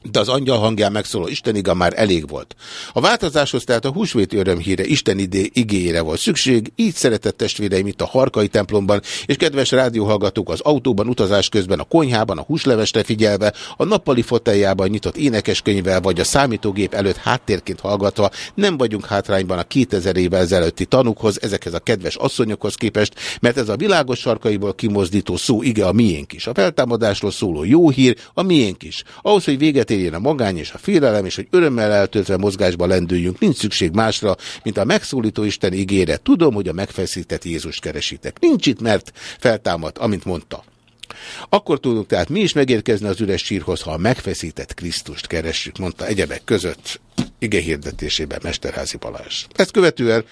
A: de az angyal hangján megszóló Isteniga már elég volt. A változáshoz tehát a húsvéti örömhíre Isten idé igényére volt szükség, így szeretett testvéreim itt a Harkai templomban, és kedves rádióhallgatók az autóban utazás közben, a konyhában, a húslevesre figyelve, a nappali foteljában nyitott énekeskönyvvel, vagy a számítógép előtt háttérként hallgatva, nem vagyunk hátrányban a 2000 évvel ezelőtti tanukhoz, ezekhez a kedves asszonyokhoz képest, mert ez a világos sarkaiból kimozdító szó ige a miénk is. A feltámadásról szóló jó hír a miénk is. Ahhoz, hogy véget érjen a magány és a félelem, és hogy örömmel eltöltve mozgásba lendüljünk. Nincs szükség másra, mint a megszólító Isten ígére. Tudom, hogy a megfeszített Jézust keresitek. Nincs itt, mert feltámadt, amint mondta. Akkor tudunk tehát mi is megérkezni az üres sírhoz, ha a megfeszített Krisztust keressük, mondta egyebek között ige hirdetésében Mesterházi Balázs. Ezt követően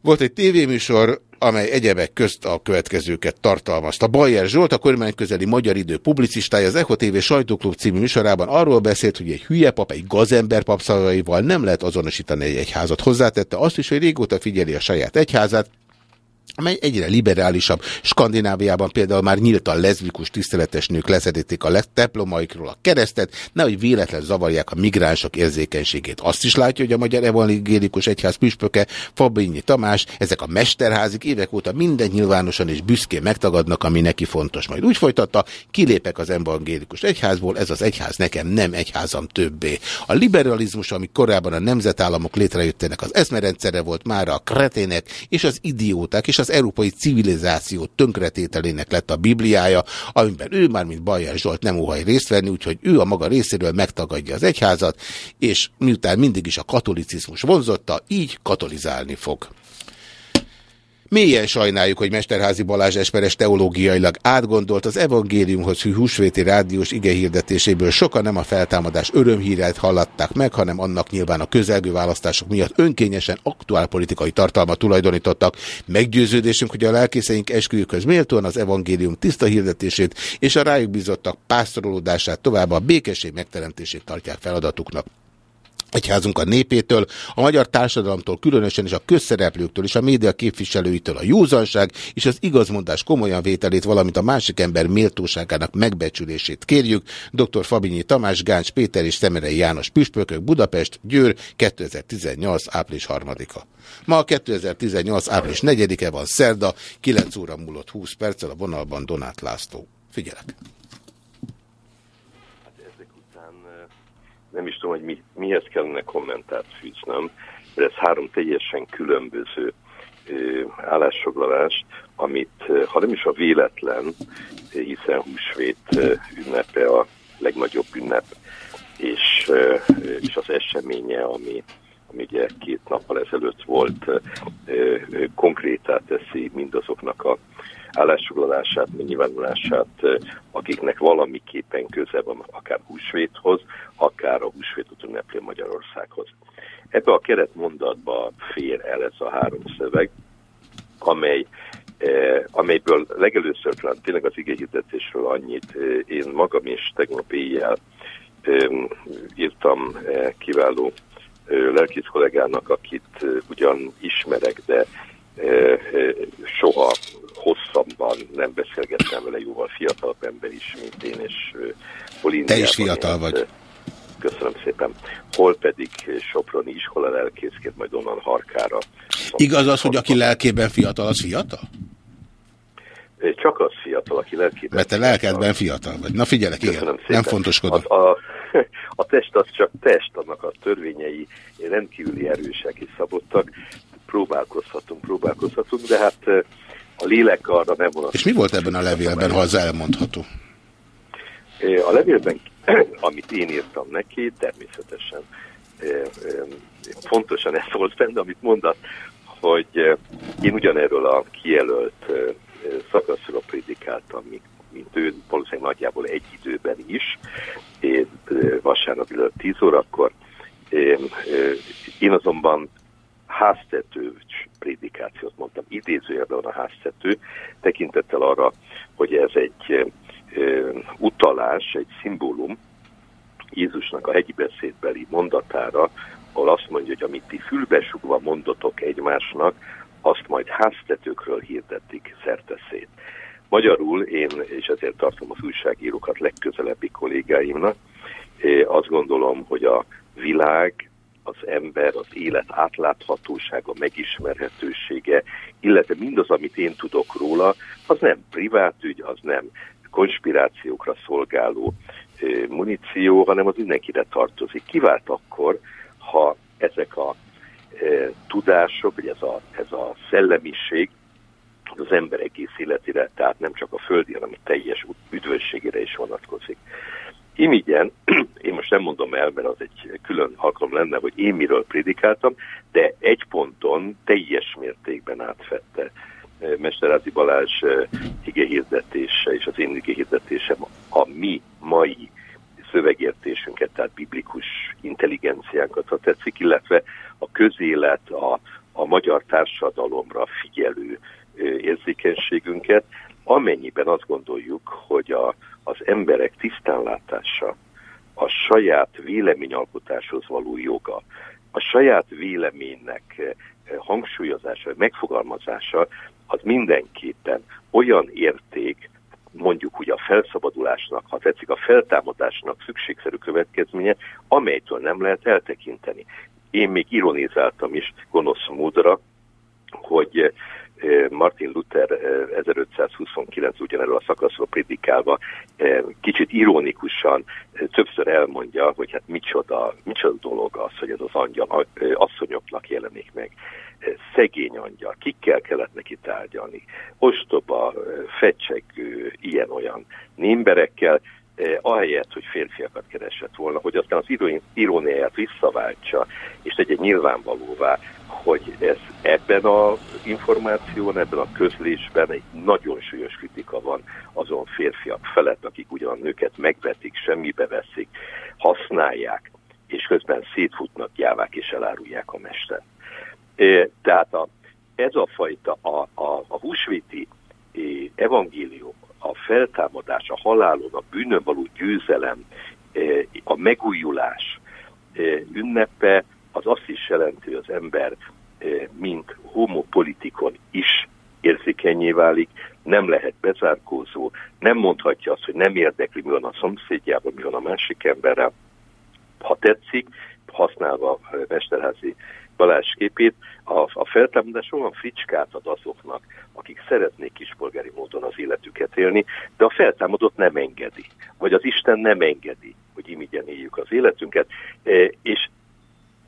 A: volt egy tévéműsor, amely egyebek közt a következőket tartalmazta. Bajer Zsolt, a kormány közeli magyar idő publicistája az Echo TV sajtóklub című műsorában arról beszélt, hogy egy hülye pap, egy gazember pap nem lehet azonosítani egy egyházat. Hozzátette azt is, hogy régóta figyeli a saját egyházát, amely egyre liberálisabb. Skandináviában például már nyíltan leszbikus tiszteletes nők leszedítik a teplomaikról a keresztet, nehogy véletlen zavarják a migránsok érzékenységét. Azt is látja, hogy a Magyar Evangélikus Egyház püspöke Fabinyi Tamás, ezek a mesterházik évek óta mindent nyilvánosan és büszkén megtagadnak, ami neki fontos. Majd úgy folytatta, kilépek az evangélikus egyházból, ez az egyház nekem nem egyházam többé. A liberalizmus, ami korábban a nemzetállamok létrejöttének az eszmerendszere volt, már a kretének és az idióták és az európai civilizáció tönkretételének lett a Bibliája, amiben ő már, mint Bajer Zsolt nem óhaj részt venni, úgyhogy ő a maga részéről megtagadja az egyházat, és miután mindig is a katolicizmus vonzotta, így katolizálni fog. Mélyen sajnáljuk, hogy Mesterházi Balázs Esperes teológiailag átgondolt az evangéliumhoz hű húsvéti rádiós igehirdetéséből sokan nem a feltámadás örömhírát hallatták meg, hanem annak nyilván a közelgő választások miatt önkényesen aktuál politikai tartalmat tulajdonítottak. Meggyőződésünk, hogy a lelkészeink esküjükhöz méltóan az evangélium tiszta hirdetését és a rájuk bizottak pásztorolódását tovább a békesség megteremtését tartják feladatuknak. Egyházunk a népétől, a magyar társadalomtól, különösen és a közszereplőktől és a média képviselőitől a józanság és az igazmondás komolyan vételét, valamint a másik ember méltóságának megbecsülését kérjük. Dr. Fabinyi Tamás, Gáncs Péter és Szemerei János Püspökök, Budapest, Győr, 2018. április 3-a. Ma a 2018. április 4-e van szerda, 9 óra múlott 20 perccel a vonalban Donát László. Figyelek!
P: Nem is tudom, hogy mi, mihez kellene kommentárt fűznöm, mert ez három teljesen különböző ö, állásfoglalás, amit, ha nem is a véletlen, hiszen húsvét ünnepe a legnagyobb ünnep, és, és az eseménye, ami, ami ugye két nappal ezelőtt volt, konkrétá teszi mindazoknak a állásfoglalását, nyilvánulását, ö, akiknek valamiképpen köze van akár húsvéthoz, akár a húsvétot ünneplő Magyarországhoz. Ebbe a keretmondatba fér el ez a három szöveg, amely, amelyből legelőször talán tényleg az igényhirdetésről annyit, én magam is tegnap éjjel írtam kiváló lelkész kollégának, akit ugyan ismerek, de soha hosszabban nem beszélgettem vele, jóval fiatalabb ember is, mint én, és hol
A: Te is fiatal vagy.
P: Köszönöm szépen. Hol pedig Soproni iskola lelkészként, majd onnan Harkára.
A: Igaz az, hogy aki lelkében fiatal, az fiatal?
P: Csak az fiatal, aki lelkében.
A: Mert te lelkedben fiatal vagy. Na figyelek, igen,
P: Köszönöm szépen.
A: nem fontoskodom.
P: A, a, [LAUGHS] a test az csak test, annak a törvényei rendkívüli erősek és szabottak. Próbálkozhatunk, próbálkozhatunk, de hát a lélek arra nem vonatkozik.
A: És mi volt ebben a levélben, ha az elmondható?
P: A levélben, [CLEARS THROAT] amit én írtam neki, természetesen pontosan ez volt benne, amit mondat, hogy én ugyanerről a kijelölt szakaszról prédikáltam, mint, mint ő, valószínűleg nagyjából egy időben is, én, vasárnap előtt 10 órakor. Én azonban háztető prédikációt mondtam, idézőjelben a háztető, tekintettel arra, hogy ez egy ö, utalás, egy szimbólum Jézusnak a hegyi beszédbeli mondatára, ahol azt mondja, hogy amit ti fülbesugva mondotok egymásnak, azt majd háztetőkről hirdetik szerteszét. Magyarul én, és ezért tartom az újságírókat legközelebbi kollégáimnak, azt gondolom, hogy a világ, az ember, az élet átláthatósága, megismerhetősége, illetve mindaz, amit én tudok róla, az nem privát ügy, az nem konspirációkra szolgáló muníció, hanem az mindenkire tartozik. Kivált akkor, ha ezek a tudások, vagy ez a, ez a szellemiség az ember egész életére, tehát nem csak a földi, hanem a teljes üdvösségére is vonatkozik. Imigyen, [CLEARS THROAT] én most nem mondom el, mert az egy külön alkalom lenne, hogy én miről prédikáltam, de egy ponton teljes mértékben átfette eh, Mesterázi Balázs eh, igehirdetése és az én igehirdetésem a mi mai szövegértésünket, tehát biblikus intelligenciánkat, ha tetszik, illetve a közélet, a, a magyar társadalomra figyelő ö, érzékenységünket, amennyiben azt gondoljuk, hogy a, az emberek tisztánlátása, a saját véleményalkotáshoz való joga, a saját véleménynek eh, hangsúlyozása, megfogalmazása, az mindenképpen olyan érték, mondjuk úgy a felszabadulásnak, ha tetszik a feltámadásnak szükségszerű következménye, amelytől nem lehet eltekinteni. Én még ironizáltam is gonosz módra, hogy eh, Martin Luther eh, 1529 ugyanerről a szakaszról prédikálva eh, kicsit ironikusan eh, többször elmondja, hogy hát micsoda, micsoda dolog az, hogy ez az angyal eh, asszonyoknak jelenik meg. Eh, Szegény angyal, kikkel kellett neki tárgyalni? Ostoba, eh, fecsegő, ilyen-olyan némberekkel, eh, ahelyett, hogy férfiakat keresett volna, hogy aztán az iró- iróniáját visszaváltsa, és tegye nyilvánvalóvá, hogy ez ebben az információn, ebben a közlésben egy nagyon súlyos kritika van azon férfiak felett, akik ugyan a nőket megvetik, semmibe veszik, használják, és közben szétfutnak, jávák és elárulják a mester. Eh, Tehát a, ez a fajta, a, a, a húsvéti eh, evangélium, a feltámadás, a halálon, a bűnön való győzelem, eh, a megújulás, ünnepe az azt is jelenti, hogy az ember mint homopolitikon is érzékenyé válik, nem lehet bezárkózó, nem mondhatja azt, hogy nem érdekli, mi van a szomszédjában, mi van a másik emberrel. Ha tetszik, használva Mesterházi Balázs képét, a, a feltámadás olyan fricskát ad azoknak, akik szeretnék kispolgári módon az életüket élni, de a feltámadott nem engedi, vagy az Isten nem engedi, hogy imigyen éljük az életünket, e, és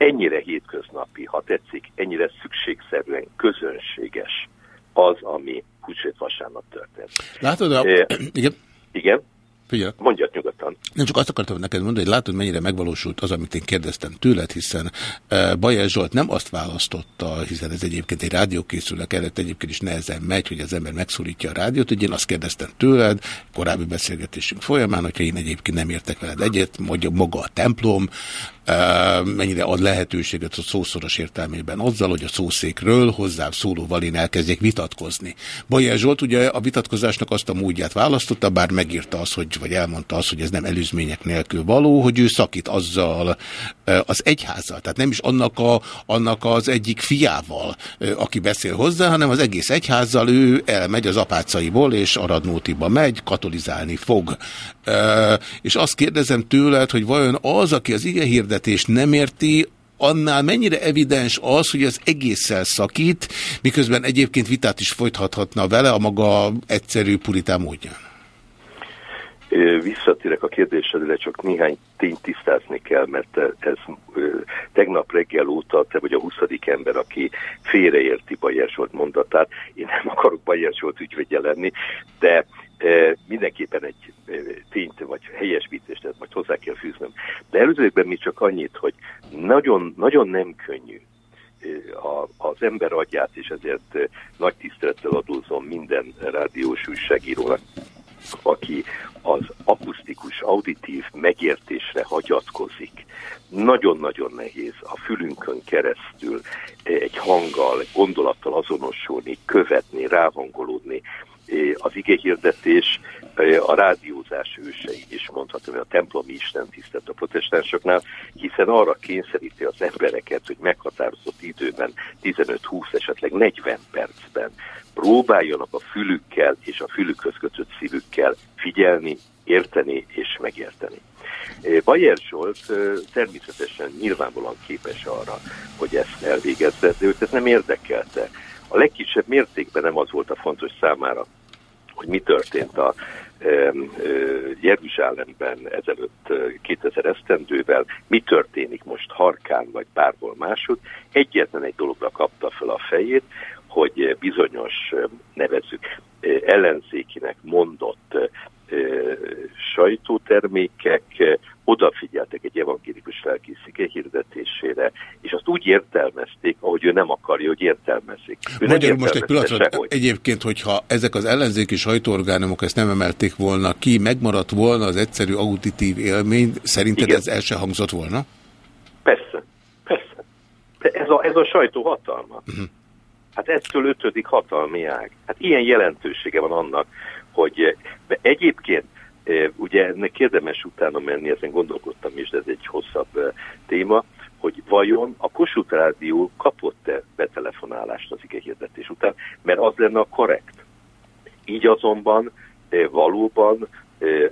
P: ennyire hétköznapi, ha tetszik, ennyire szükségszerűen közönséges az, ami húsvét vasárnap történt.
A: Látod, a...
P: Eh, [CLEARS THROAT]
A: igen?
P: Igen?
A: Figyelj.
P: Mondjad nyugodtan.
A: Nem csak azt akartam neked mondani, hogy látod, mennyire megvalósult az, amit én kérdeztem tőled, hiszen uh, Bajer Zsolt nem azt választotta, hiszen ez egyébként egy rádiókészülnek előtt egyébként is nehezen megy, hogy az ember megszólítja a rádiót, hogy én azt kérdeztem tőled, korábbi beszélgetésünk folyamán, hogyha én egyébként nem értek veled egyet, mondja maga a templom, mennyire ad lehetőséget a szószoros értelmében azzal, hogy a szószékről hozzám szólóval én elkezdjek vitatkozni. Bajer Zsolt ugye a vitatkozásnak azt a módját választotta, bár megírta azt, hogy, vagy elmondta azt, hogy ez nem előzmények nélkül való, hogy ő szakít azzal az egyházzal, tehát nem is annak, a, annak az egyik fiával, aki beszél hozzá, hanem az egész egyházzal ő elmegy az apácaiból, és Aradnótiba megy, katolizálni fog. És azt kérdezem tőled, hogy vajon az, aki az ige hirdetést nem érti, annál mennyire evidens az, hogy az egésszel szakít, miközben egyébként vitát is folytathatna vele a maga egyszerű puritán módján?
P: Visszatérek a kérdésedre, csak néhány tényt tisztázni kell, mert ez tegnap reggel óta te vagy a 20. ember, aki félreérti Bajer Zsolt mondatát. Én nem akarok Bajer Zsolt ügyvédje lenni, de mindenképpen egy tényt vagy helyesbítést, ezt majd hozzá kell fűznöm. De előzőkben mi csak annyit, hogy nagyon, nagyon nem könnyű a, az ember agyát, és ezért nagy tisztelettel adózom minden rádiós újságírónak, aki az akusztikus, auditív megértésre hagyatkozik. Nagyon-nagyon nehéz a fülünkön keresztül egy hanggal, egy gondolattal azonosulni, követni, ráhangolódni. Az igehirdetés a rádiózás ősei is mondhatom, hogy a templomi Isten tisztelt a protestánsoknál, hiszen arra kényszeríti az embereket, hogy meghatározott időben, 15-20, esetleg 40 percben próbáljanak a fülükkel és a fülükhöz kötött szívükkel figyelni, érteni és megérteni. Bajer Zsolt természetesen nyilvánvalóan képes arra, hogy ezt elvégezze, de őt ez nem érdekelte. A legkisebb mértékben nem az volt a fontos számára, hogy mi történt a Jeruzsálemben ezelőtt 2000 esztendővel, mi történik most Harkán vagy bárhol máshogy, egyetlen egy dologra kapta fel a fejét, hogy bizonyos, nevezzük, ellenzékinek mondott sajtótermékek odafigyeltek egy evangélikus lelkészike hirdetésére, és azt úgy értelmezték, ahogy ő nem akarja, hogy értelmezzék. Ő
A: Magyarul most egy pillanatra, egyébként, hogyha ezek az ellenzéki sajtóorgánumok ezt nem emelték volna ki, megmaradt volna az egyszerű auditív élmény, szerinted Igen. ez el se hangzott volna?
P: Persze, persze. Ez a, ez a sajtó hatalma. Uh -huh. Hát ettől ötödik hatalmi ág. Hát ilyen jelentősége van annak, hogy egyébként ugye ennek érdemes utána menni, ezen gondolkodtam is, de ez egy hosszabb téma, hogy vajon a Kossuth Rádió kapott-e betelefonálást az igehirdetés után, mert az lenne a korrekt. Így azonban valóban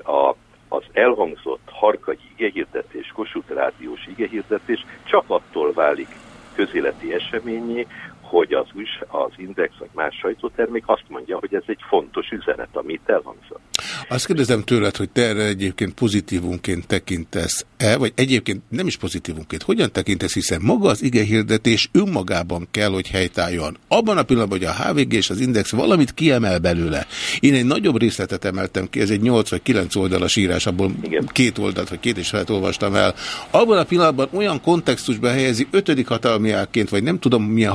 P: a, az elhangzott harkagyi igehirdetés, Kossuth Rádiós igehirdetés csak attól válik közéleti eseményé, hogy az, az Index vagy más sajtótermék azt mondja, hogy ez egy fontos üzenet, amit elhangzott.
A: Azt kérdezem tőled, hogy te erre egyébként pozitívunként tekintesz-e, vagy egyébként nem is pozitívunként, hogyan tekintesz, hiszen maga az igehirdetés önmagában kell, hogy helytálljon. Abban a pillanatban, hogy a HVG és az Index valamit kiemel belőle. Én egy nagyobb részletet emeltem ki, ez egy 8 vagy 9 oldalas írás, abból Igen. két oldalt vagy két és felet olvastam el. Abban a pillanatban olyan kontextusba helyezi ötödik hatalmiáként, vagy nem tudom milyen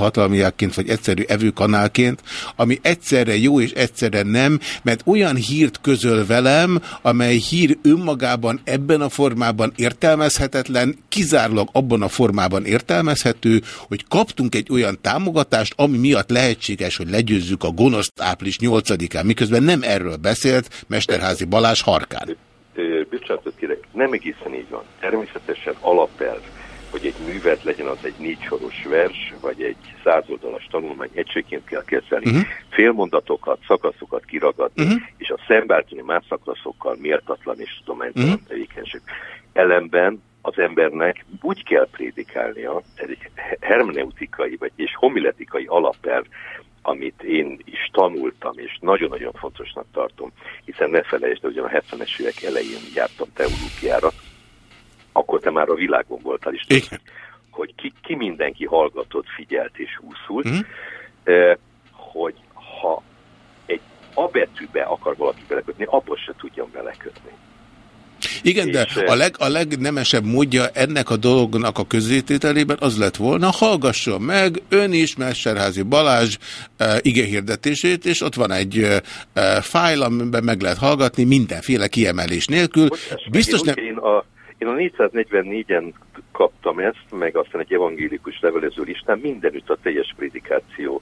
A: hatalmiáként, vagy egyszerű evőkanálként, ami egyszerre jó és egyszerre nem, mert olyan hírt közöl velem, amely hír önmagában ebben a formában értelmezhetetlen, kizárólag abban a formában értelmezhető, hogy kaptunk egy olyan támogatást, ami miatt lehetséges, hogy legyőzzük a gonoszt április 8-án, miközben nem erről beszélt Mesterházi Balázs Harkán.
P: Bocsánatot kérek, nem egészen így van. Természetesen alapelv hogy egy művet legyen az egy négy soros vers, vagy egy százoldalas tanulmány egységként kell kezelni.
A: Mhm.
P: Uh-huh. Félmondatokat, szakaszokat kiragadni,
A: Mhm.
P: uh-huh. és a szembáltani más szakaszokkal méltatlan és tudománytalan
A: Mhm.
P: uh-huh. tevékenység. Ellenben az embernek úgy kell prédikálnia, ez egy hermeneutikai vagy és homiletikai alapelv, amit én is tanultam, és nagyon-nagyon fontosnak tartom, hiszen ne felejtsd, hogy a 70-es évek elején jártam teológiára, akkor te már a világon voltál is, tudod, hogy ki, ki mindenki hallgatott, figyelt és úszult,
A: Mhm.
P: eh, hogy ha egy A betűbe akar valaki belekötni, abból se tudjon belekötni.
A: Igen, de
P: És, eh,
A: a, leg, a legnemesebb módja ennek a dolognak a közzétételében az lett volna, hallgasson meg ön is Mesterházi Balázs e, igehirdetését, és ott van egy e, fájl, amiben meg lehet hallgatni mindenféle kiemelés nélkül. Biztos
P: én,
A: nem...
P: Én a, én a 444-en kaptam ezt, meg aztán egy evangélikus levelező listán mindenütt a teljes prédikáció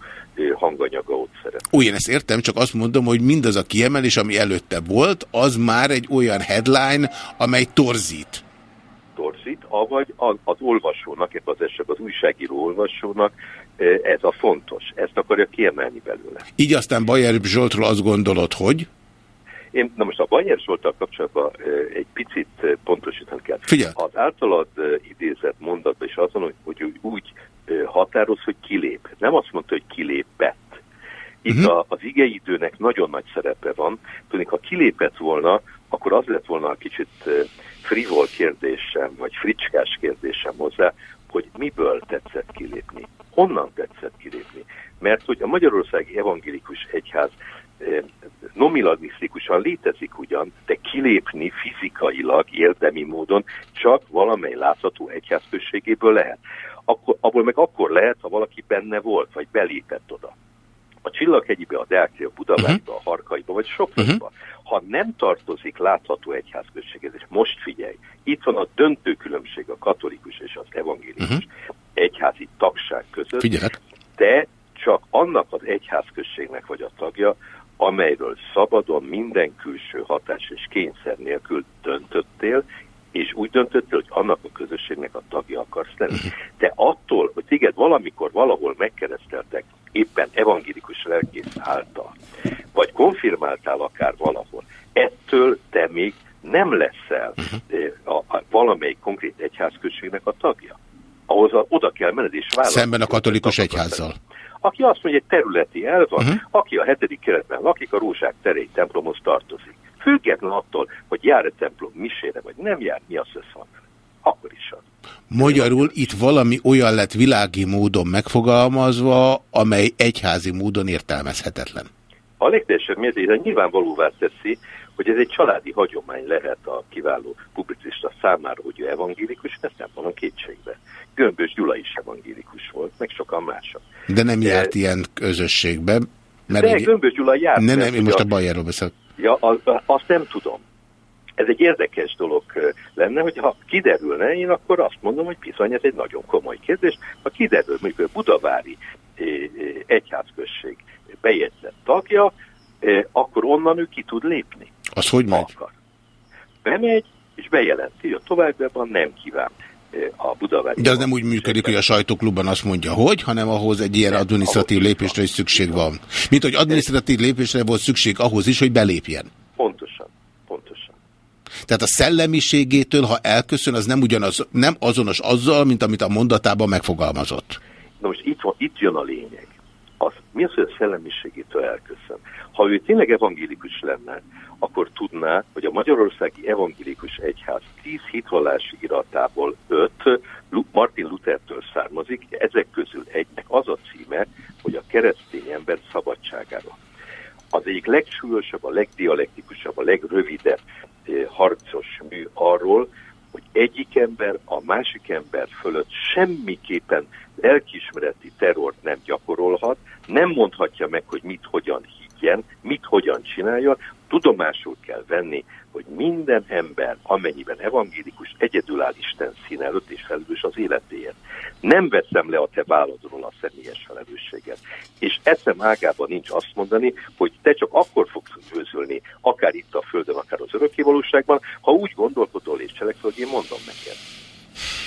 P: hanganyaga ott szerepel.
A: Ó, én ezt értem, csak azt mondom, hogy mindaz a kiemelés, ami előtte volt, az már egy olyan headline, amely torzít.
P: torzít, avagy az, olvasónak, ebben az esetben az újságíró olvasónak ez a fontos. Ezt akarja kiemelni belőle.
A: Így aztán Bajer Zsoltról azt gondolod, hogy...
P: Én, na most a Bayer Zsoltal kapcsolatban egy picit pontosítani kell.
A: Figyelj.
P: Az általad idézett mondatban is azon, hogy, úgy, határoz, hogy kilép. Nem azt mondta, hogy kilépett. Itt
A: Mhm.
P: a, az igeidőnek nagyon nagy szerepe van. Tudni, ha kilépett volna, akkor az lett volna a kicsit frivol kérdésem, vagy fricskás kérdésem hozzá, hogy miből tetszett kilépni. Honnan tetszett kilépni? Mert hogy a Magyarországi Evangélikus Egyház nominalisztikusan létezik ugyan, de kilépni fizikailag, érdemi módon csak valamely látható egyházközségéből lehet. Akkor, abból meg akkor lehet, ha valaki benne volt, vagy belépett oda. A Csillaghegyibe, a Deákria, Budaváriba, a Harkaiba, vagy Sopronba. Ha nem tartozik látható egyházközséghez, és most figyelj, itt van a döntő különbség a katolikus és az evangélikus egyházi tagság között,
A: Figyelek.
P: te csak annak az egyházközségnek vagy a tagja, amelyről szabadon minden külső hatás és kényszer nélkül döntöttél, és úgy döntöttél, hogy annak a közösségnek a tagja akarsz lenni. De attól, hogy téged valamikor valahol megkereszteltek, éppen evangélikus lelkész által, vagy konfirmáltál akár valahol, ettől te még nem leszel eh, a, a valamelyik konkrét egyházközségnek a tagja. Ahhoz a, oda kell menned és vállalni.
A: Szemben a katolikus egyházzal.
P: Aki azt mondja, hogy területi el van, uh-huh. aki a hetedik keretben lakik, a Rózsák terei templomhoz tartozik. Független attól, hogy jár-e templom misére, vagy nem jár, mi az összvan vele. Akkor is az.
A: Magyarul itt valami olyan lett világi módon megfogalmazva, amely egyházi módon értelmezhetetlen.
P: A legteljesebb mértékben nyilvánvalóvá teszi, hogy ez egy családi hagyomány lehet a kiváló publicista számára, hogy ő evangélikus, ezt nem van a kétségbe. Gömbös Gyula is evangélikus volt, meg sokan mások.
A: De nem járt ilyen közösségbe. Mert
P: De
A: ugye-
P: Gömbös Gyula járt.
A: Ne, nem, én most a Bajerról beszélek.
P: Ja, az, azt nem tudom. Ez egy érdekes dolog lenne, hogy ha kiderülne, én akkor azt mondom, hogy bizony ez egy nagyon komoly kérdés. Ha kiderül, mondjuk a Budavári egyházközség bejegyzett tagja, akkor onnan ő ki tud lépni.
A: Az hogy megy?
P: Bemegy, és bejelenti, hogy továbbiakban nem kíván ö, a Budavári
A: De az nem úgy működik, hogy a sajtóklubban azt mondja, hogy, hanem ahhoz egy ilyen adminisztratív lépésre is szükség van. Mint hogy adminisztratív lépésre volt szükség ahhoz is, hogy belépjen.
P: Pontosan, pontosan.
A: Tehát a szellemiségétől, ha elköszön, az nem ugyanaz, nem azonos azzal, mint amit a mondatában megfogalmazott.
P: Na most itt, van, itt jön a lényeg. Az, mi az, hogy a szellemiségétől elköszön? Ha ő tényleg evangélikus lenne, akkor tudná, hogy a Magyarországi Evangélikus Egyház 10 hitvallási iratából 5 Martin Luthertől származik, ezek közül egynek az a címe, hogy a keresztény ember szabadságára. Az egyik legsúlyosabb, a legdialektikusabb, a legrövidebb eh, harcos mű arról, hogy egyik ember a másik ember fölött semmiképpen lelkismereti terrort nem gyakorolhat, nem mondhatja meg, hogy mit hogyan higgyen, mit hogyan csináljon, tudomásul kell venni, hogy minden ember, amennyiben evangélikus, egyedül áll Isten szín előtt és felelős az életéért. Nem veszem le a te válladról a személyes felelősséget. És eszem ágában nincs azt mondani, hogy te csak akkor fogsz győzölni, akár itt a Földön, akár az örökkévalóságban, ha úgy gondolkodol és cselekszel, hogy én mondom neked.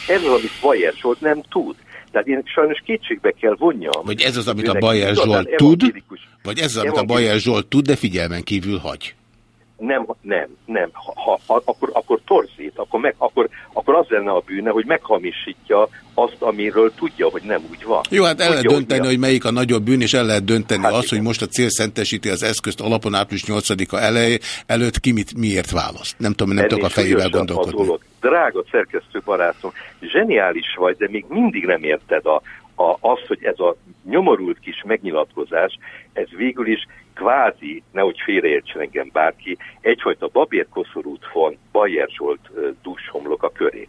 P: ez az, amit Bajer Zsolt nem tud. Tehát én sajnos kétségbe kell vonjam.
A: Vagy ez az, amit a Bajer Zsolt tud, vagy ez az, amit a Bajer Zsolt tud, de figyelmen kívül hagy.
P: Nem, nem, nem. Ha, ha, akkor, akkor torzít, akkor, meg, akkor, akkor az lenne a bűne, hogy meghamisítja azt, amiről tudja, hogy nem úgy van.
A: Jó, hát el lehet
P: Tudja,
A: dönteni,
P: a-
A: hogy melyik a nagyobb bűn, és el lehet dönteni hát azt, hogy most a cél szentesíti az eszközt alapon április 8-a elej, előtt ki mit, miért választ. Nem tudom, nem
P: Ennél
A: tudok a fejével gondolkodni.
P: A dolog. Drága szerkesztő barátom, zseniális vagy, de még mindig nem érted a, a, azt, hogy ez a nyomorult kis megnyilatkozás, ez végül is kvázi, nehogy félreértsen engem bárki, egyfajta babérkoszorút von Bajer Zsolt a köré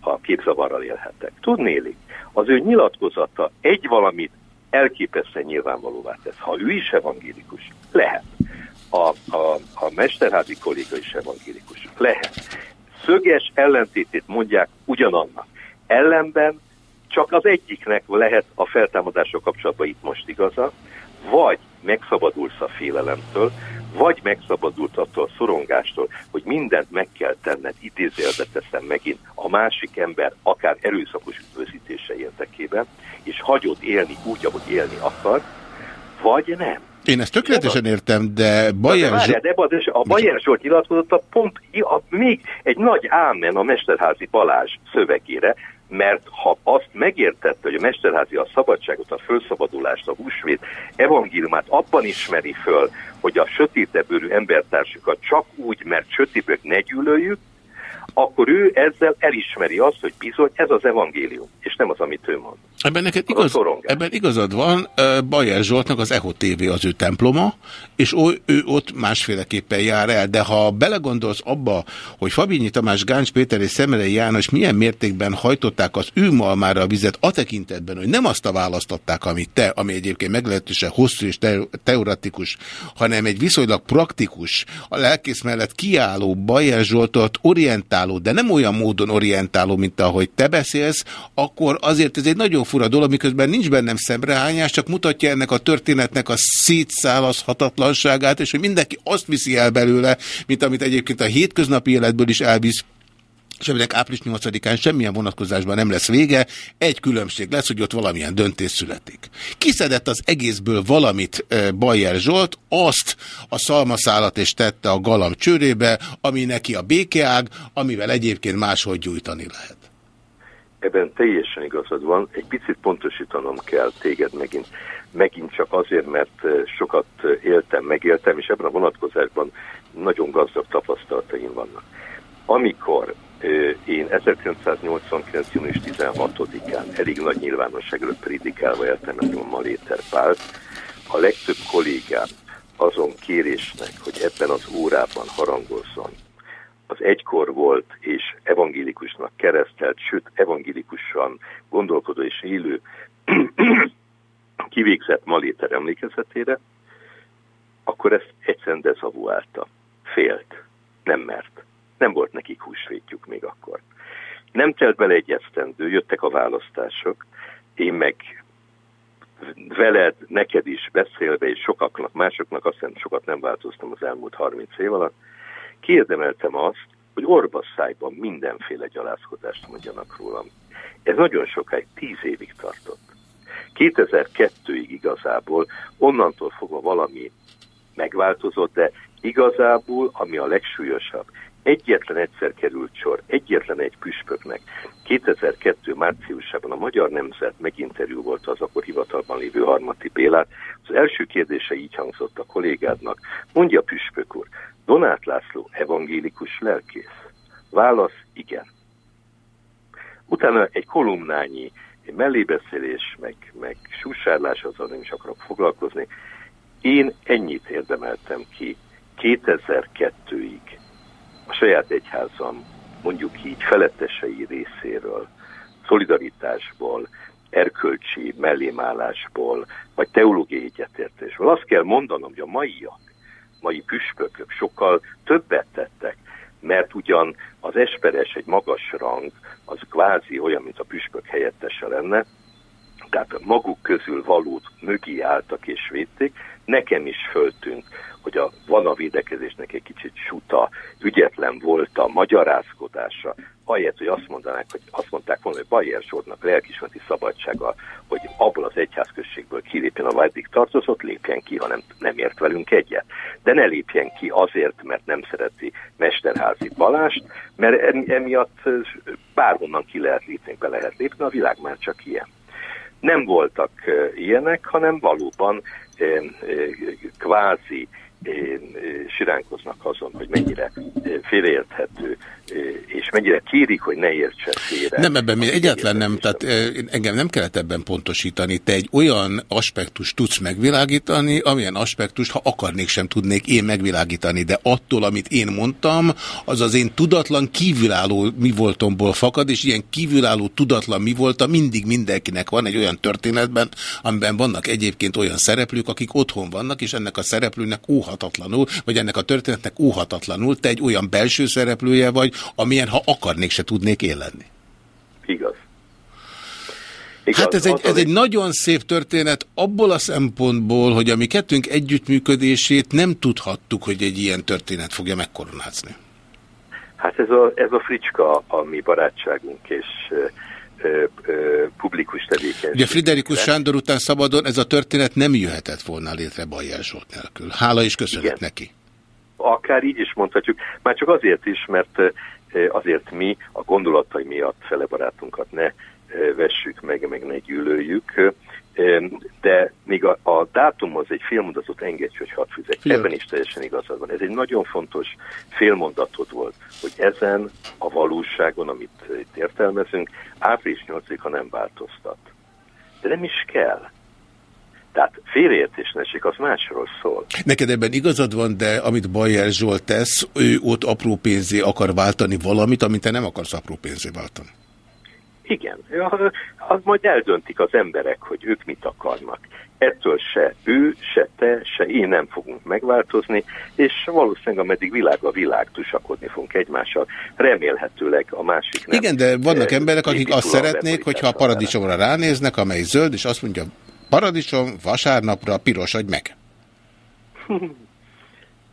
P: ha képzavarral élhettek. Tudnélik, az ő nyilatkozata egy valamit elképesztően nyilvánvalóvá tesz. Ha ő is evangélikus, lehet. A, a, a mesterházi kolléga is evangélikus, lehet. Szöges ellentétét mondják ugyanannak. Ellenben csak az egyiknek lehet a feltámadással kapcsolatban itt most igaza, vagy megszabadulsz a félelemtől, vagy megszabadulsz attól a szorongástól, hogy mindent meg kell tenned, idézélbe teszem megint, a másik ember akár erőszakos üdvözítése érdekében, és hagyod élni úgy, ahogy élni akar, vagy nem.
A: Én ezt tökéletesen értem, de Bajer Zsolt...
P: de a Bajer Zsolt nyilatkozata pont a, még egy nagy ámen a Mesterházi Balázs szövegére, mert ha azt megértette, hogy a Mesterházi a szabadságot, a fölszabadulást, a húsvét evangéliumát abban ismeri föl, hogy a sötétebőrű embertársukat csak úgy, mert sötétbők ne gyűlöljük, akkor ő ezzel elismeri azt, hogy bizony ez az evangélium, és nem az, amit ő mond.
A: Ebben neked igaz, ebben igazad van, Bajer Zsoltnak az Echo TV az ő temploma, és ő, ő ott másféleképpen jár el, de ha belegondolsz abba, hogy Fabinyi Tamás, Gáncs Péter és Szemerei János milyen mértékben hajtották az ő malmára a vizet a tekintetben, hogy nem azt a választották, amit te, ami egyébként meglehetősen hosszú és te teoretikus, hanem egy viszonylag praktikus, a lelkész mellett kiálló Bajer Zsoltot orientáló, de nem olyan módon orientáló, mint ahogy te beszélsz, akkor azért ez egy nagyon fura dolog, miközben nincs bennem szemrehányás, csak mutatja ennek a történetnek a szétszálazhatatlanságát, és hogy mindenki azt viszi el belőle, mint amit egyébként a hétköznapi életből is elvisz, és aminek április 8-án semmilyen vonatkozásban nem lesz vége, egy különbség lesz, hogy ott valamilyen döntés születik. Kiszedett az egészből valamit Bajer Zsolt, azt a szalmaszálat és tette a galamb csőrébe, ami neki a békeág, amivel egyébként máshogy gyújtani lehet.
P: Ebben teljesen igazad van, egy picit pontosítanom kell téged megint, megint csak azért, mert sokat éltem, megéltem, és ebben a vonatkozásban nagyon gazdag tapasztalataim vannak. Amikor én 1989. június 16-án elég nagy nyilvánosság előtt prédikálva éltem a Maléter Pált, a legtöbb kollégám azon kérésnek, hogy ebben az órában harangozzon, az egykor volt és evangélikusnak keresztelt, sőt evangélikusan gondolkodó és élő [CLEARS THROAT] kivégzett Maléter emlékezetére, akkor ezt egyszerűen dezavuálta. Félt. Nem mert. Nem volt nekik húsvétjuk még akkor. Nem telt bele egy esztendő, jöttek a választások, én meg veled, neked is beszélve, és sokaknak, másoknak azt hiszem sokat nem változtam az elmúlt 30 év alatt, kiérdemeltem azt, hogy orvasszájban mindenféle gyalázkodást mondjanak rólam. Ez nagyon sokáig, tíz évig tartott. 2002-ig igazából, onnantól fogva valami megváltozott, de igazából, ami a legsúlyosabb, egyetlen egyszer került sor, egyetlen egy püspöknek 2002. márciusában a Magyar Nemzet meginterjú volt az akkor hivatalban lévő Harmati Bélát. Az első kérdése így hangzott a kollégádnak. Mondja püspök úr, Donát László evangélikus lelkész? Válasz, igen. Utána egy kolumnányi egy mellébeszélés, meg, meg susárlás, azzal nem is akarok foglalkozni. Én ennyit érdemeltem ki 2002-ig a saját egyházam, mondjuk így felettesei részéről, szolidaritásból, erkölcsi mellémállásból, vagy teológiai egyetértésből. Azt kell mondanom, hogy a maiak, mai püspökök sokkal többet tettek, mert ugyan az esperes egy magas rang, az kvázi olyan, mint a püspök helyettese lenne, tehát maguk közül valót mögé álltak és védték, nekem is föltűnt, hogy a, van a védekezésnek egy kicsit suta, ügyetlen volt a magyarázkodása, ahelyett, hogy azt mondanák, hogy azt mondták volna, hogy Bajer Zsoltnak lelkismereti szabadsága, hogy abból az egyházközségből kilépjen, a eddig tartozott, lépjen ki, ha nem, nem ért velünk egyet. De ne lépjen ki azért, mert nem szereti Mesterházi Balást, mert em- emiatt bárhonnan ki lehet lépni, be lehet lépni, a világ már csak ilyen nem voltak ilyenek, hanem valóban kvázi siránkoznak azon, hogy mennyire ö, félreérthető, ö, és mennyire kérik, hogy ne értsen félre.
A: Nem, ebben mi egyáltalán nem, tehát eh, engem nem kellett ebben pontosítani. Te egy olyan aspektust tudsz megvilágítani, amilyen aspektust, ha akarnék, sem tudnék én megvilágítani, de attól, amit én mondtam, az az én tudatlan, kívülálló mi voltomból fakad, és ilyen kívülálló, tudatlan mi voltam mindig mindenkinek van egy olyan történetben, amiben vannak egyébként olyan szereplők, akik otthon vannak, és ennek a szereplőnek óhatatlanul, vagy ennek a történetnek óhatatlanul, te egy olyan belső szereplője vagy, amilyen, ha akarnék, se tudnék én lenni.
P: Igaz.
A: Hát ez egy, ez egy nagyon szép történet abból a szempontból, hogy a mi kettőnk együttműködését nem tudhattuk, hogy egy ilyen történet fogja megkoronázni.
P: Hát ez a, ez a fricska a mi barátságunk és ö, publikus tevékenység.
A: Ugye Friderikus Sándor után szabadon ez a történet nem jöhetett volna létre Bajer Zsolt nélkül. Hála és köszönet
P: Igen.
A: neki.
P: Akár így is mondhatjuk, már csak azért is, mert azért mi a gondolatai miatt fele barátunkat ne vessük meg, meg ne gyűlöljük, de még a, a dátumhoz egy félmondatot engedj, hogy hadd fizek. Ebben is teljesen igazad van. Ez egy nagyon fontos félmondatod volt, hogy ezen a valóságon, amit itt értelmezünk, április 8-a nem változtat. De nem is kell. Tehát félreértés ne esik, az másról szól.
A: Neked ebben igazad van, de amit Bajer Zsolt tesz, ő ott apró pénzé akar váltani valamit, amit te nem akarsz apró pénzé váltani.
P: Igen, az majd eldöntik az emberek, hogy ők mit akarnak. Ettől se ő, se te, se én nem fogunk megváltozni, és valószínűleg ameddig világ a világ tusakodni fogunk egymással, remélhetőleg a másik nem.
A: Igen, de vannak
P: eh,
A: emberek, akik azt szeretnék, hogyha a paradicsomra ránéznek, amely zöld, és azt mondja, paradicsom, vasárnapra piros, vagy meg. [LAUGHS]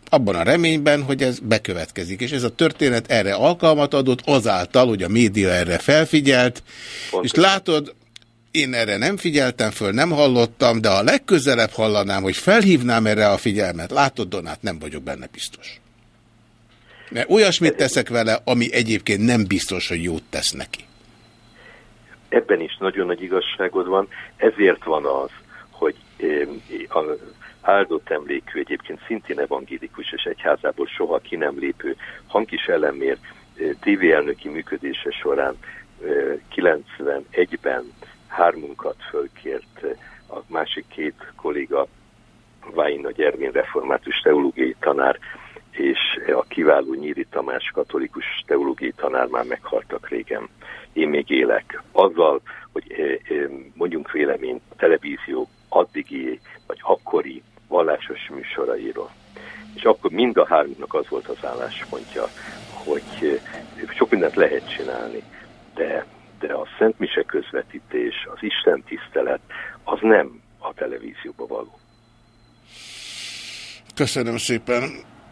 A: Abban a reményben, hogy ez bekövetkezik. És ez a történet erre alkalmat adott azáltal, hogy a média erre felfigyelt, és látod, én erre nem figyeltem föl, nem hallottam, de ha legközelebb hallanám, hogy felhívnám erre a figyelmet, látod, Donát, nem vagyok benne biztos. Mert olyasmit teszek vele, ami egyébként nem biztos, hogy jót tesz neki.
P: Ebben is nagyon nagy igazságod van, ezért van az, hogy eh, a áldott emlékű, egyébként szintén evangélikus és egyházából soha ki nem lépő Hankis Elemér tévéelnöki működése során eh, 91-ben hármunkat fölkért a másik két kolléga, Vájna Gyermén református teológiai tanár, és a kiváló Nyíri Tamás katolikus teológiai tanár már meghaltak régen. Én még élek. Azzal, hogy mondjunk véleményt televízió addigi vagy akkori vallásos műsorairól. És akkor mind a háromnak az volt az álláspontja, hogy eh, sok mindent lehet csinálni, de, de a Szent Mise közvetítés, az Isten tisztelet, az nem a televízióba való.
A: Köszönöm szépen.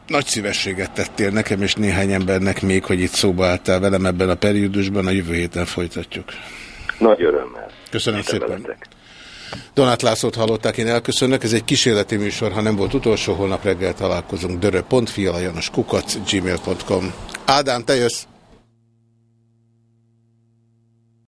A: Nagy szívességet tettél nekem és néhány embernek még, hogy itt szóba álltál velem ebben a periódusban, a jövő héten folytatjuk.
P: Nagy örömmel.
A: Köszönöm
P: Isten
A: szépen.
P: veletek.
A: Donát Lászlót hallották, én elköszönök. Ez egy kísérleti műsor, ha nem volt utolsó, holnap reggel találkozunk. dörö.fi, alajanos kukac, gmail.com. Ádám, te jössz?